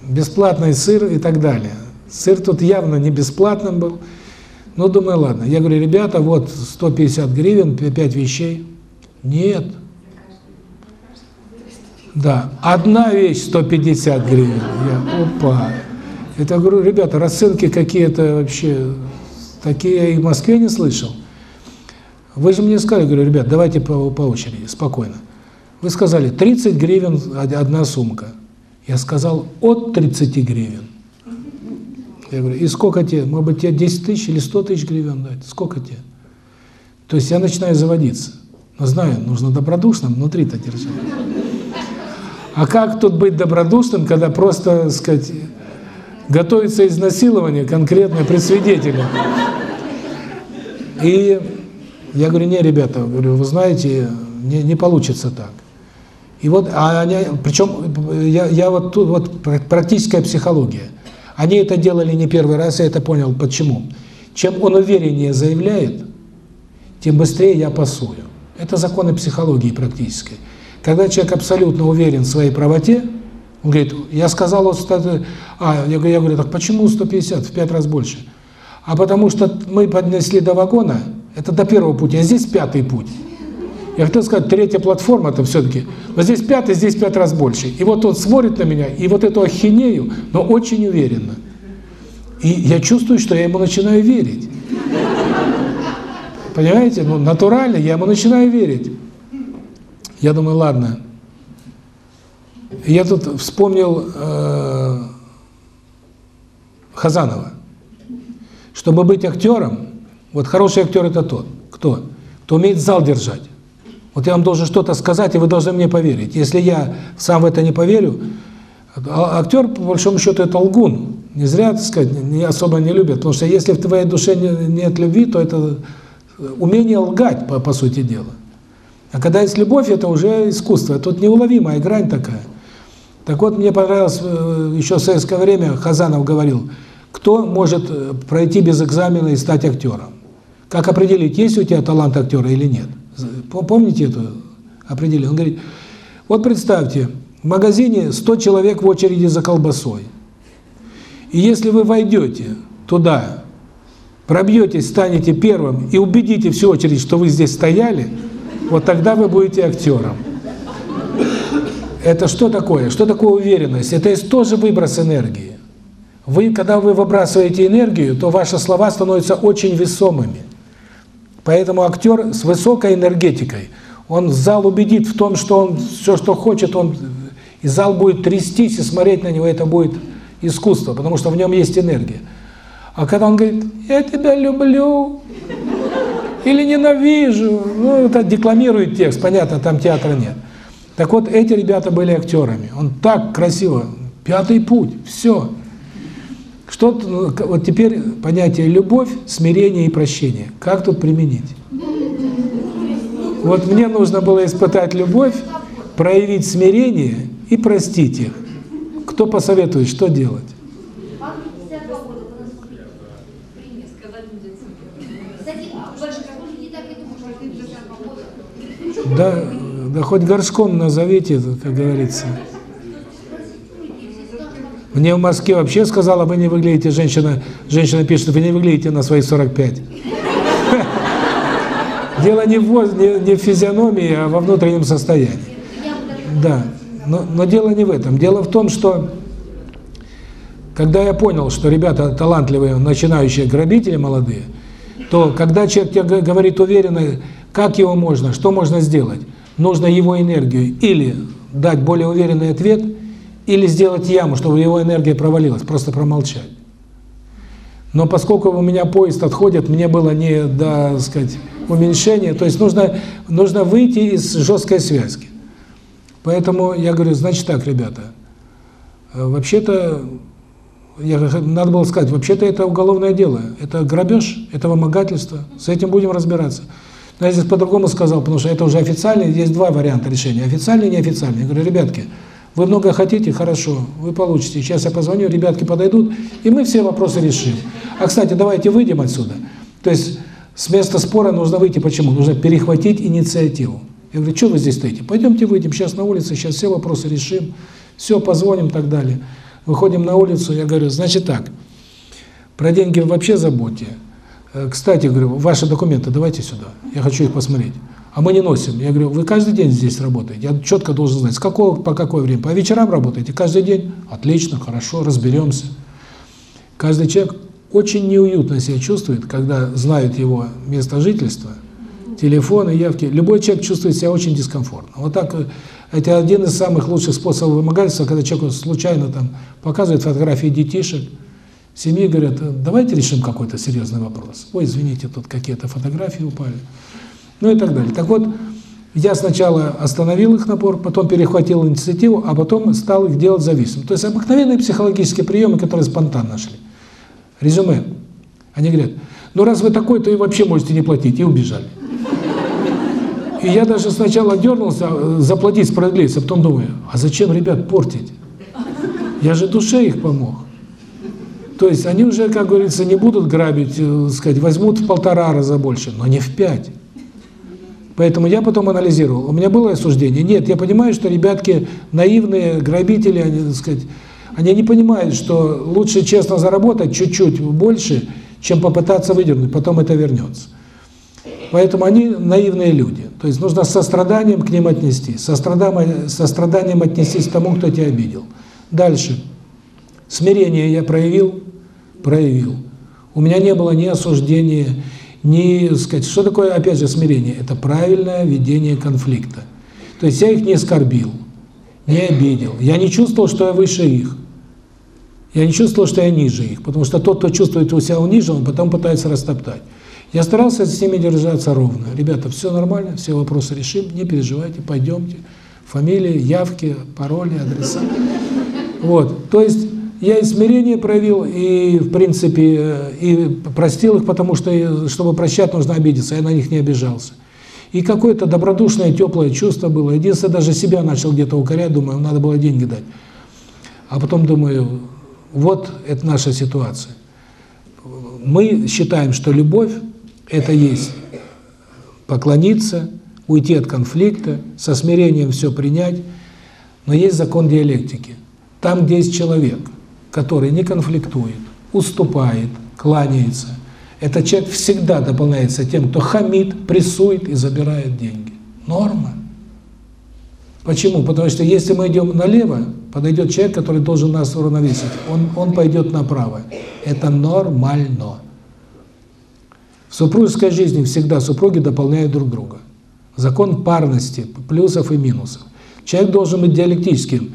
бесплатный сыр и так далее. Сыр тут явно не бесплатным был. Ну, думаю, ладно. Я говорю, ребята, вот 150 гривен, 5 вещей. Нет. Да, одна вещь 150 гривен. Я, опа. Это, говорю, ребята, расценки какие-то вообще, такие я и в Москве не слышал. Вы же мне сказали, говорю, ребят, давайте по, по очереди, спокойно. Вы сказали, 30 гривен одна сумка. Я сказал, от 30 гривен. Я говорю, и сколько тебе? Может быть, тебе 10 тысяч или 100 тысяч гривен дать? Сколько тебе? То есть я начинаю заводиться. Но знаю, нужно добродушным внутри-то держать. А как тут быть добродушным, когда просто, так сказать, готовится изнасилование конкретно при свидетеле? И я говорю, не, ребята, говорю, вы знаете, не, не получится так. И вот, а они, причем я, я вот тут вот практическая психология. Они это делали не первый раз, я это понял, почему. Чем он увереннее заявляет, тем быстрее я пасую. Это законы психологии практической. Когда человек абсолютно уверен в своей правоте, он говорит, я сказал, вот, а, я, я говорю, так почему 150, в пять раз больше? А потому что мы поднесли до вагона, это до первого пути, а здесь пятый путь. Я хотел сказать, третья платформа-то все-таки. Вот здесь пятый, здесь пять раз больше. И вот он смотрит на меня, и вот эту ахинею, но очень уверенно. И я чувствую, что я ему начинаю верить. Понимаете? Ну, натурально я ему начинаю верить. Я думаю, ладно. Я тут вспомнил э, Хазанова. Чтобы быть актером, вот хороший актер это тот, кто? Кто умеет зал держать. Вот я вам должен что-то сказать, и вы должны мне поверить. Если я сам в это не поверю, а актер, по большому счету, это лгун. Не зря, так сказать, не особо не любят. Потому что если в твоей душе нет любви, то это умение лгать, по, по сути дела. А когда есть любовь, это уже искусство. Тут неуловимая грань такая. Так вот, мне понравилось, э, еще в советское время Хазанов говорил, кто может э, пройти без экзамена и стать актером? Как определить, есть у тебя талант актера или нет? Помните это определение? Он говорит, вот представьте, в магазине 100 человек в очереди за колбасой. И если вы войдете туда, пробьетесь, станете первым и убедите всю очередь, что вы здесь стояли, вот тогда вы будете актером. Это что такое? Что такое уверенность? Это есть тоже выброс энергии. Вы, когда вы выбрасываете энергию, то ваши слова становятся очень весомыми. Поэтому актер с высокой энергетикой, он зал убедит в том, что он все, что хочет, он и зал будет трястись, и смотреть на него это будет искусство, потому что в нем есть энергия. А когда он говорит, я тебя люблю, или ненавижу, ну, это декламирует текст, понятно, там театра нет. Так вот, эти ребята были актерами. Он так красиво, пятый путь, все. Что ну, вот теперь понятие любовь, смирение и прощение. Как тут применить? Вот мне нужно было испытать любовь, проявить смирение и простить их. Кто посоветует, что делать? Да, да хоть горшком назовите, как говорится. Мне в Москве вообще сказала, вы не выглядите, женщина, женщина пишет, вы не выглядите на свои 45. Дело не в, физиономии, а во внутреннем состоянии. Да, но дело не в этом. Дело в том, что когда я понял, что ребята талантливые, начинающие грабители молодые, то когда человек тебе говорит уверенно, как его можно, что можно сделать, нужно его энергию или дать более уверенный ответ – или сделать яму, чтобы его энергия провалилась, просто промолчать. Но поскольку у меня поезд отходит, мне было не до, сказать, уменьшения, то есть нужно нужно выйти из жесткой связки. Поэтому я говорю, значит так, ребята, э, вообще-то надо было сказать, вообще-то это уголовное дело, это грабеж, это вымогательство, с этим будем разбираться. Но я здесь по-другому сказал, потому что это уже официально, есть два варианта решения, официальный и неофициальный. Я говорю, ребятки, вы много хотите? Хорошо, вы получите. Сейчас я позвоню, ребятки подойдут, и мы все вопросы решим. А, кстати, давайте выйдем отсюда. То есть с места спора нужно выйти. Почему? Нужно перехватить инициативу. Я говорю, что вы здесь стоите? Пойдемте выйдем, сейчас на улице, сейчас все вопросы решим, все, позвоним и так далее. Выходим на улицу, я говорю, значит так, про деньги вообще забудьте. Э, кстати, говорю, ваши документы давайте сюда, я хочу их посмотреть а мы не носим. Я говорю, вы каждый день здесь работаете. Я четко должен знать, с какого по какое время. По вечерам работаете, каждый день. Отлично, хорошо, разберемся. Каждый человек очень неуютно себя чувствует, когда знают его место жительства, телефоны, явки. Любой человек чувствует себя очень дискомфортно. Вот так, э, это один из самых лучших способов вымогательства, когда человек случайно там показывает фотографии детишек, семьи говорят, давайте решим какой-то серьезный вопрос. Ой, извините, тут какие-то фотографии упали ну и так далее. Так вот, я сначала остановил их напор, потом перехватил инициативу, а потом стал их делать зависимым. То есть обыкновенные психологические приемы, которые спонтанно шли. Резюме. Они говорят, ну раз вы такой, то и вообще можете не платить, и убежали. И я даже сначала дернулся э, заплатить справедливость, а потом думаю, а зачем ребят портить? Я же душе их помог. То есть они уже, как говорится, не будут грабить, э, сказать, возьмут в полтора раза больше, но не в пять. Поэтому я потом анализировал. У меня было осуждение? Нет, я понимаю, что ребятки наивные, грабители, они, так сказать, они не понимают, что лучше честно заработать чуть-чуть больше, чем попытаться выдернуть, потом это вернется. Поэтому они наивные люди. То есть нужно с состраданием к ним отнестись. Состраданием, состраданием отнестись к тому, кто тебя обидел. Дальше. Смирение я проявил? Проявил. У меня не было ни осуждения, ни, сказать, что такое, опять же, смирение? Это правильное ведение конфликта. То есть я их не оскорбил, не обидел. Я не чувствовал, что я выше их. Я не чувствовал, что я ниже их, потому что тот, кто чувствует себя унижен, потом пытается растоптать. Я старался с ними держаться ровно. Ребята, все нормально, все вопросы решим, не переживайте, пойдемте. Фамилии, явки, пароли, адреса. Вот, то есть я и смирение проявил, и, в принципе, и простил их, потому что, чтобы прощать, нужно обидеться, я на них не обижался. И какое-то добродушное, теплое чувство было. Единственное, даже себя начал где-то укорять, думаю, надо было деньги дать. А потом думаю, вот это наша ситуация. Мы считаем, что любовь – это есть поклониться, уйти от конфликта, со смирением все принять. Но есть закон диалектики. Там, где есть человек, который не конфликтует, уступает, кланяется, этот человек всегда дополняется тем, кто хамит, прессует и забирает деньги. Норма. Почему? Потому что если мы идем налево, подойдет человек, который должен нас уравновесить. Он, он пойдет направо. Это нормально. В супружеской жизни всегда супруги дополняют друг друга. Закон парности, плюсов и минусов. Человек должен быть диалектическим.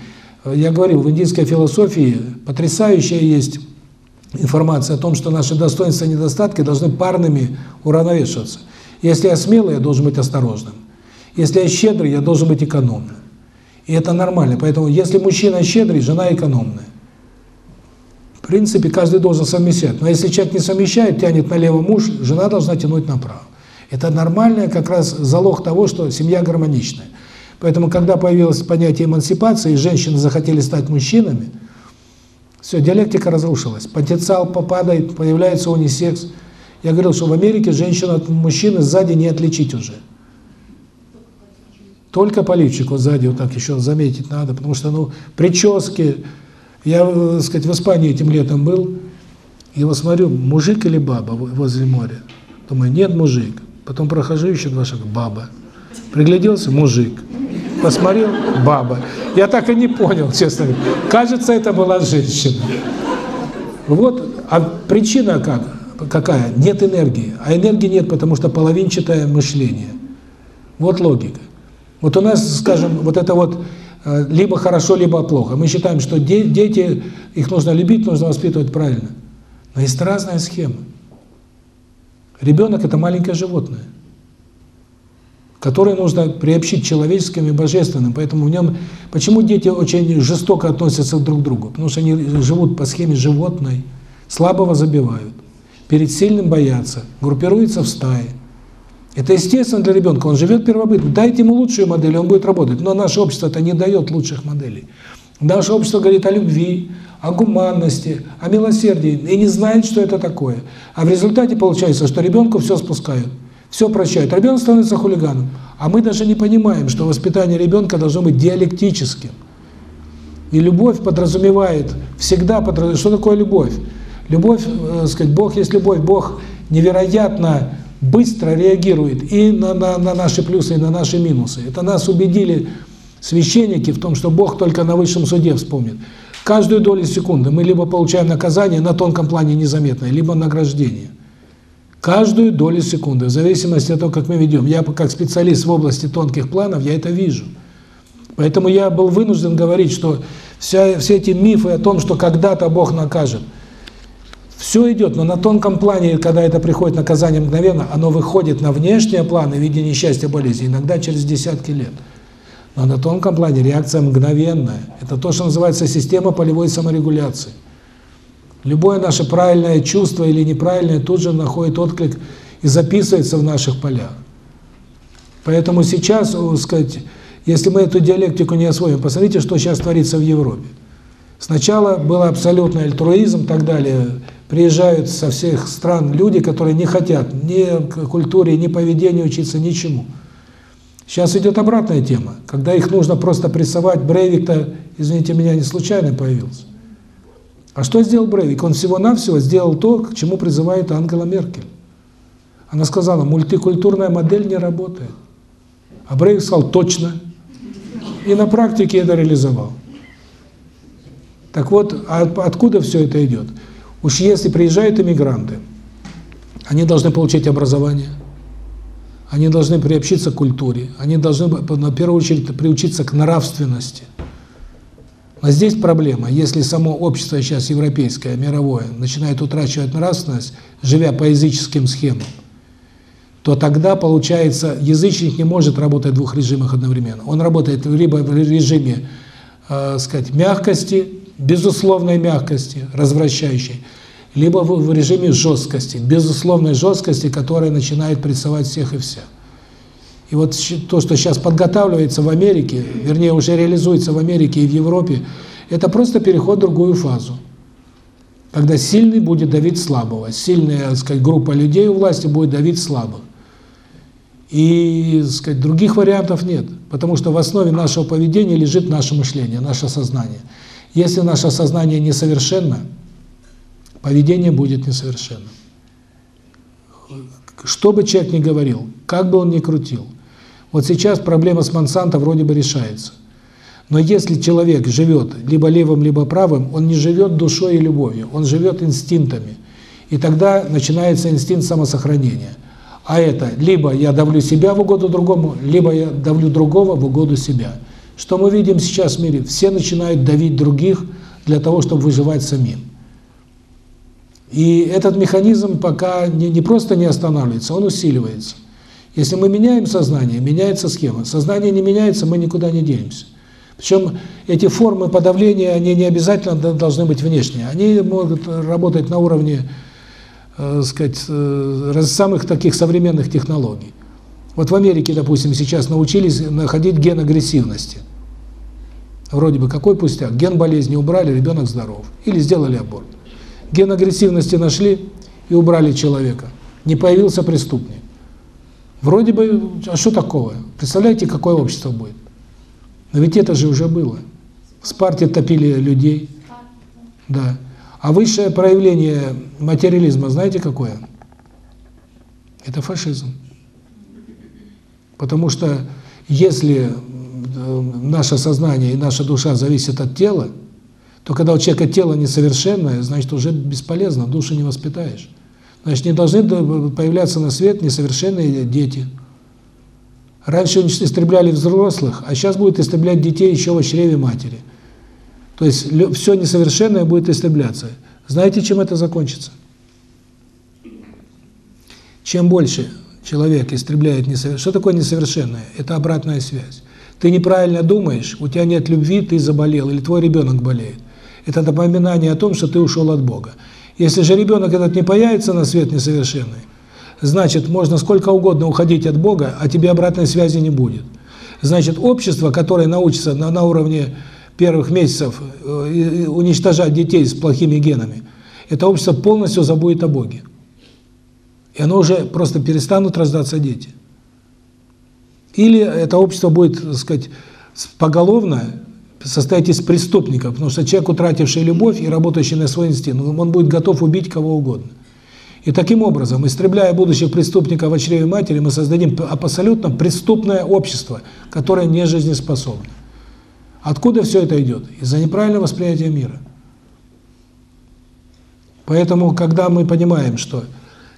Я говорил, в индийской философии потрясающая есть информация о том, что наши достоинства и недостатки должны парными уравновешиваться. Если я смелый, я должен быть осторожным. Если я щедрый, я должен быть экономным. И это нормально. Поэтому, если мужчина щедрый, жена экономная. В принципе, каждый должен совмещать. Но если человек не совмещает, тянет налево муж, жена должна тянуть направо. Это нормальное как раз залог того, что семья гармоничная. Поэтому, когда появилось понятие эмансипации, и женщины захотели стать мужчинами, все, диалектика разрушилась. Потенциал попадает, появляется унисекс. Я говорил, что в Америке женщину от мужчины сзади не отличить уже. Только по лифчику сзади вот так еще заметить надо, потому что, ну, прически... Я, так э, сказать, в Испании этим летом был, и вот смотрю, мужик или баба возле моря. Думаю, нет, мужик. Потом прохожу еще два шага, баба. Пригляделся, мужик. Посмотрел, баба. Я так и не понял, честно говоря. Кажется, это была женщина. Вот, а причина как? Какая? Нет энергии. А энергии нет, потому что половинчатое мышление. Вот логика. Вот у нас, скажем, вот это вот э, либо хорошо, либо плохо. Мы считаем, что дети, их нужно любить, нужно воспитывать правильно. Но есть разная схема. Ребенок – это маленькое животное, которое нужно приобщить человеческим и божественным. Поэтому в нем… Почему дети очень жестоко относятся друг к другу? Потому что они живут по схеме животной, слабого забивают, перед сильным боятся, группируются в стае. Это естественно для ребенка, он живет первобытно. Дайте ему лучшую модель, он будет работать. Но наше общество-то не дает лучших моделей. Наше общество говорит о любви, о гуманности, о милосердии, и не знает, что это такое. А в результате получается, что ребенку все спускают, все прощают. Ребенок становится хулиганом. А мы даже не понимаем, что воспитание ребенка должно быть диалектическим. И любовь подразумевает, всегда подразумевает, что такое любовь? Любовь, э, сказать, Бог есть любовь, Бог невероятно быстро реагирует и на, на, на наши плюсы, и на наши минусы. Это нас убедили священники в том, что Бог только на высшем суде вспомнит. Каждую долю секунды мы либо получаем наказание на тонком плане незаметное, либо награждение. Каждую долю секунды, в зависимости от того, как мы ведем. Я как специалист в области тонких планов, я это вижу. Поэтому я был вынужден говорить, что вся, все эти мифы о том, что когда-то Бог накажет – все идет, но на тонком плане, когда это приходит наказание мгновенно, оно выходит на внешние планы в виде несчастья, болезни, иногда через десятки лет. Но на тонком плане реакция мгновенная. Это то, что называется система полевой саморегуляции. Любое наше правильное чувство или неправильное тут же находит отклик и записывается в наших полях. Поэтому сейчас, сказать, если мы эту диалектику не освоим, посмотрите, что сейчас творится в Европе. Сначала был абсолютный альтруизм и так далее. Приезжают со всех стран люди, которые не хотят ни культуре, ни поведению учиться, ничему. Сейчас идет обратная тема, когда их нужно просто прессовать. Брейвик-то, извините меня, не случайно появился. А что сделал Брейвик? Он всего-навсего сделал то, к чему призывает Ангела Меркель. Она сказала, мультикультурная модель не работает. А Брейк сказал, точно. И на практике это реализовал. Так вот, а откуда все это идет? Уж если приезжают иммигранты, они должны получить образование, они должны приобщиться к культуре, они должны, на первую очередь, приучиться к нравственности. Но здесь проблема, если само общество сейчас европейское, мировое, начинает утрачивать нравственность, живя по языческим схемам, то тогда, получается, язычник не может работать в двух режимах одновременно. Он работает либо в режиме, э, сказать, мягкости, безусловной мягкости, развращающей, либо в, в режиме жесткости, безусловной жесткости, которая начинает прессовать всех и вся. И вот то, что сейчас подготавливается в Америке, вернее, уже реализуется в Америке и в Европе, это просто переход в другую фазу. Когда сильный будет давить слабого, сильная, так сказать, группа людей у власти будет давить слабых. И, так сказать, других вариантов нет, потому что в основе нашего поведения лежит наше мышление, наше сознание. Если наше сознание несовершенно, поведение будет несовершенным. Что бы человек ни говорил, как бы он ни крутил, вот сейчас проблема с Монсанто вроде бы решается. Но если человек живет либо левым, либо правым, он не живет душой и любовью, он живет инстинктами. И тогда начинается инстинкт самосохранения. А это либо я давлю себя в угоду другому, либо я давлю другого в угоду себя. Что мы видим сейчас в мире? Все начинают давить других для того, чтобы выживать самим. И этот механизм пока не, не просто не останавливается, он усиливается. Если мы меняем сознание, меняется схема. Сознание не меняется, мы никуда не денемся. Причем эти формы подавления, они не обязательно должны быть внешние. Они могут работать на уровне э, сказать, э, самых таких современных технологий. Вот в Америке, допустим, сейчас научились находить ген агрессивности. Вроде бы какой пустяк. Ген болезни убрали, ребенок здоров. Или сделали аборт. Ген агрессивности нашли и убрали человека. Не появился преступник. Вроде бы, а что такого? Представляете, какое общество будет? Но ведь это же уже было. В Спарте топили людей. Да. А высшее проявление материализма, знаете какое? Это фашизм. Потому что если э, наше сознание и наша душа зависят от тела, то когда у человека тело несовершенное, значит, уже бесполезно, душу не воспитаешь. Значит, не должны появляться на свет несовершенные дети. Раньше истребляли взрослых, а сейчас будут истреблять детей еще в чреве матери. То есть все несовершенное будет истребляться. Знаете, чем это закончится? Чем больше человек истребляет несовершенное... Что такое несовершенное? Это обратная связь. Ты неправильно думаешь, у тебя нет любви, ты заболел, или твой ребенок болеет. Это напоминание о том, что ты ушел от Бога. Если же ребенок этот не появится на свет несовершенный, значит, можно сколько угодно уходить от Бога, а тебе обратной связи не будет. Значит, общество, которое научится на, на уровне первых месяцев э, уничтожать детей с плохими генами, это общество полностью забудет о Боге. И оно уже просто перестанут рождаться дети. Или это общество будет, так сказать, поголовно состоять из преступников, потому что человек, утративший любовь и работающий на свой инстинкт, он будет готов убить кого угодно. И таким образом, истребляя будущих преступников в чреве матери, мы создадим абсолютно преступное общество, которое не жизнеспособно. Откуда все это идет? Из-за неправильного восприятия мира. Поэтому, когда мы понимаем, что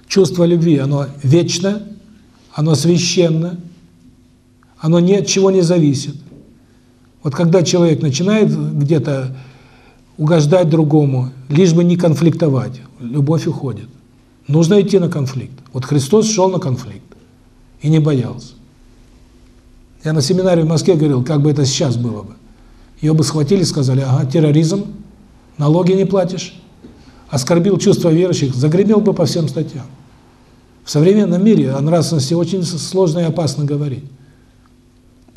чувство любви, оно вечно, оно священно, оно ни от чего не зависит, вот когда человек начинает где-то угождать другому, лишь бы не конфликтовать, любовь уходит. Нужно идти на конфликт. Вот Христос шел на конфликт и не боялся. Я на семинаре в Москве говорил, как бы это сейчас было бы. Ее бы схватили сказали, ага, терроризм, налоги не платишь, оскорбил чувства верующих, загремел бы по всем статьям. В современном мире о нравственности очень сложно и опасно говорить.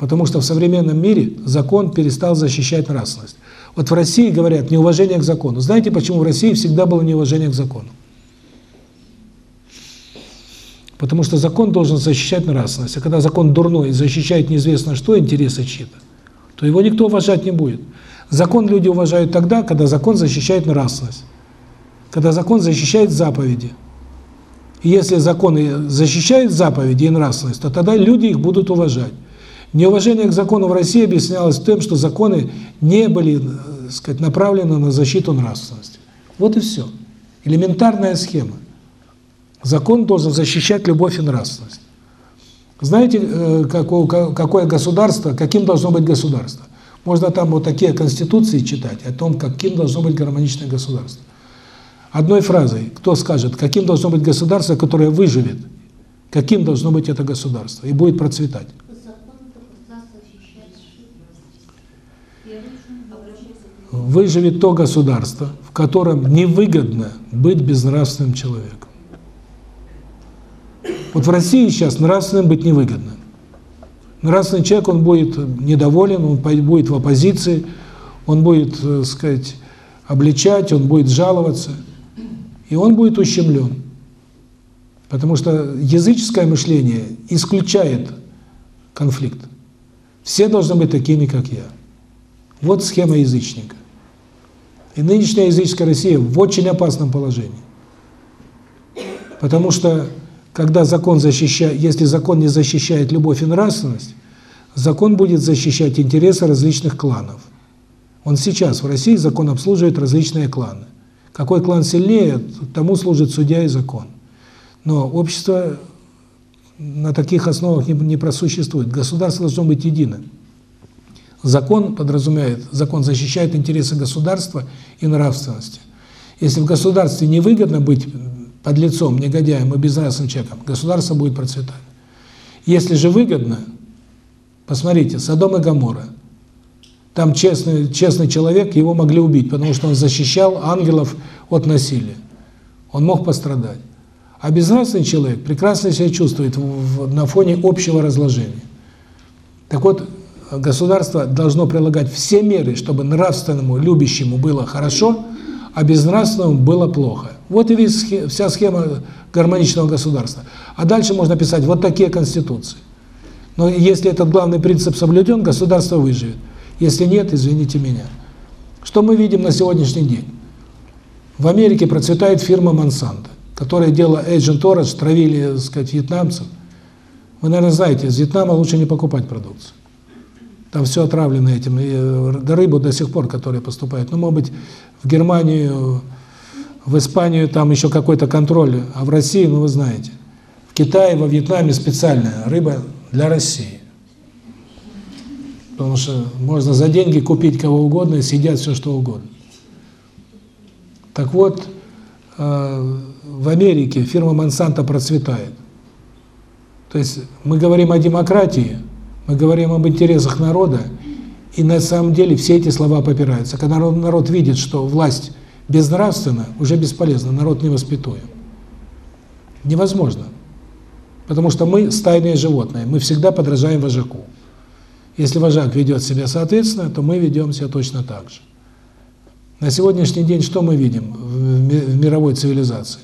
Потому что в современном мире закон перестал защищать нравственность. Вот в России говорят неуважение к закону. Знаете, почему в России всегда было неуважение к закону? Потому что закон должен защищать нравственность. А когда закон дурной защищает неизвестно что, интересы чьи-то, то его никто уважать не будет. Закон люди уважают тогда, когда закон защищает нравственность. Когда закон защищает заповеди. И если законы защищают заповеди и нравственность, то тогда люди их будут уважать. Неуважение к закону в России объяснялось тем, что законы не были, э, сказать, направлены на защиту нравственности. Вот и все. Элементарная схема. Закон должен защищать любовь и нравственность. Знаете, э, какое государство, каким должно быть государство? Можно там вот такие конституции читать о том, каким должно быть гармоничное государство. Одной фразой, кто скажет, каким должно быть государство, которое выживет, каким должно быть это государство и будет процветать. Выживет то государство, в котором невыгодно быть безнравственным человеком. Вот в России сейчас нравственным быть невыгодно. Нравственный человек, он будет недоволен, он будет в оппозиции, он будет, так э, сказать, обличать, он будет жаловаться, и он будет ущемлен. Потому что языческое мышление исключает конфликт. Все должны быть такими, как я. Вот схема язычника. И нынешняя языческая Россия в очень опасном положении. Потому что, когда закон защищает, если закон не защищает любовь и нравственность, закон будет защищать интересы различных кланов. Он сейчас в России закон обслуживает различные кланы. Какой клан сильнее, тому служит судья и закон. Но общество на таких основах не, просуществует. Государство должно быть единым. Закон подразумевает, закон защищает интересы государства и нравственности. Если в государстве невыгодно быть подлецом, негодяем и безнравственным человеком, государство будет процветать. Если же выгодно, посмотрите, Содом и Гоморра, там честный, честный человек, его могли убить, потому что он защищал ангелов от насилия. Он мог пострадать. А безнравственный человек прекрасно себя чувствует в, в, на фоне общего разложения. Так вот, государство должно прилагать все меры, чтобы нравственному, любящему было хорошо, а безнравственному было плохо. Вот и весь, вся схема гармоничного государства. А дальше можно писать вот такие конституции. Но если этот главный принцип соблюден, государство выживет. Если нет, извините меня. Что мы видим на сегодняшний день? В Америке процветает фирма Monsanto, которая делала Agent Orange, травили, так сказать, вьетнамцев. Вы, наверное, знаете, из Вьетнама лучше не покупать продукцию. Там все отравлено этим. И э, рыбу до сих пор, которая поступает. Ну, может быть, в Германию, в Испанию там еще какой-то контроль, а в России, ну, вы знаете. В Китае, во Вьетнаме специальная рыба для России. Потому что можно за деньги купить кого угодно и съедят все, что угодно. Так вот, э, в Америке фирма Monsanto процветает. То есть мы говорим о демократии – мы говорим об интересах народа, и на самом деле все эти слова попираются. Когда народ, народ видит, что власть безнравственна, уже бесполезно, народ не воспитуем. Невозможно. Потому что мы стайные животные, мы всегда подражаем вожаку. Если вожак ведет себя соответственно, то мы ведем себя точно так же. На сегодняшний день что мы видим в мировой цивилизации?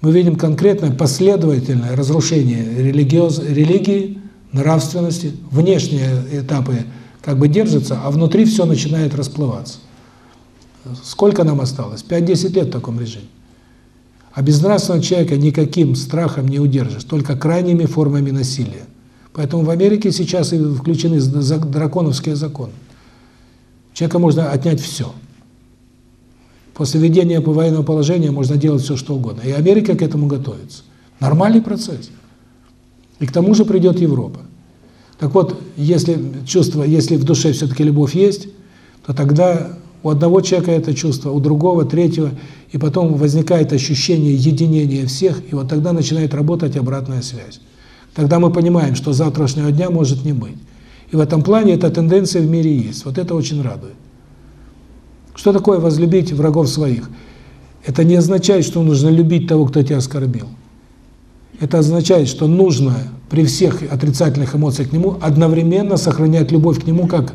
Мы видим конкретное последовательное разрушение религии, нравственности, внешние этапы как бы держатся, а внутри все начинает расплываться. Сколько нам осталось? 5-10 лет в таком режиме. А безнравственного человека никаким страхом не удержишь, только крайними формами насилия. Поэтому в Америке сейчас и включены драконовские законы. Человека можно отнять все. После введения военного положения можно делать все, что угодно. И Америка к этому готовится. Нормальный процесс. И к тому же придет Европа. Так вот, если чувство, если в душе все-таки любовь есть, то тогда у одного человека это чувство, у другого, третьего, и потом возникает ощущение единения всех, и вот тогда начинает работать обратная связь. Тогда мы понимаем, что завтрашнего дня может не быть. И в этом плане эта тенденция в мире есть. Вот это очень радует. Что такое возлюбить врагов своих? Это не означает, что нужно любить того, кто тебя оскорбил. Это означает, что нужно при всех отрицательных эмоциях к нему одновременно сохранять любовь к нему как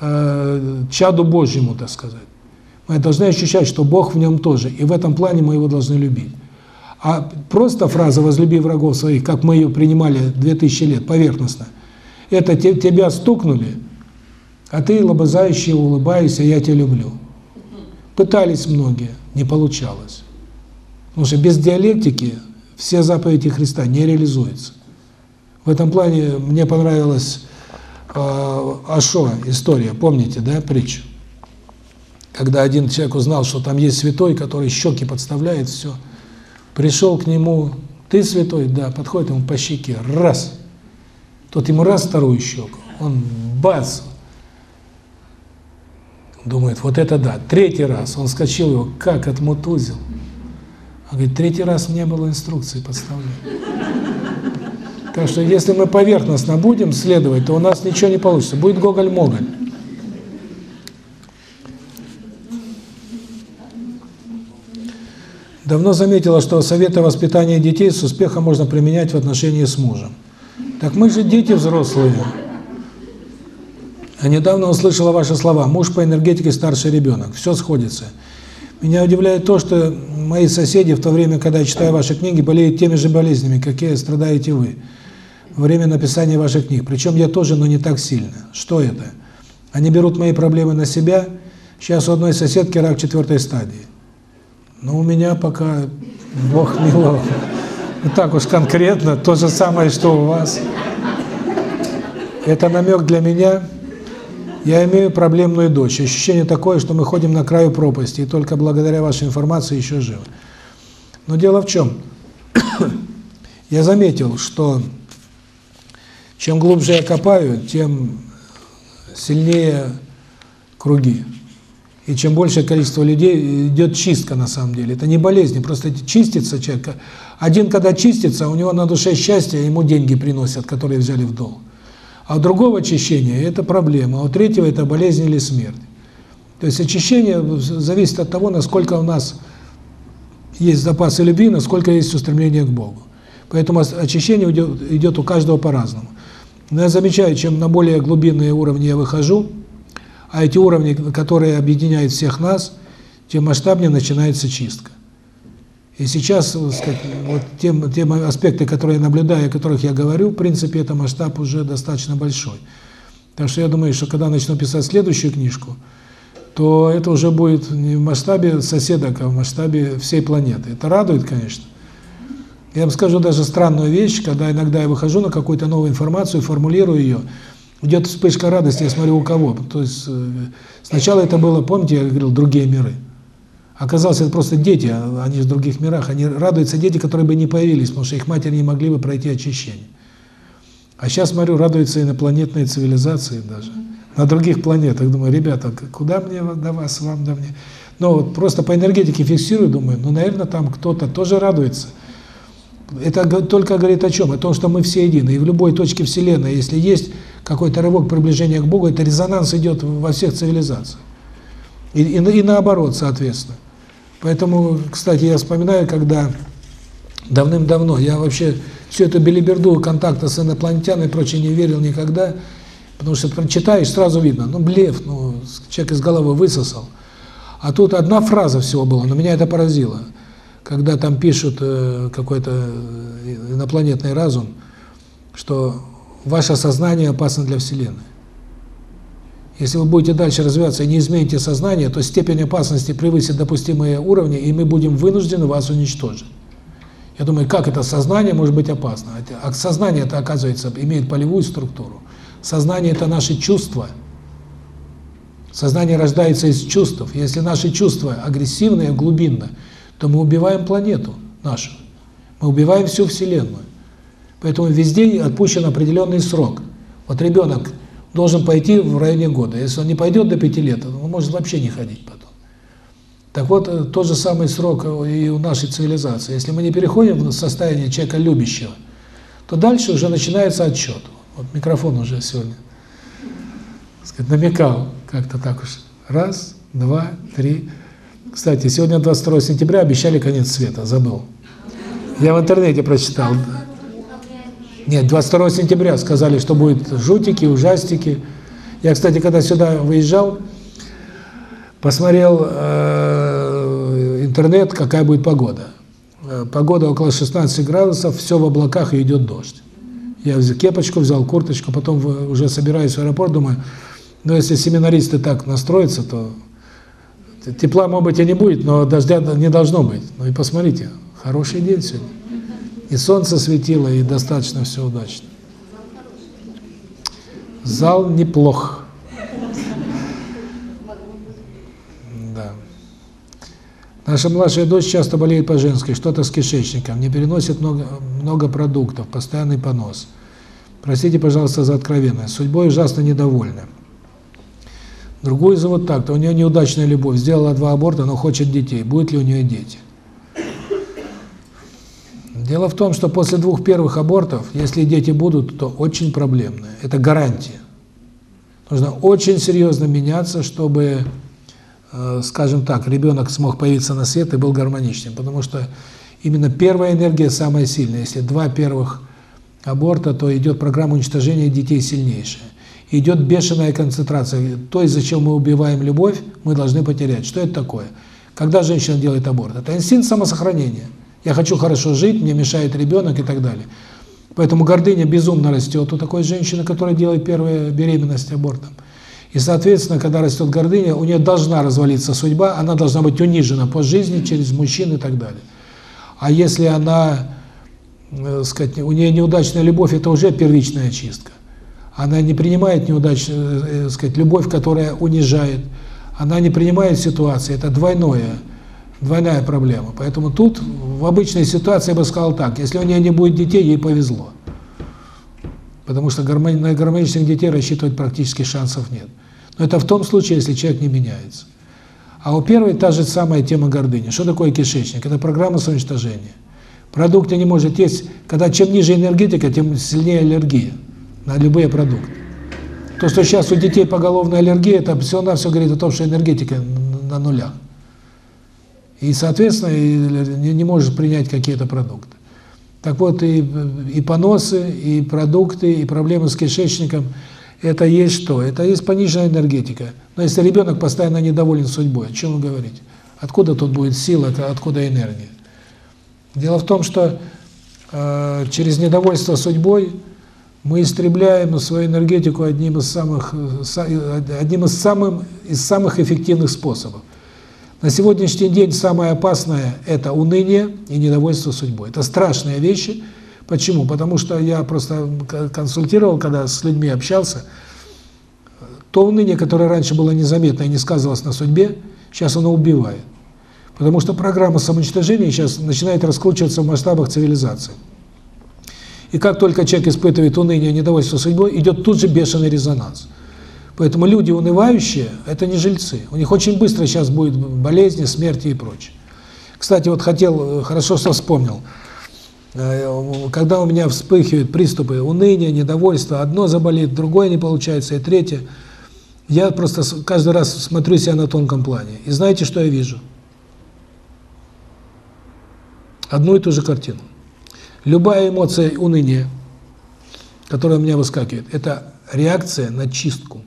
э, чаду Божьему, так сказать. Мы должны ощущать, что Бог в нем тоже, и в этом плане мы его должны любить. А просто фраза «возлюби врагов своих», как мы ее принимали 2000 лет, поверхностно, это те, тебя стукнули, а ты лобызающий, улыбаешься, я тебя люблю. Пытались многие, не получалось. Потому что без диалектики все заповеди Христа не реализуются. В этом плане мне понравилась э, Ашо история, помните, да, притчу? Когда один человек узнал, что там есть святой, который щеки подставляет, все. Пришел к нему, ты святой? Да, подходит ему по щеке, раз. Тот ему раз вторую щеку, он бац, Думает, вот это да. Третий раз он скачил его, как отмутузил. Он говорит, третий раз не было инструкции подставлять. Так что если мы поверхностно будем следовать, то у нас ничего не получится. Будет гоголь-моголь. Давно заметила, что советы о воспитании детей с успехом можно применять в отношении с мужем. Так мы же дети взрослые. Я недавно услышала ваши слова. Муж по энергетике старший ребенок. Все сходится. Меня удивляет то, что мои соседи в то время, когда я читаю ваши книги, болеют теми же болезнями, какие страдаете вы. Во время написания ваших книг. Причем я тоже, но не так сильно. Что это? Они берут мои проблемы на себя. Сейчас у одной соседки рак четвертой стадии. Но у меня пока Бог миловал. Вот так уж конкретно, то же самое, что у вас. Это намек для меня – я имею проблемную дочь. Ощущение такое, что мы ходим на краю пропасти, и только благодаря вашей информации еще живы. Но дело в чем? я заметил, что чем глубже я копаю, тем сильнее круги. И чем большее количество людей, идет чистка на самом деле. Это не болезнь, просто чистится человек. Один, когда чистится, у него на душе счастье, ему деньги приносят, которые взяли в долг. А у другого очищения – это проблема, а у третьего – это болезнь или смерть. То есть очищение зависит от того, насколько у нас есть запасы любви, насколько есть устремление к Богу. Поэтому очищение идет, у каждого по-разному. Но я замечаю, чем на более глубинные уровни я выхожу, а эти уровни, которые объединяют всех нас, тем масштабнее начинается чистка. И сейчас, сказать, вот тем, тем аспекты, которые я наблюдаю, о которых я говорю, в принципе, это масштаб уже достаточно большой. Так что я думаю, что когда начну писать следующую книжку, то это уже будет не в масштабе соседок, а в масштабе всей планеты. Это радует, конечно. Я вам скажу даже странную вещь, когда иногда я выхожу на какую-то новую информацию, формулирую ее, идет вспышка радости, я смотрю, у кого. То есть э, сначала это было, помните, я говорил, другие миры. Оказалось, это просто дети, а они в других мирах. Они радуются дети, которые бы не появились, потому что их матери не могли бы пройти очищение. А сейчас, смотрю, радуются инопланетные цивилизации даже. На других планетах. Думаю, ребята, куда мне до вас, вам до мне? Но вот просто по энергетике фиксирую, думаю, ну, наверное, там кто-то тоже радуется. Это только говорит о чем? О том, что мы все едины. И в любой точке Вселенной, если есть какой-то рывок приближения к Богу, это резонанс идет во всех цивилизациях. И, и, и наоборот, соответственно. Поэтому, кстати, я вспоминаю, когда давным-давно, я вообще всю эту белиберду контакта с инопланетянами и прочее не верил никогда, потому что прочитаешь, сразу видно, ну, блеф, ну, человек из головы высосал. А тут одна фраза всего была, но меня это поразило. Когда там пишут э, какой-то э, инопланетный разум, что ваше сознание опасно для Вселенной. Если вы будете дальше развиваться и не измените сознание, то степень опасности превысит допустимые уровни, и мы будем вынуждены вас уничтожить. Я думаю, как это сознание может быть опасно? А сознание это, оказывается, имеет полевую структуру. Сознание – это наши чувства. Сознание рождается из чувств. Если наши чувства агрессивные, глубинно, то мы убиваем планету нашу. Мы убиваем всю Вселенную. Поэтому везде отпущен определенный срок. Вот ребенок должен пойти в районе года. Если он не пойдет до пяти лет, он может вообще не ходить потом. Так вот, э, тот же самый срок и у нашей цивилизации. Если мы не переходим в состояние человека любящего, то дальше уже начинается отчет. Вот микрофон уже сегодня сказать, намекал как-то так уж. Раз, два, три. Кстати, сегодня 22 сентября обещали конец света, забыл. Я в интернете прочитал. Нет, 22 сентября сказали, что будут жутики, ужастики. Я, кстати, когда сюда выезжал, посмотрел э, интернет, какая будет погода. Э, погода около 16 градусов, все в облаках и идет дождь. Я взял кепочку, взял курточку, потом уже собираюсь в аэропорт, думаю, ну если семинаристы так настроятся, то тепла, может быть, и не будет, но дождя не должно быть. Ну и посмотрите, хороший день сегодня. И солнце светило, и достаточно все удачно. Зал неплох. Да. Наша младшая дочь часто болеет по женской, что-то с кишечником, не переносит много, много продуктов, постоянный понос. Простите, пожалуйста, за откровенность. Судьбой ужасно недовольна. Другую зовут так-то, у нее неудачная любовь, сделала два аборта, но хочет детей. Будет ли у нее дети? Дело в том, что после двух первых абортов, если дети будут, то очень проблемно. Это гарантия. Нужно очень серьезно меняться, чтобы, э, скажем так, ребенок смог появиться на свет и был гармоничным. Потому что именно первая энергия самая сильная. Если два первых аборта, то идет программа уничтожения детей сильнейшая. Идет бешеная концентрация. То, из-за чего мы убиваем любовь, мы должны потерять. Что это такое? Когда женщина делает аборт? Это инстинкт самосохранения. Я хочу хорошо жить, мне мешает ребенок и так далее. Поэтому гордыня безумно растет у такой женщины, которая делает первую беременность абортом. И, соответственно, когда растет гордыня, у нее должна развалиться судьба, она должна быть унижена по жизни через мужчин и так далее. А если она, э, сказать, у нее неудачная любовь, это уже первичная чистка. Она не принимает неудачную, э, сказать, любовь, которая унижает. Она не принимает ситуации, это двойное двойная проблема. Поэтому тут в обычной ситуации я бы сказал так, если у нее не будет детей, ей повезло. Потому что на гармоничных детей рассчитывать практически шансов нет. Но это в том случае, если человек не меняется. А у первой та же самая тема гордыни. Что такое кишечник? Это программа самоуничтожения. Продукты не может есть, когда чем ниже энергетика, тем сильнее аллергия на любые продукты. То, что сейчас у детей поголовная аллергия, это все-навсего говорит о том, что энергетика на нулях. И, соответственно, не, можешь принять какие-то продукты. Так вот, и, и поносы, и продукты, и проблемы с кишечником – это есть что? Это есть пониженная энергетика. Но если ребенок постоянно недоволен судьбой, о чем вы говорите? Откуда тут будет сила, откуда энергия? Дело в том, что э, через недовольство судьбой мы истребляем свою энергетику одним из самых, э, одним из самых, из самых эффективных способов. На сегодняшний день самое опасное – это уныние и недовольство судьбой. Это страшные вещи. Почему? Потому что я просто консультировал, когда с людьми общался, то уныние, которое раньше было незаметно и не сказывалось на судьбе, сейчас оно убивает. Потому что программа самоуничтожения сейчас начинает раскручиваться в масштабах цивилизации. И как только человек испытывает уныние недовольство судьбой, идет тут же бешеный резонанс – Поэтому люди унывающие – это не жильцы. У них очень быстро сейчас будет болезни, смерти и прочее. Кстати, вот хотел, э, хорошо, что вспомнил. Э, когда у меня вспыхивают приступы уныния, недовольства, одно заболит, другое не получается, и третье, я просто каждый раз смотрю себя на тонком плане. И знаете, что я вижу? Одну и ту же картину. Любая эмоция уныния, которая у меня выскакивает, это реакция на чистку.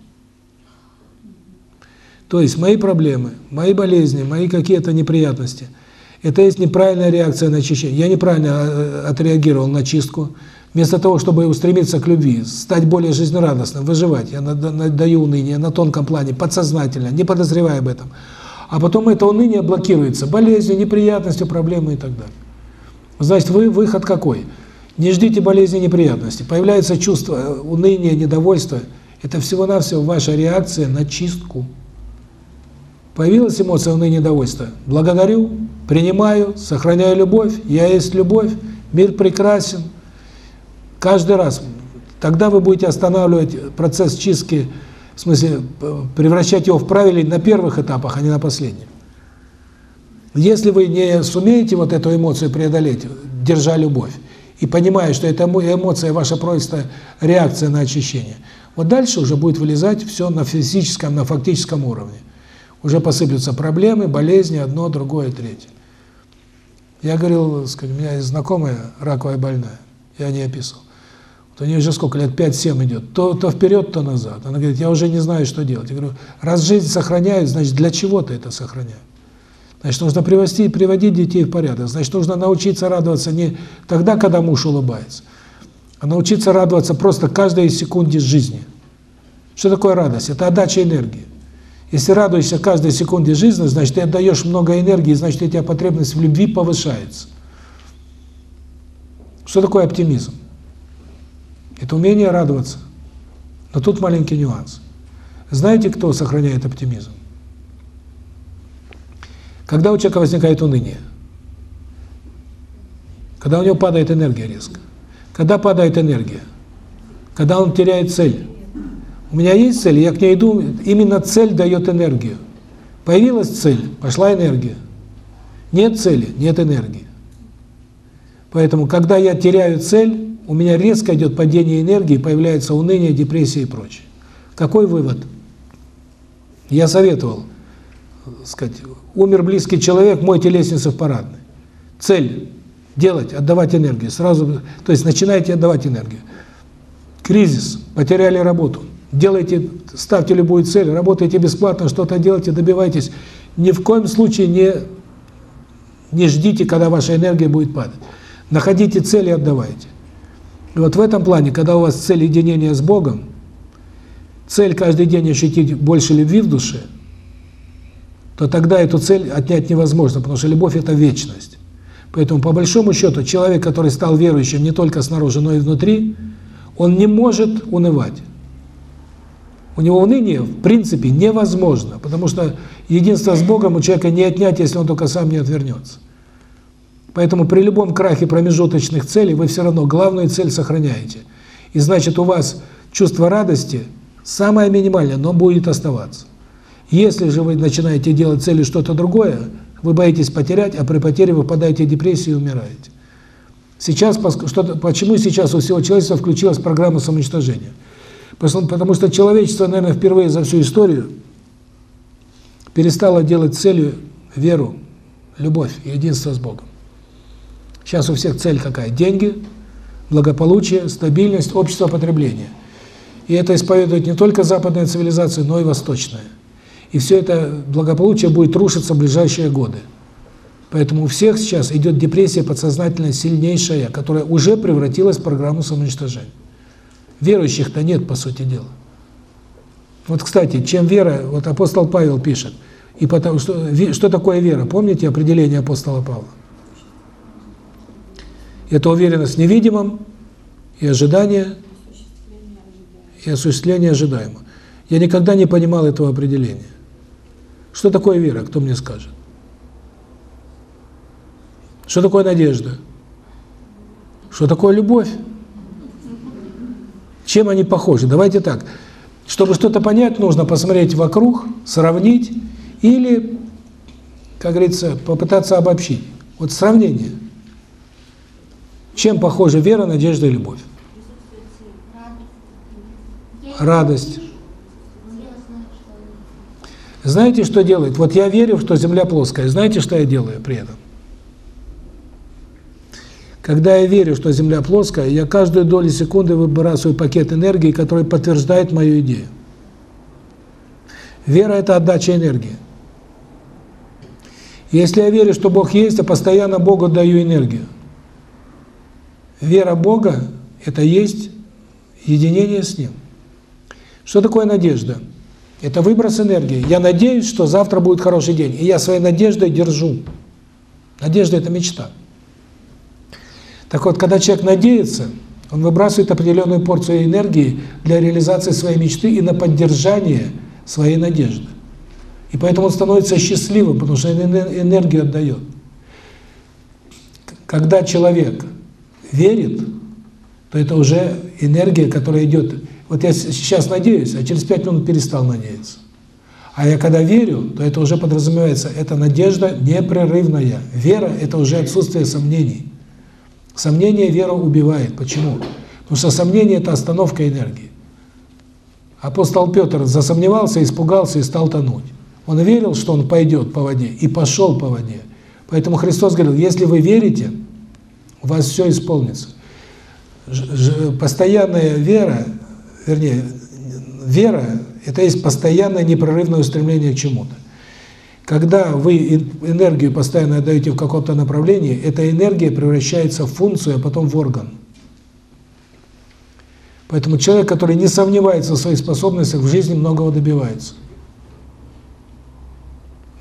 То есть мои проблемы, мои болезни, мои какие-то неприятности – это есть неправильная реакция на очищение. Я неправильно э, отреагировал на чистку. Вместо того, чтобы устремиться к любви, стать более жизнерадостным, выживать, я даю уныние на тонком плане, подсознательно, не подозревая об этом. А потом это уныние блокируется болезнью, неприятностью, проблемой и так далее. Значит, вы выход какой? Не ждите болезни, неприятности. Появляется чувство э, уныния, недовольства. Это всего-навсего ваша реакция на чистку. Появилась эмоция уныния недовольства. Благодарю, принимаю, сохраняю любовь, я есть любовь, мир прекрасен. Каждый раз. Тогда вы будете останавливать процесс чистки, в смысле, превращать его в правильный на первых этапах, а не на последних. Если вы не сумеете вот эту эмоцию преодолеть, держа любовь, и понимая, что эта эмоция ваша просто реакция на очищение, вот дальше уже будет вылезать все на физическом, на фактическом уровне уже посыплются проблемы, болезни, одно, другое, третье. Я говорил, сказать, у меня есть знакомая раковая больная, я не описывал. Вот у нее уже сколько лет, 5-7 идет, то, то вперед, то назад. Она говорит, я уже не знаю, что делать. Я говорю, раз жизнь сохраняют, значит, для чего ты это сохраняешь? Значит, нужно привести, приводить детей в порядок. Значит, нужно научиться радоваться не тогда, когда муж улыбается, а научиться радоваться просто каждой секунде жизни. Что такое радость? Это отдача энергии. Если радуешься каждой секунде жизни, значит, ты отдаешь много энергии, значит, у тебя потребность в любви повышается. Что такое оптимизм? Это умение радоваться. Но тут маленький нюанс. Знаете, кто сохраняет оптимизм? Когда у человека возникает уныние, когда у него падает энергия резко, когда падает энергия, когда он теряет цель. У меня есть цель, я к ней иду, именно цель дает энергию. Появилась цель, пошла энергия. Нет цели, нет энергии. Поэтому, когда я теряю цель, у меня резко идет падение энергии, появляется уныние, депрессия и прочее. Какой вывод? Я советовал, сказать, умер близкий человек, мойте лестницу в парадной. Цель – делать, отдавать энергию. Сразу, то есть начинайте отдавать энергию. Кризис, потеряли работу. Делайте, ставьте любую цель, работайте бесплатно, что-то делайте, добивайтесь. Ни в коем случае не, не ждите, когда ваша энергия будет падать. Находите цель и отдавайте. И вот в этом плане, когда у вас цель единения с Богом, цель каждый день ощутить больше любви в душе, то тогда эту цель отнять невозможно, потому что любовь – это вечность. Поэтому, по большому счету, человек, который стал верующим не только снаружи, но и внутри, он не может унывать. У него уныние, в принципе, невозможно, потому что единство с Богом у человека не отнять, если он только сам не отвернется. Поэтому при любом крахе промежуточных целей вы все равно главную цель сохраняете. И значит, у вас чувство радости самое минимальное, но будет оставаться. Если же вы начинаете делать целью что-то другое, вы боитесь потерять, а при потере вы впадаете в депрессию и умираете. Сейчас, что почему сейчас у всего человечества включилась программа самоуничтожения? Потому что человечество, наверное, впервые за всю историю перестало делать целью веру, любовь и единство с Богом. Сейчас у всех цель какая? Деньги, благополучие, стабильность, общество потребления. И это исповедует не только западная цивилизация, но и восточная. И все это благополучие будет рушиться в ближайшие годы. Поэтому у всех сейчас идет депрессия подсознательная сильнейшая, которая уже превратилась в программу самоуничтожения. Верующих-то нет, по сути дела. Вот, кстати, чем вера, вот апостол Павел пишет, и потому что что такое вера? Помните определение апостола Павла? Это уверенность в невидимом и ожидание и осуществление ожидаемого. Я никогда не понимал этого определения. Что такое вера, кто мне скажет? Что такое надежда? Что такое любовь? Чем они похожи? Давайте так. Чтобы что-то понять, нужно посмотреть вокруг, сравнить или, как говорится, попытаться обобщить. Вот сравнение. Чем похожи вера, надежда и любовь? Радость. Знаете, что делает? Вот я верю, что Земля плоская. Знаете, что я делаю при этом? Когда я верю, что Земля плоская, я каждую долю секунды выбрасываю пакет энергии, который подтверждает мою идею. Вера – это отдача энергии. Если я верю, что Бог есть, я постоянно Богу даю энергию. Вера Бога – это есть единение с Ним. Что такое надежда? Это выброс энергии. Я надеюсь, что завтра будет хороший день, и я своей надеждой держу. Надежда – это мечта. Так вот, когда человек надеется, он выбрасывает определенную порцию энергии для реализации своей мечты и на поддержание своей надежды. И поэтому он становится счастливым, потому что энергию отдает. Когда человек верит, то это уже энергия, которая идет. Вот я сейчас надеюсь, а через пять минут перестал надеяться. А я когда верю, то это уже подразумевается, это надежда непрерывная. Вера – это уже отсутствие сомнений. Сомнение веру убивает. Почему? Потому что сомнение – это остановка энергии. Апостол Петр засомневался, испугался и стал тонуть. Он верил, что он пойдет по воде, и пошел по воде. Поэтому Христос говорил, если вы верите, у вас все исполнится. Постоянная вера, вернее, вера – это есть постоянное непрерывное устремление к чему-то. Когда вы энергию постоянно отдаете в каком-то направлении, эта энергия превращается в функцию, а потом в орган. Поэтому человек, который не сомневается в своих способностях, в жизни многого добивается.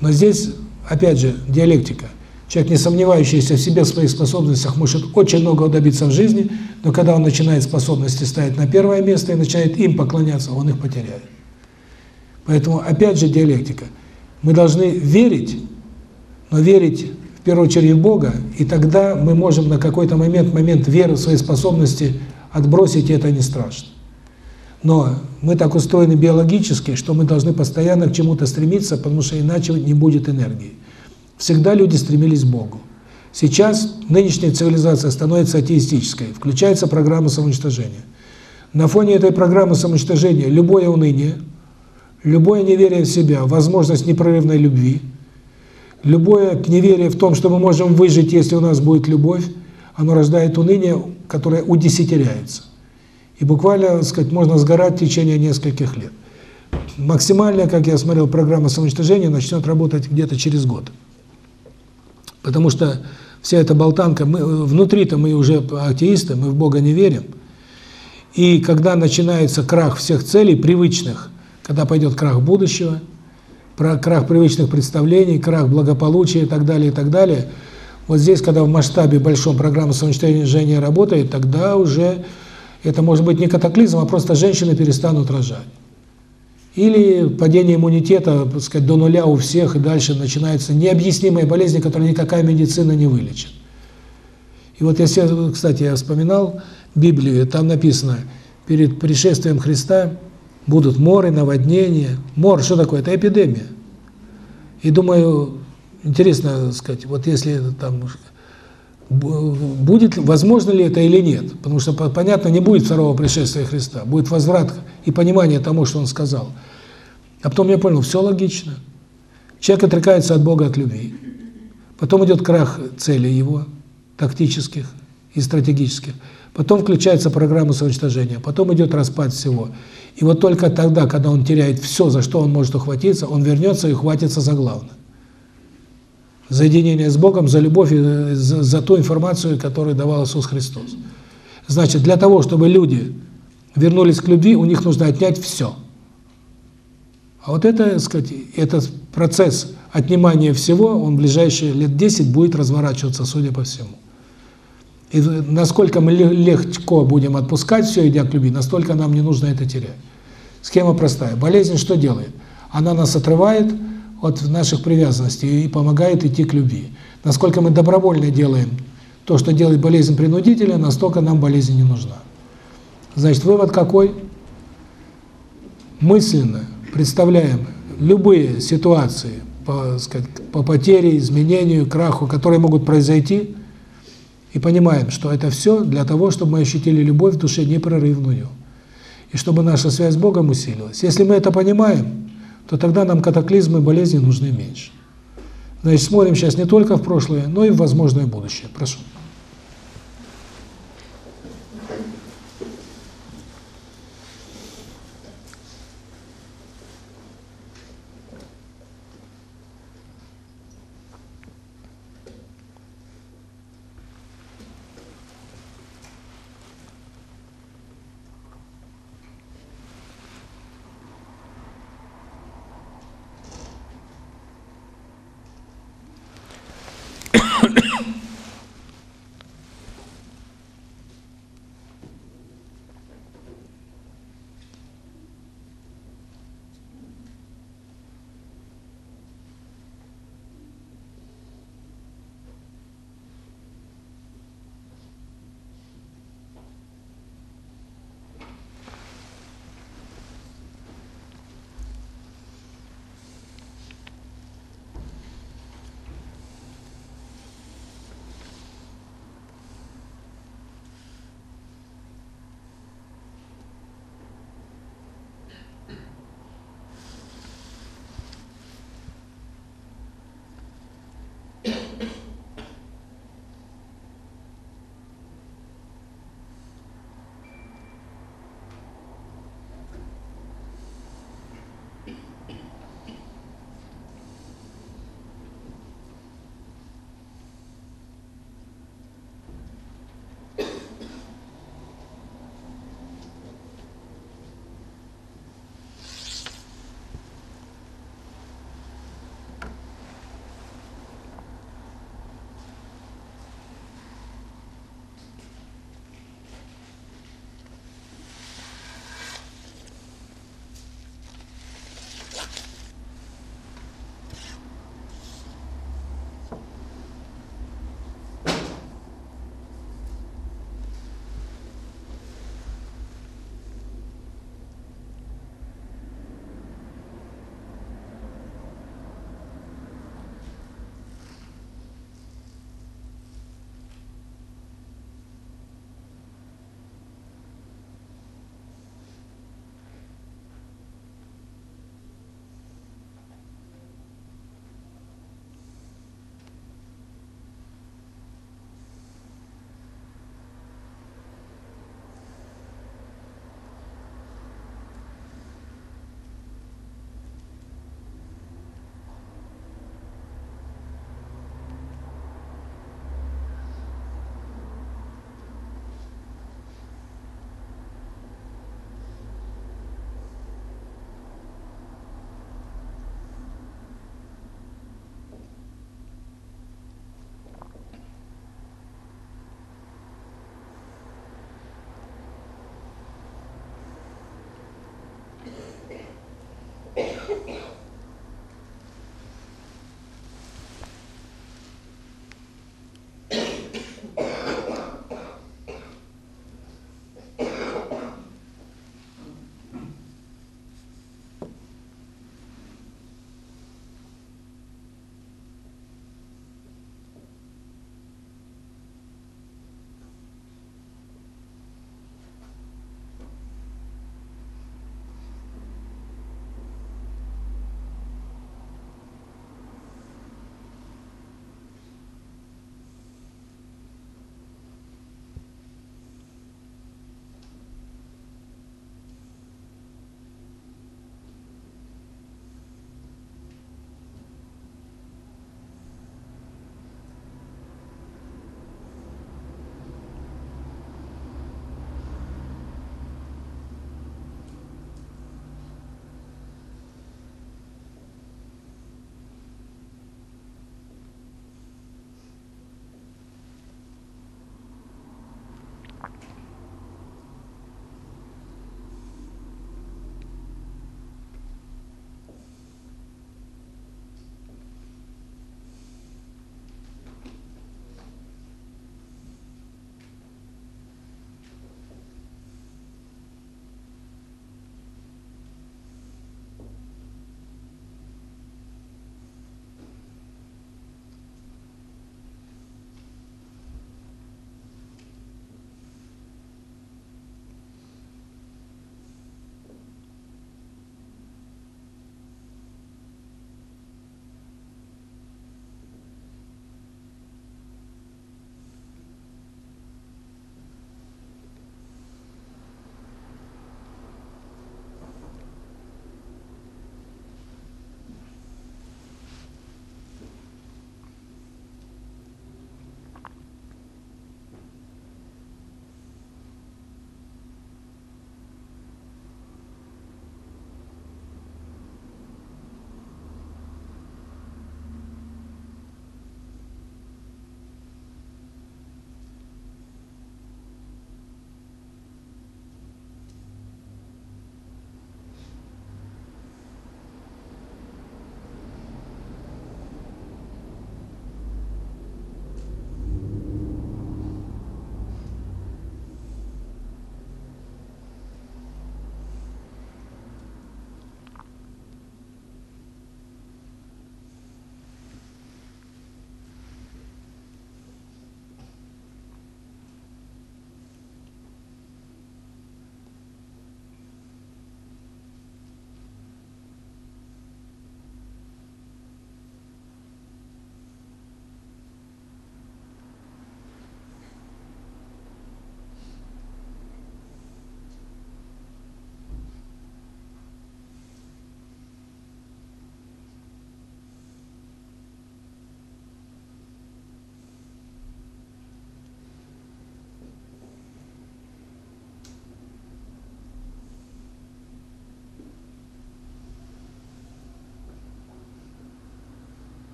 Но здесь, опять же, диалектика – Человек, не сомневающийся в себе, в своих способностях, может очень много добиться в жизни, но когда он начинает способности ставить на первое место и начинает им поклоняться, он их потеряет. Поэтому, опять же, диалектика. Мы должны верить, но верить в первую очередь в Бога, и тогда мы можем на какой-то момент, момент веры в свои способности отбросить, и это не страшно. Но мы так устроены биологически, что мы должны постоянно к чему-то стремиться, потому что иначе не будет энергии. Всегда люди стремились к Богу. Сейчас нынешняя цивилизация становится атеистической, включается программа самоуничтожения. На фоне этой программы самоуничтожения любое уныние, любое неверие в себя, возможность непрерывной любви, любое неверие в том, что мы можем выжить, если у нас будет любовь, оно рождает уныние, которое удесятеряется. И буквально, так сказать, можно сгорать в течение нескольких лет. Максимально, как я смотрел, программа самоуничтожения начнет работать где-то через год. Потому что вся эта болтанка, мы внутри-то мы уже атеисты, мы в Бога не верим. И когда начинается крах всех целей привычных, когда пойдет крах будущего, крах привычных представлений, крах благополучия и так далее, и так далее, вот здесь, когда в масштабе большом программа самоуничтожения работает, тогда уже это может быть не катаклизм, а просто женщины перестанут рожать. Или падение иммунитета, так сказать, до нуля у всех, и дальше начинаются необъяснимые болезни, которые никакая медицина не вылечит. И вот если, кстати, я вспоминал Библию, там написано, перед пришествием Христа будут моры, наводнения. Мор, что такое? Это эпидемия. И думаю, интересно, сказать, вот если там будет, возможно ли это или нет. Потому что, понятно, не будет второго пришествия Христа. Будет возврат и понимание тому, что Он сказал. А потом я понял, все логично. Человек отрекается от Бога, от любви. Потом идет крах целей его, тактических и стратегических. Потом включается программа самоуничтожения. Потом идет распад всего. И вот только тогда, когда он теряет все, за что он может ухватиться, он вернется и ухватится за главное за единение с Богом, за любовь и э, за, за ту информацию, которую давал Иисус Христос. Значит, для того, чтобы люди вернулись к любви, у них нужно отнять все. А вот это, сказать, этот процесс отнимания всего, он в ближайшие лет 10 будет разворачиваться, судя по всему. И насколько мы легко будем отпускать все, идя к любви, настолько нам не нужно это терять. Схема простая. Болезнь что делает? Она нас отрывает от наших привязанностей и помогает идти к любви. Насколько мы добровольно делаем то, что делает болезнь принудительно, настолько нам болезнь не нужна. Значит, вывод какой? Мысленно представляем любые ситуации по, сказать, по потере, изменению, краху, которые могут произойти, и понимаем, что это все для того, чтобы мы ощутили любовь в душе непрерывную, и чтобы наша связь с Богом усилилась. Если мы это понимаем, то тогда нам катаклизмы и болезни нужны меньше. Значит, смотрим сейчас не только в прошлое, но и в возможное будущее. Прошу.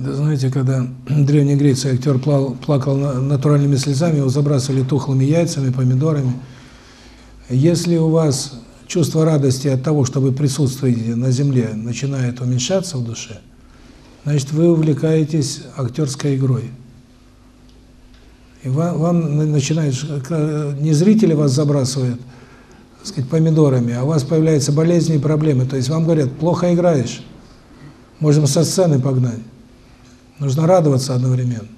Это знаете, когда в Древней Греции актер плал, плакал натуральными слезами, его забрасывали тухлыми яйцами, помидорами. Если у вас чувство радости от того, что вы присутствуете на земле, начинает уменьшаться в душе, значит, вы увлекаетесь актерской игрой. И вам, вам начинает, не зрители вас забрасывают, так сказать, помидорами, а у вас появляются болезни и проблемы. То есть вам говорят, плохо играешь, можем со сцены погнать. Нужно радоваться одновременно.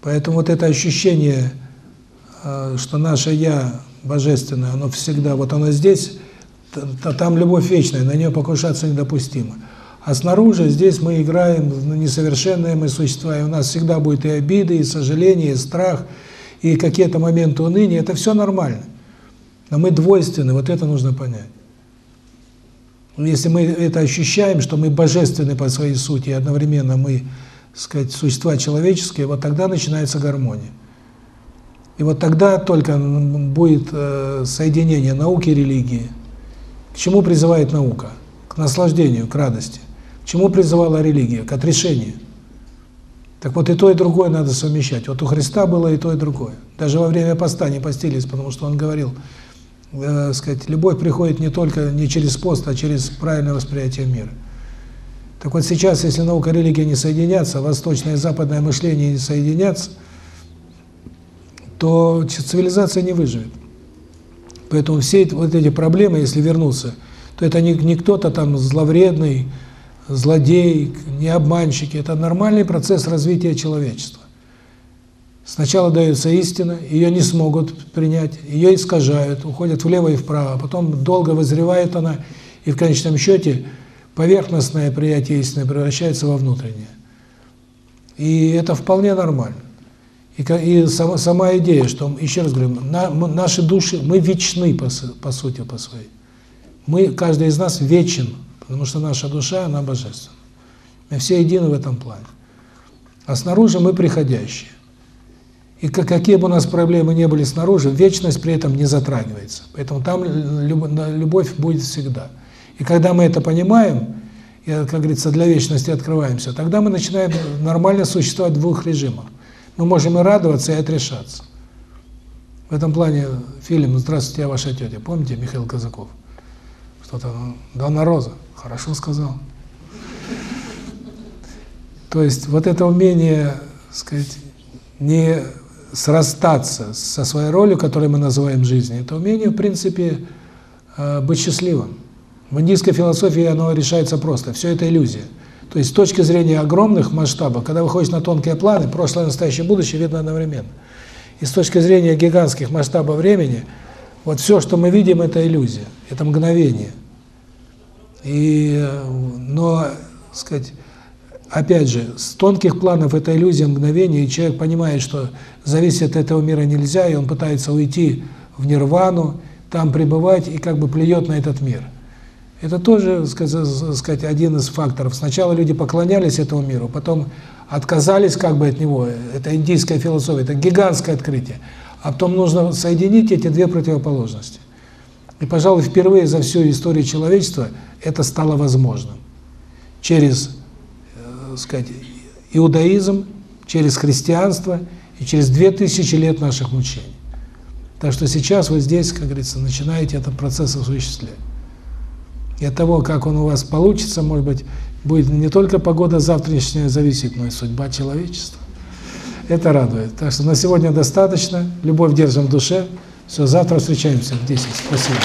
Поэтому вот это ощущение, э, что наше «я» божественное, оно всегда, вот оно здесь, там любовь вечная, на нее покушаться недопустимо. А снаружи, здесь мы играем, несовершенные мы существа, и у нас всегда будет и обиды, и сожаление, и страх, и какие-то моменты уныния, это все нормально. Но мы двойственны, вот это нужно понять. Если мы это ощущаем, что мы божественны по своей сути, и одновременно мы сказать, существа человеческие, вот тогда начинается гармония. И вот тогда только будет э, соединение науки и религии. К чему призывает наука? К наслаждению, к радости. К чему призывала религия? К отрешению. Так вот и то, и другое надо совмещать. Вот у Христа было и то, и другое. Даже во время поста не постились, потому что он говорил, э, сказать, любовь приходит не только не через пост, а через правильное восприятие мира. Так вот сейчас, если наука и религия не соединятся, восточное и западное мышление не соединятся, то цивилизация не выживет. Поэтому все вот эти проблемы, если вернуться, то это не, не кто-то там зловредный, злодей, не обманщики, это нормальный процесс развития человечества. Сначала дается истина, ее не смогут принять, ее искажают, уходят влево и вправо, а потом долго вызревает она, и в конечном счете – поверхностное приятие истины превращается во внутреннее. И это вполне нормально. И, и сама, сама идея, что, еще раз говорю, на, наши души, мы вечны по, по сути, по своей. Мы, каждый из нас вечен, потому что наша душа, она божественна. Мы все едины в этом плане. А снаружи мы приходящие. И какие бы у нас проблемы не были снаружи, вечность при этом не затрагивается. Поэтому там любовь будет всегда. И когда мы это понимаем, и, как говорится, для вечности открываемся, тогда мы начинаем нормально существовать в двух режимах. Мы можем и радоваться, и отрешаться. В этом плане фильм «Здравствуйте, я ваша тетя». Помните, Михаил Казаков? Что-то, Дона Роза, хорошо сказал. То есть вот это умение, сказать, не срастаться со своей ролью, которую мы называем жизнью, это умение, в принципе, э, быть счастливым. В индийской философии оно решается просто. Все это иллюзия. То есть с точки зрения огромных масштабов, когда выходишь на тонкие планы, прошлое, настоящее, будущее видно одновременно. И с точки зрения гигантских масштабов времени, вот все, что мы видим, это иллюзия, это мгновение. И, но, сказать, опять же, с тонких планов это иллюзия мгновения, и человек понимает, что зависеть от этого мира нельзя, и он пытается уйти в нирвану, там пребывать, и как бы плюет на этот мир. Это тоже, сказать, один из факторов. Сначала люди поклонялись этому миру, потом отказались как бы от него. Это индийская философия, это гигантское открытие. А потом нужно соединить эти две противоположности. И, пожалуй, впервые за всю историю человечества это стало возможным. Через, э, сказать, иудаизм, через христианство и через две тысячи лет наших мучений. Так что сейчас вы здесь, как говорится, начинаете этот процесс осуществлять. И от того, как он у вас получится, может быть, будет не только погода завтрашняя зависеть, но и судьба человечества. Это радует. Так что на сегодня достаточно. Любовь держим в душе. Все, завтра встречаемся в 10. Спасибо.